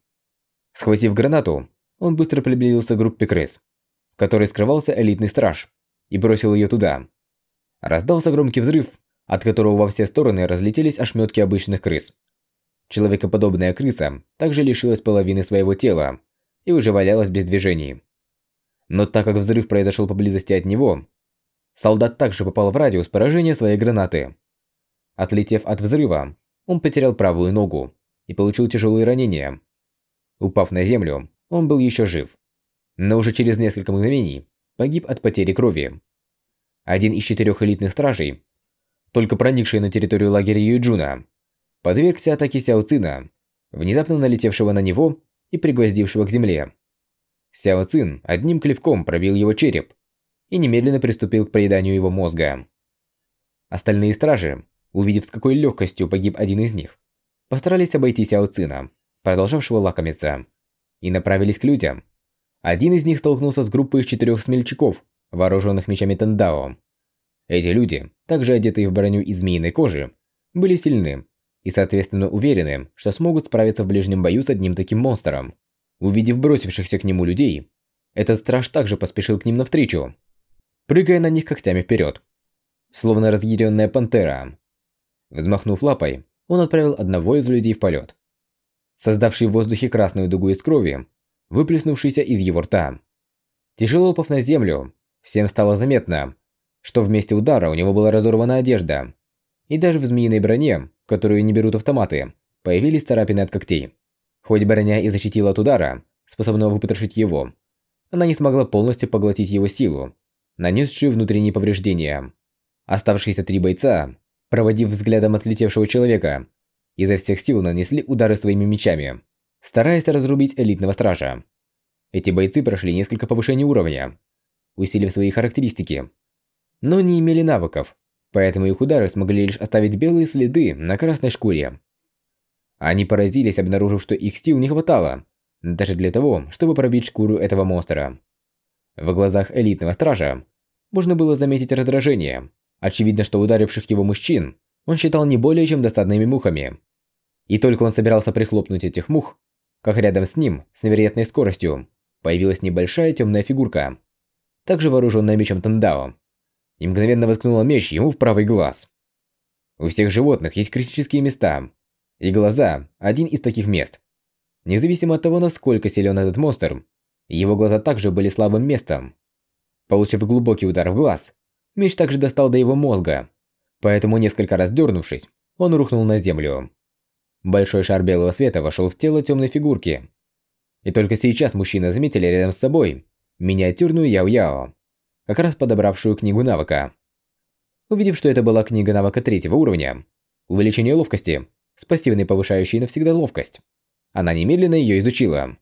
A: Схватив гранату, он быстро приблизился к группе крыс, в которой скрывался элитный страж, и бросил ее туда. Раздался громкий взрыв, от которого во все стороны разлетелись ошметки обычных крыс. Человекоподобная крыса также лишилась половины своего тела и уже валялась без движений. Но так как взрыв произошел поблизости от него, солдат также попал в радиус поражения своей гранаты. Отлетев от взрыва, он потерял правую ногу и получил тяжелые ранения. Упав на землю, он был еще жив, но уже через несколько мгновений погиб от потери крови. Один из четырех элитных стражей, только проникший на территорию лагеря Юджуна, подвергся атаке Сяо Цина, внезапно налетевшего на него и пригвоздившего к земле. Сяо Цин одним клевком пробил его череп и немедленно приступил к проеданию его мозга. Остальные стражи, увидев с какой легкостью погиб один из них, постарались обойти Сяо Цина, продолжавшего лакомиться, и направились к людям, один из них столкнулся с группой из четырех смельчаков, вооруженных мечами Тандао. Эти люди, также одетые в броню из змеиной кожи, были сильны и, соответственно, уверены, что смогут справиться в ближнем бою с одним таким монстром. Увидев бросившихся к нему людей, этот страж также поспешил к ним навстречу, прыгая на них когтями вперед, словно разъяренная пантера. Взмахнув лапой, он отправил одного из людей в полет. Создавший в воздухе красную дугу из крови, выплеснувшийся из его рта. Тяжело упав на землю, всем стало заметно, что вместе удара у него была разорвана одежда. И даже в змеиной броне, которую не берут автоматы, появились царапины от когтей. Хоть броня и защитила от удара, способного выпотрошить его, она не смогла полностью поглотить его силу, нанесшую внутренние повреждения. Оставшиеся три бойца, проводив взглядом отлетевшего человека, изо всех сил нанесли удары своими мечами стараясь разрубить элитного стража. Эти бойцы прошли несколько повышений уровня, усилив свои характеристики, но не имели навыков, поэтому их удары смогли лишь оставить белые следы на красной шкуре. Они поразились, обнаружив, что их сил не хватало, даже для того, чтобы пробить шкуру этого монстра. В глазах элитного стража можно было заметить раздражение. Очевидно, что ударивших его мужчин он считал не более чем досадными мухами. И только он собирался прихлопнуть этих мух, как рядом с ним, с невероятной скоростью, появилась небольшая темная фигурка, также вооруженная мечом Тандао, и мгновенно воткнула меч ему в правый глаз. У всех животных есть критические места, и глаза – один из таких мест. Независимо от того, насколько силен этот монстр, его глаза также были слабым местом. Получив глубокий удар в глаз, меч также достал до его мозга, поэтому несколько раз дернувшись, он рухнул на землю. Большой шар белого света вошел в тело темной фигурки. И только сейчас мужчины заметили рядом с собой миниатюрную Яо-Яо, как раз подобравшую книгу навыка. Увидев, что это была книга навыка третьего уровня, увеличение ловкости, с пассивной повышающей навсегда ловкость, она немедленно ее изучила.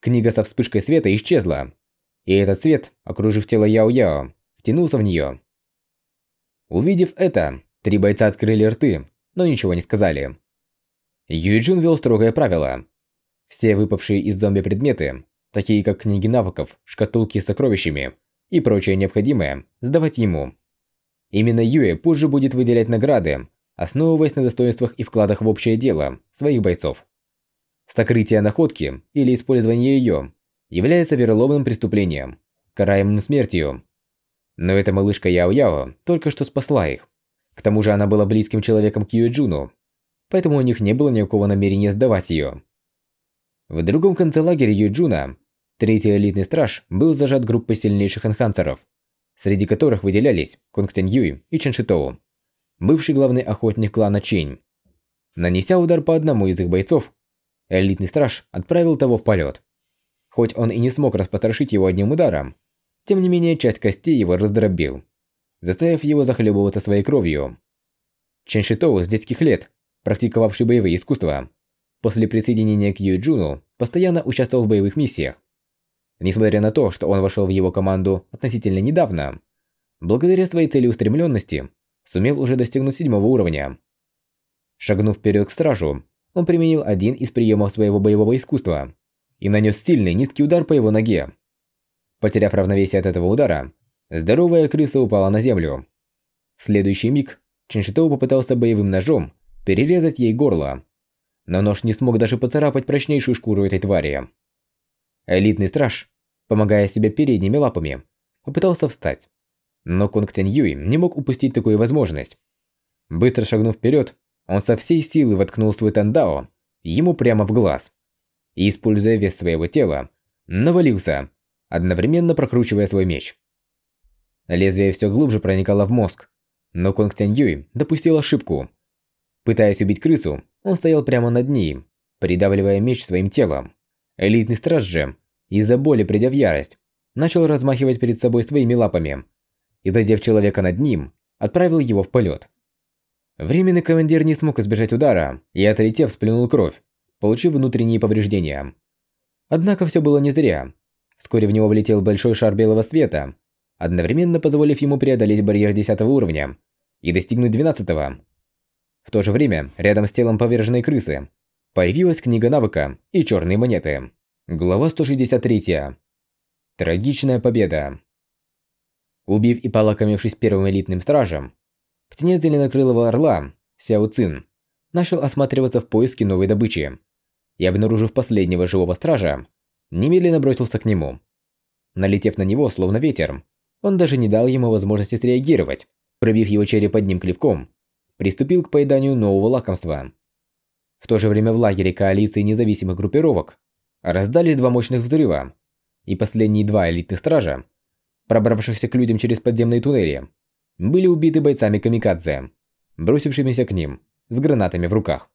A: Книга со вспышкой света исчезла, и этот свет, окружив тело Яо-Яо, втянулся в нее. Увидев это, три бойца открыли рты, но ничего не сказали. Юйджун вел строгое правило. Все выпавшие из зомби предметы, такие как книги навыков, шкатулки с сокровищами и прочее необходимое, сдавать ему. Именно Юэ позже будет выделять награды, основываясь на достоинствах и вкладах в общее дело своих бойцов. Сокрытие находки или использование ее является вероломным преступлением, караемым смертью. Но эта малышка Яо-Яо только что спасла их. К тому же она была близким человеком к Юэджуну, поэтому у них не было никакого намерения сдавать ее. В другом конце лагеря Юэджуна третий элитный страж был зажат группой сильнейших энхансеров, среди которых выделялись Кунг Тянь Юй и Чен Шитоу, бывший главный охотник клана Чинь. Нанеся удар по одному из их бойцов, элитный страж отправил того в полет. Хоть он и не смог распотрошить его одним ударом, тем не менее часть костей его раздробил, заставив его захлебываться своей кровью. Чен Шитоу с детских лет, практиковавший боевые искусства, после присоединения к Юджуну постоянно участвовал в боевых миссиях. Несмотря на то, что он вошел в его команду относительно недавно, благодаря своей целеустремленности сумел уже достигнуть седьмого уровня. Шагнув вперед к стражу, он применил один из приемов своего боевого искусства и нанес сильный низкий удар по его ноге. Потеряв равновесие от этого удара, здоровая крыса упала на землю. В следующий миг Чиншитоу попытался боевым ножом перерезать ей горло, но нож не смог даже поцарапать прочнейшую шкуру этой твари. Элитный страж, помогая себе передними лапами, попытался встать. Но Кунг Тянь Юй не мог упустить такую возможность. Быстро шагнув вперед, он со всей силы воткнул свой тандао ему прямо в глаз. И, используя вес своего тела, навалился, одновременно прокручивая свой меч. Лезвие все глубже проникало в мозг, но Конг Тянь Юй допустил ошибку. Пытаясь убить крысу, он стоял прямо над ней, придавливая меч своим телом. Элитный страж же, из-за боли придя в ярость, начал размахивать перед собой своими лапами, и, задев человека над ним, отправил его в полет. Временный командир не смог избежать удара и, отлетев, сплюнул кровь, получив внутренние повреждения. Однако все было не зря. Вскоре в него влетел большой шар белого света, одновременно позволив ему преодолеть барьер 10 уровня и достигнуть 12 -го. В то же время, рядом с телом поверженной крысы, появилась книга навыка и черные монеты. Глава 163. Трагичная победа. Убив и полакомившись первым элитным стражем, птенец зеленокрылого орла, Сяо Цин, начал осматриваться в поиске новой добычи и, обнаружив последнего живого стража, немедленно бросился к нему. Налетев на него, словно ветер, он даже не дал ему возможности среагировать, пробив его череп одним клевком, приступил к поеданию нового лакомства. В то же время в лагере коалиции независимых группировок раздались два мощных взрыва, и последние два элитных стража пробравшихся к людям через подземные туннели, были убиты бойцами камикадзе, бросившимися к ним с гранатами в руках.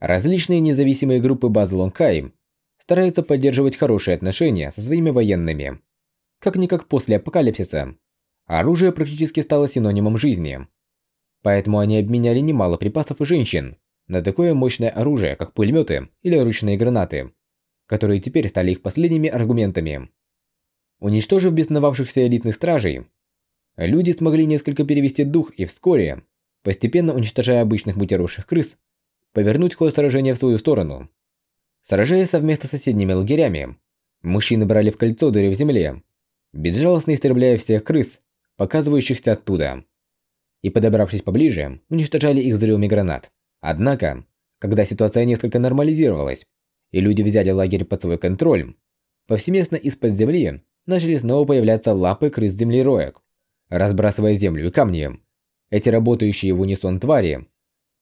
A: Различные независимые группы базы Лонгхайм стараются поддерживать хорошие отношения со своими военными. Как-никак после апокалипсиса, оружие практически стало синонимом жизни. Поэтому они обменяли немало припасов и женщин на такое мощное оружие, как пулеметы или ручные гранаты, которые теперь стали их последними аргументами. Уничтожив бесновавшихся элитных стражей, люди смогли несколько перевести дух и вскоре, постепенно уничтожая обычных мутировавших крыс, повернуть ход сражения в свою сторону. Сражаясь совместно с соседними лагерями, мужчины брали в кольцо дыры в земле, безжалостно истребляя всех крыс, показывающихся оттуда. И подобравшись поближе, уничтожали их взрывами гранат. Однако, когда ситуация несколько нормализировалась, и люди взяли лагерь под свой контроль, повсеместно из-под земли начали снова появляться лапы крыс-землероек, разбрасывая землю и камни. Эти работающие в унисон твари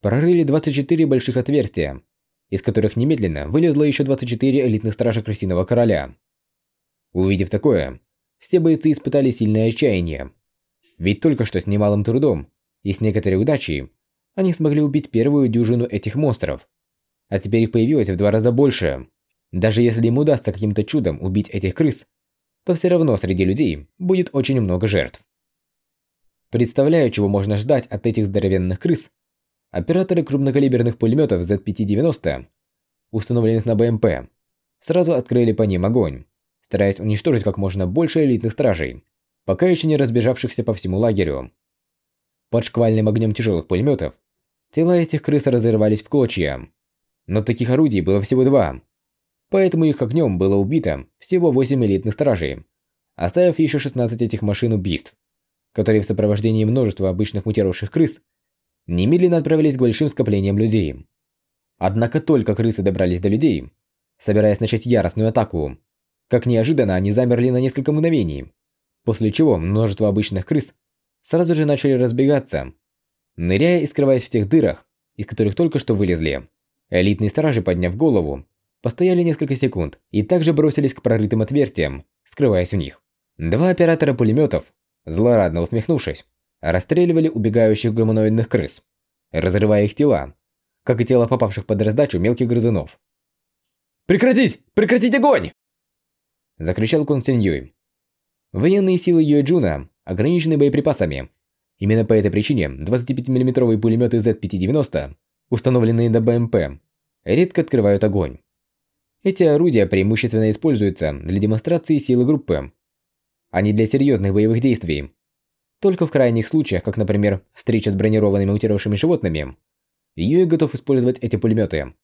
A: прорыли 24 больших отверстия, из которых немедленно вылезло еще 24 элитных стража Крысиного Короля. Увидев такое, все бойцы испытали сильное отчаяние. Ведь только что с немалым трудом и с некоторой удачей они смогли убить первую дюжину этих монстров. А теперь их появилось в два раза больше. Даже если им удастся каким-то чудом убить этих крыс, то все равно среди людей будет очень много жертв. Представляю, чего можно ждать от этих здоровенных крыс, операторы крупнокалиберных пулеметов Z590, установленных на БМП, сразу открыли по ним огонь, стараясь уничтожить как можно больше элитных стражей, пока еще не разбежавшихся по всему лагерю. Под шквальным огнем тяжелых пулеметов тела этих крыс разорвались в клочья. Но таких орудий было всего два, Поэтому их огнем было убито всего 8 элитных стражей, оставив еще 16 этих машин убийств, которые в сопровождении множества обычных мутировавших крыс немедленно отправились к большим скоплениям людей. Однако только крысы добрались до людей, собираясь начать яростную атаку, Как неожиданно они замерли на несколько мгновений, после чего множество обычных крыс сразу же начали разбегаться, ныряя и скрываясь в тех дырах, из которых только что вылезли. Элитные стражи, подняв голову, постояли несколько секунд и также бросились к прорытым отверстиям, скрываясь в них. Два оператора пулеметов, злорадно усмехнувшись, расстреливали убегающих гуманоидных крыс, разрывая их тела, как и тела попавших под раздачу мелких грызунов.
C: «Прекратить! Прекратить огонь!»
A: Закричал Кунг Юй. Военные силы Юэ Джуна ограничены боеприпасами. Именно по этой причине 25 миллиметровые пулеметы Z590, установленные на БМП, редко открывают огонь. Эти орудия преимущественно используются для демонстрации силы группы, а не для серьезных боевых действий. Только в крайних случаях, как, например, встреча с бронированными мутировавшими животными, Юэ готов использовать эти пулеметы.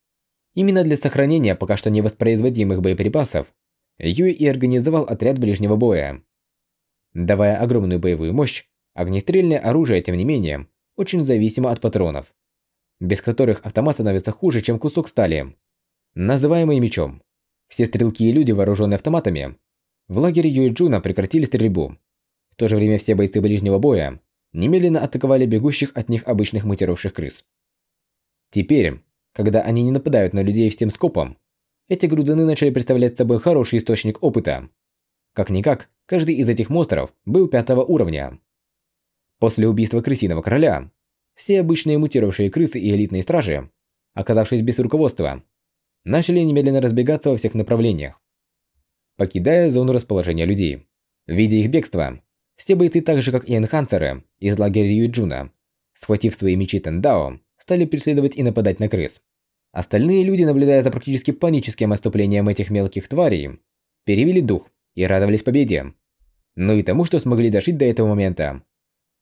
A: Именно для сохранения пока что невоспроизводимых боеприпасов Юэ и организовал отряд ближнего боя. Давая огромную боевую мощь, огнестрельное оружие, тем не менее, очень зависимо от патронов, без которых автомат становится хуже, чем кусок стали, называемый мечом. Все стрелки и люди, вооруженные автоматами, в лагере Юэджуна прекратили стрельбу. В то же время все бойцы ближнего боя немедленно атаковали бегущих от них обычных мутировавших крыс. Теперь, когда они не нападают на людей всем скопом, эти груданы начали представлять собой хороший источник опыта. Как-никак, каждый из этих монстров был пятого уровня. После убийства крысиного короля, все обычные мутировавшие крысы и элитные стражи, оказавшись без руководства, начали немедленно разбегаться во всех направлениях, покидая зону расположения людей. Видя их бегство, все бойцы так же, как и энхансеры из лагеря Юджуна, схватив свои мечи Тендао, стали преследовать и нападать на крыс. Остальные люди, наблюдая за практически паническим отступлением этих мелких тварей, перевели дух и радовались победе. Ну и тому, что смогли дожить до этого момента.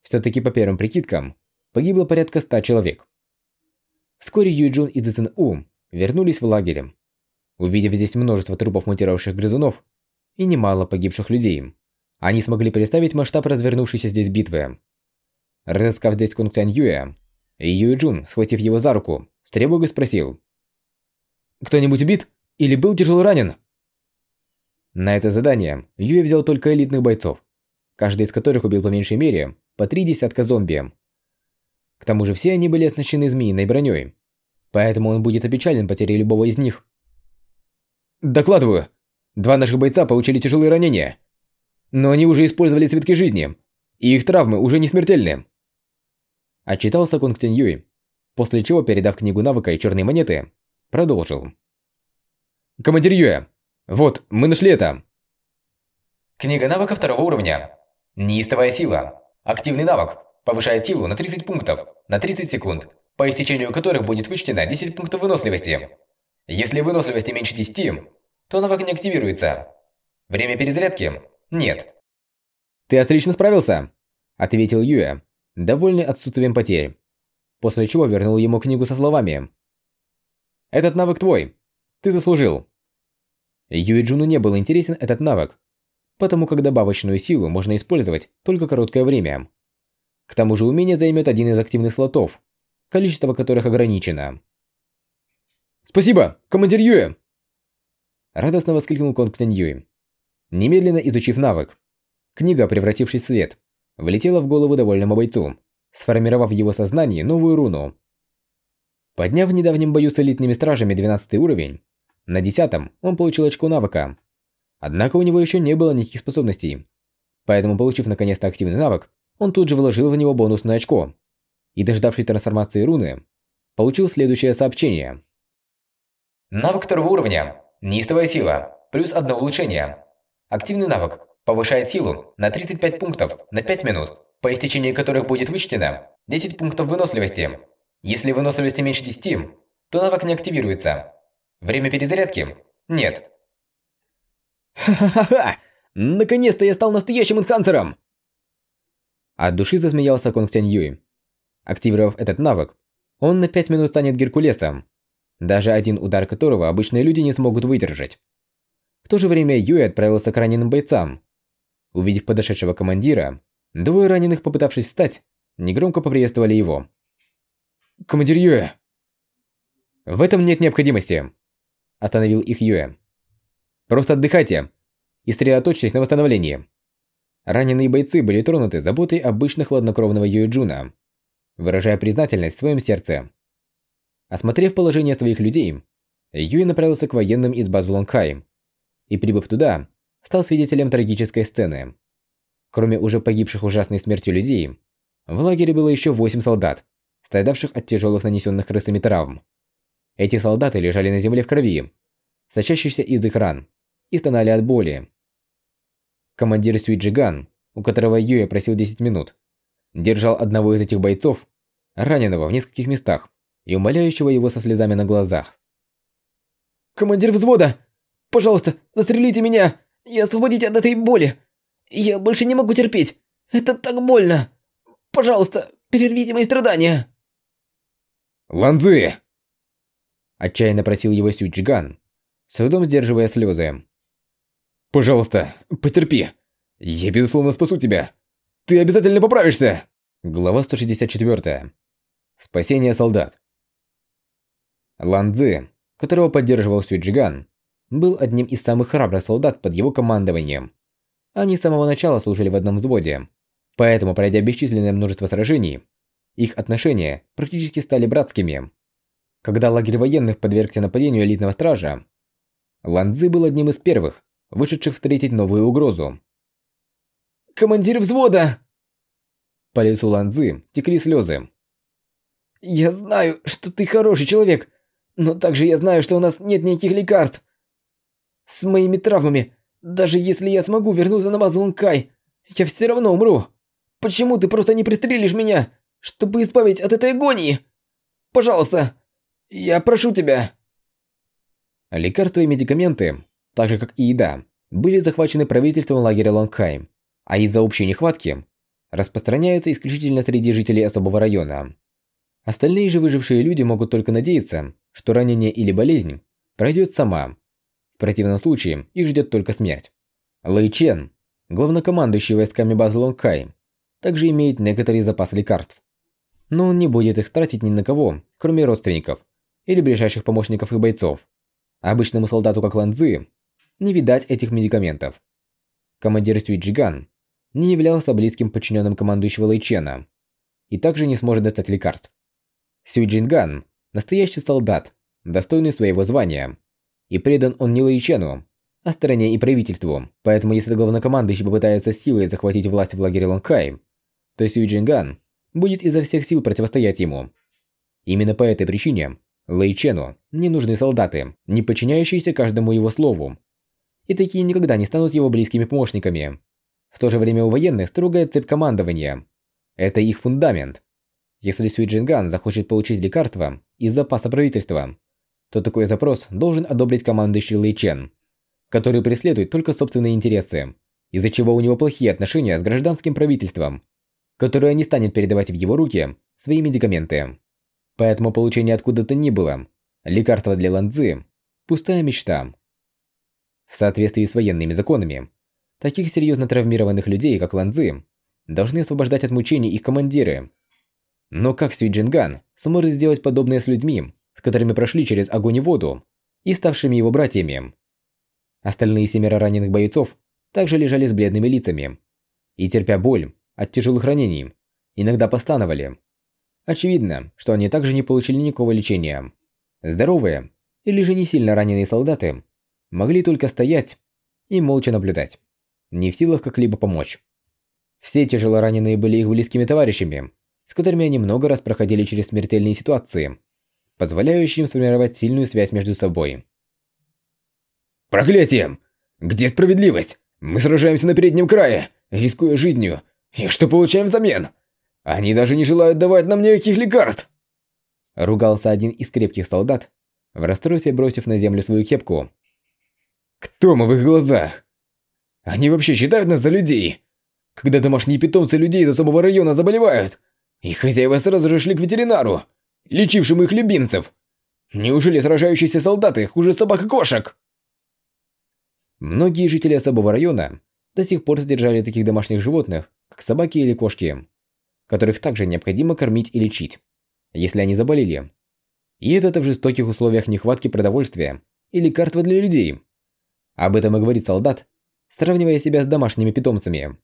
A: Все-таки по первым прикидкам, погибло порядка ста человек. Вскоре Юджун и Цзэн У вернулись в лагерь. Увидев здесь множество трупов мутировавших грызунов и немало погибших людей, они смогли представить масштаб развернувшейся здесь битвы. Разыскав здесь Кунг Цянь Юэ, Юэ Джун, схватив его за руку, с тревогой спросил. «Кто-нибудь убит? Или был тяжело ранен?» На это задание Юэ взял только элитных бойцов, каждый из которых убил по меньшей мере по три десятка зомби. К тому же все они были оснащены змеиной броней, поэтому он будет опечален потерей любого из них. «Докладываю. Два наших бойца получили тяжелые ранения. Но они уже использовали цветки жизни, и их травмы уже не смертельны. Отчитался Кунг Тянь Юй, после чего, передав книгу навыка и черные монеты, продолжил. «Командир Юя, вот, мы нашли это!»
D: Книга навыка второго уровня. Неистовая сила. Активный навык. Повышает силу на 30 пунктов, на 30 секунд, по истечению которых будет вычтено 10 пунктов выносливости. Если выносливости меньше 10, то навык не активируется. Время перезарядки нет.
A: «Ты отлично справился», – ответил Юэ, довольный отсутствием потерь. После чего вернул ему книгу со словами. «Этот навык твой. Ты заслужил». Юэ Джуну не был интересен этот навык, потому как добавочную силу можно использовать только короткое время. К тому же умение займет один из активных слотов, количество которых ограничено. «Спасибо, командир Юэ!» Радостно воскликнул Конг Тянь Юэ. Немедленно изучив навык, книга, превратившись в свет, влетела в голову довольному бойцу, сформировав в его сознании новую руну. Подняв в недавнем бою с элитными стражами 12 уровень, на 10 он получил очко навыка. Однако у него еще не было никаких способностей. Поэтому, получив наконец-то активный навык, он тут же вложил в него бонусное очко. И, дождавшись трансформации руны, получил следующее сообщение.
D: Навык второго уровня. Неистовая сила. Плюс одно улучшение. Активный навык повышает силу на 35 пунктов на 5 минут, по истечении которых будет вычтено 10 пунктов выносливости. Если выносливости меньше 10, то навык не активируется. Время перезарядки – нет.
C: Ха-ха-ха! Наконец-то я стал настоящим энхансером!
A: От души засмеялся Конг Тянь Юй. Активировав этот навык, он на 5 минут станет Геркулесом, даже один удар которого обычные люди не смогут выдержать. В то же время Юй отправился к раненым бойцам. Увидев подошедшего командира, двое раненых, попытавшись встать, негромко поприветствовали его.
C: «Командир Юэ!»
A: «В этом нет необходимости», – остановил их Юэ. «Просто отдыхайте. и сосредоточились на восстановлении. Раненые бойцы были тронуты заботой обычно хладнокровного Юэджуна, выражая признательность в своем сердце. Осмотрев положение своих людей, Юй направился к военным из базы Лонгхай и, прибыв туда, стал свидетелем трагической сцены. Кроме уже погибших ужасной смертью людей, в лагере было еще восемь солдат, страдавших от тяжелых нанесенных крысами травм. Эти солдаты лежали на земле в крови, сочащейся из их ран, и стонали от боли. Командир Сюиджиган, у которого Юя просил 10 минут, держал одного из этих бойцов, раненого в нескольких местах и умоляющего его со слезами на глазах.
C: «Командир взвода! Пожалуйста, застрелите меня и освободите от этой боли! Я больше не могу терпеть! Это так больно! Пожалуйста, перервите мои страдания!»
A: «Ланзы!» Отчаянно просил его Сюджиган, с трудом сдерживая слезы. «Пожалуйста, потерпи. Я, безусловно, спасу тебя. Ты обязательно поправишься!» Глава 164. Спасение солдат. Лан Цзи, которого поддерживал Сюджиган, был одним из самых храбрых солдат под его командованием. Они с самого начала служили в одном взводе, поэтому, пройдя бесчисленное множество сражений, их отношения практически стали братскими. Когда лагерь военных подвергся нападению элитного стража, Ланзы был одним из первых, вышедших встретить новую угрозу.
C: «Командир взвода!»
A: По лицу Ланзы текли слезы.
C: «Я знаю, что ты хороший человек, но также я знаю, что у нас нет никаких лекарств. С моими травмами, даже если я смогу вернуться на базу Лункай, я все равно умру. Почему ты просто не пристрелишь меня, чтобы избавить от этой агонии? Пожалуйста, я прошу тебя».
A: Лекарства и медикаменты, так же как и еда, были захвачены правительством лагеря Лонгхайм, а из-за общей нехватки распространяются исключительно среди жителей особого района. Остальные же выжившие люди могут только надеяться, что ранение или болезнь пройдет сама. В противном случае их ждет только смерть. Лэй Чен, главнокомандующий войсками базы Лонгхай, также имеет некоторый запас лекарств. Но он не будет их тратить ни на кого, кроме родственников или ближайших помощников и бойцов. Обычному солдату, как Лан Цзы, не видать этих медикаментов. Командир Сюиджиган не являлся близким подчиненным командующего Лэйчена и также не сможет достать лекарств. Сюиджинган – настоящий солдат, достойный своего звания, и предан он не Лэйчену, а стороне и правительству, поэтому если главнокомандующий попытается силой захватить власть в лагере Лонгхай, то Сюиджинган будет изо всех сил противостоять ему. Именно по этой причине Лэйчену не нужны солдаты, не подчиняющиеся каждому его слову, и такие никогда не станут его близкими помощниками. В то же время у военных строгая цепь командования. Это их фундамент. Если Сюиджинган захочет получить лекарство из запаса правительства, то такой запрос должен одобрить командующий Лэй Чен, который преследует только собственные интересы, из-за чего у него плохие отношения с гражданским правительством, которое не станет передавать в его руки свои медикаменты. Поэтому получение откуда-то ни было, лекарство для Ланзы – пустая мечта. В соответствии с военными законами, таких серьезно травмированных людей, как Ланзы, должны освобождать от мучений их командиры. Но как Сюйджинган сможет сделать подобное с людьми, с которыми прошли через огонь и воду, и ставшими его братьями? Остальные семеро раненых бойцов также лежали с бледными лицами и, терпя боль от тяжелых ранений, иногда постановали. Очевидно, что они также не получили никакого лечения. Здоровые или же не сильно раненые солдаты могли только стоять и молча наблюдать, не в силах как-либо помочь. Все тяжелораненые были их близкими товарищами, с которыми они много раз проходили через смертельные ситуации, позволяющие им сформировать сильную связь между собой.
C: «Проклятие! Где справедливость? Мы сражаемся на переднем крае, рискуя жизнью, и что получаем взамен? Они даже не желают давать нам никаких лекарств!»
A: Ругался один из крепких солдат, в расстройстве бросив на землю свою кепку
C: кто мы в их глазах? Они вообще считают нас за людей? Когда домашние питомцы людей из особого района заболевают, их хозяева сразу же шли к ветеринару, лечившему их любимцев. Неужели сражающиеся солдаты хуже собак и кошек?
A: Многие жители особого района до сих пор содержали таких домашних животных, как собаки или кошки, которых также необходимо кормить и лечить, если они заболели. И это в жестоких условиях нехватки продовольствия и лекарства для людей. Об этом и говорит солдат сравнивая себя с домашними питомцами.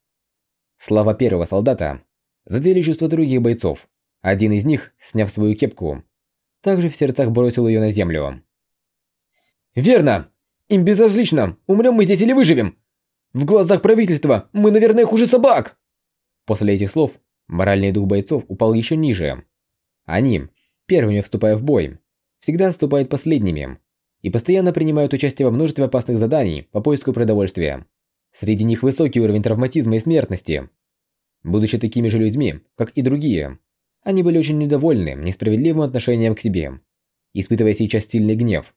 A: Слова первого солдата задели чувства других бойцов. Один из них, сняв свою кепку, также в сердцах бросил ее на землю.
C: «Верно! Им безразлично, умрем мы здесь или выживем! В глазах правительства мы, наверное, хуже собак!»
A: После этих слов моральный дух бойцов упал еще ниже. Они, первыми вступая в бой, всегда отступают последними и постоянно принимают участие во множестве опасных заданий по поиску продовольствия. Среди них высокий уровень травматизма и смертности. Будучи такими же людьми, как и другие, они были очень недовольны несправедливым отношением к себе, испытывая сейчас сильный гнев.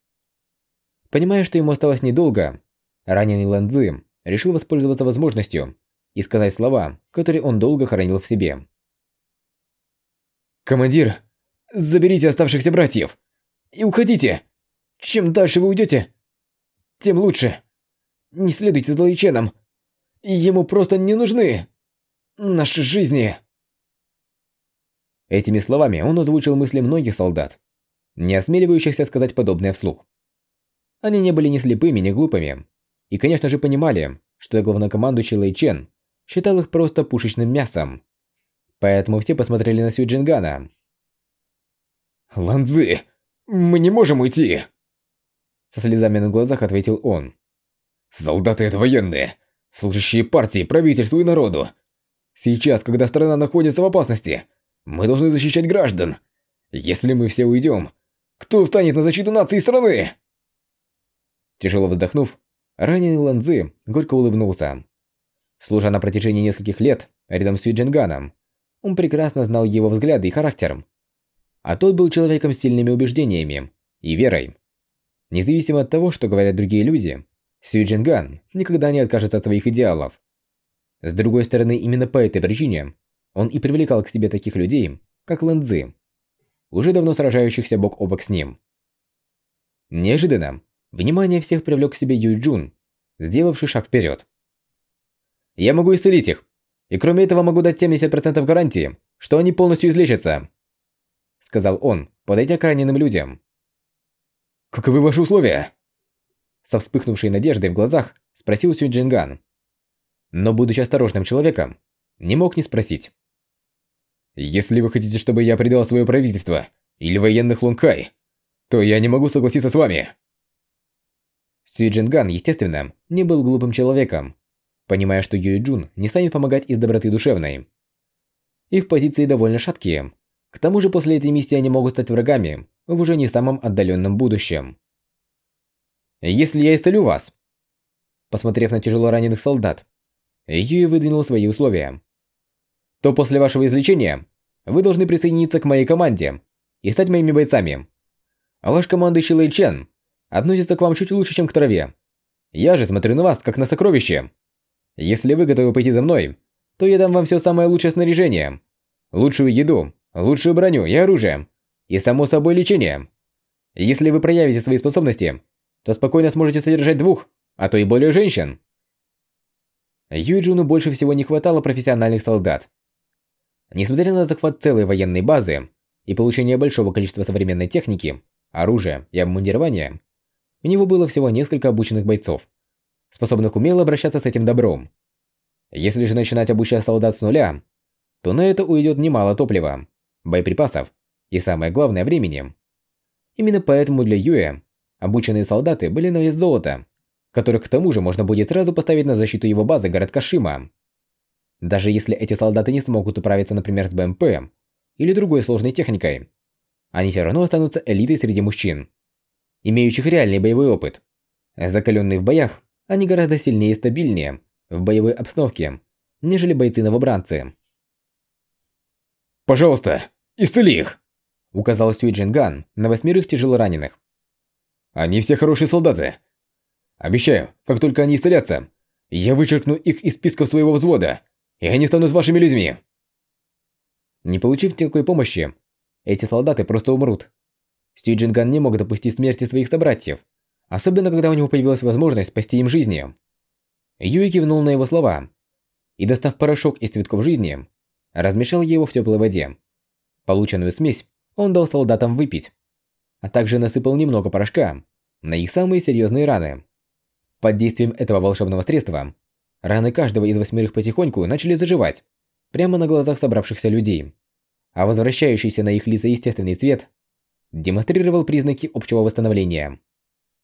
A: Понимая, что ему осталось недолго, раненый Ланзы решил воспользоваться возможностью и сказать слова, которые он долго хранил в себе.
C: «Командир, заберите оставшихся братьев и уходите. Чем дальше вы уйдете, тем лучше. Не следуйте за Лайченом. Ему просто не нужны наши жизни».
A: Этими словами он озвучил мысли многих солдат, не осмеливающихся сказать подобное вслух. Они не были ни слепыми, ни глупыми, и, конечно же, понимали, что главнокомандующий Лэй Чен считал их просто пушечным мясом. Поэтому все посмотрели на Сюджингана.
C: «Ланзы, мы не можем уйти!»
A: Со слезами на глазах ответил он.
C: «Солдаты – это военные, служащие партии, правительству и народу. Сейчас, когда страна находится в опасности, мы должны защищать граждан. Если мы все уйдем, кто встанет на защиту нации и страны?»
A: Тяжело вздохнув, раненый Ланзы горько улыбнулся. Служа на протяжении нескольких лет рядом с Юджинганом, он прекрасно знал его взгляды и характер. А тот был человеком с сильными убеждениями и верой. Независимо от того, что говорят другие люди, Сюджинган никогда не откажется от своих идеалов. С другой стороны, именно по этой причине он и привлекал к себе таких людей, как Лэндзи, уже давно сражающихся бок о бок с ним. Неожиданно, внимание всех привлек к себе Юй Джун, сделавший шаг вперед. «Я могу исцелить их, и кроме этого могу дать 70% гарантии, что они полностью излечатся», сказал он, подойдя к раненым людям.
C: «Каковы ваши условия?»
A: Со вспыхнувшей надеждой в глазах спросил Сюй Джинган. Но, будучи осторожным человеком, не мог не спросить.
C: Если вы хотите, чтобы я предал свое правительство или военных Лункай, то я не могу согласиться с вами.
A: Сюй Джинган, естественно, не был глупым человеком, понимая, что Юй Джун не станет помогать из доброты душевной. Их позиции довольно шаткие. К тому же после этой миссии они могут стать врагами в уже не самом отдаленном будущем. Если я исцелю вас, посмотрев на тяжело раненых солдат, Юй выдвинул свои условия то после вашего излечения вы должны присоединиться к моей команде и стать моими бойцами. Ваш командующий Лэй Чен относится к вам чуть лучше, чем к траве. Я же смотрю на вас, как на сокровище. Если вы готовы пойти за мной, то я дам вам все самое лучшее снаряжение, лучшую еду, лучшую броню и оружие, и само собой лечение. Если вы проявите свои способности, то спокойно сможете содержать двух, а то и более женщин. Юйджуну больше всего не хватало профессиональных солдат, Несмотря на захват целой военной базы и получение большого количества современной техники, оружия и обмундирования, у него было всего несколько обученных бойцов, способных умело обращаться с этим добром. Если же начинать обучать солдат с нуля, то на это уйдет немало топлива, боеприпасов и, самое главное, времени. Именно поэтому для Юэ обученные солдаты были на вес золота, которых к тому же можно будет сразу поставить на защиту его базы городка Шима. Даже если эти солдаты не смогут управиться, например, с БМП или другой сложной техникой, они все равно останутся элитой среди мужчин, имеющих реальный боевой опыт. Закаленные в боях, они гораздо сильнее и стабильнее в боевой обстановке, нежели бойцы-новобранцы.
C: «Пожалуйста, исцели их!»
A: указал Сюй Джинган на восьмерых тяжелораненых.
C: «Они все хорошие солдаты. Обещаю, как только они исцелятся, я вычеркну их из списков своего взвода и они станут вашими людьми.
A: Не получив никакой помощи, эти солдаты просто умрут. Стюджинган не мог допустить смерти своих собратьев, особенно когда у него появилась возможность спасти им жизни. Юи кивнул на его слова и, достав порошок из цветков жизни, размешал его в теплой воде. Полученную смесь он дал солдатам выпить, а также насыпал немного порошка на их самые серьезные раны. Под действием этого волшебного средства Раны каждого из восьмерых потихоньку начали заживать, прямо на глазах собравшихся людей. А возвращающийся на их лица естественный цвет демонстрировал признаки общего восстановления.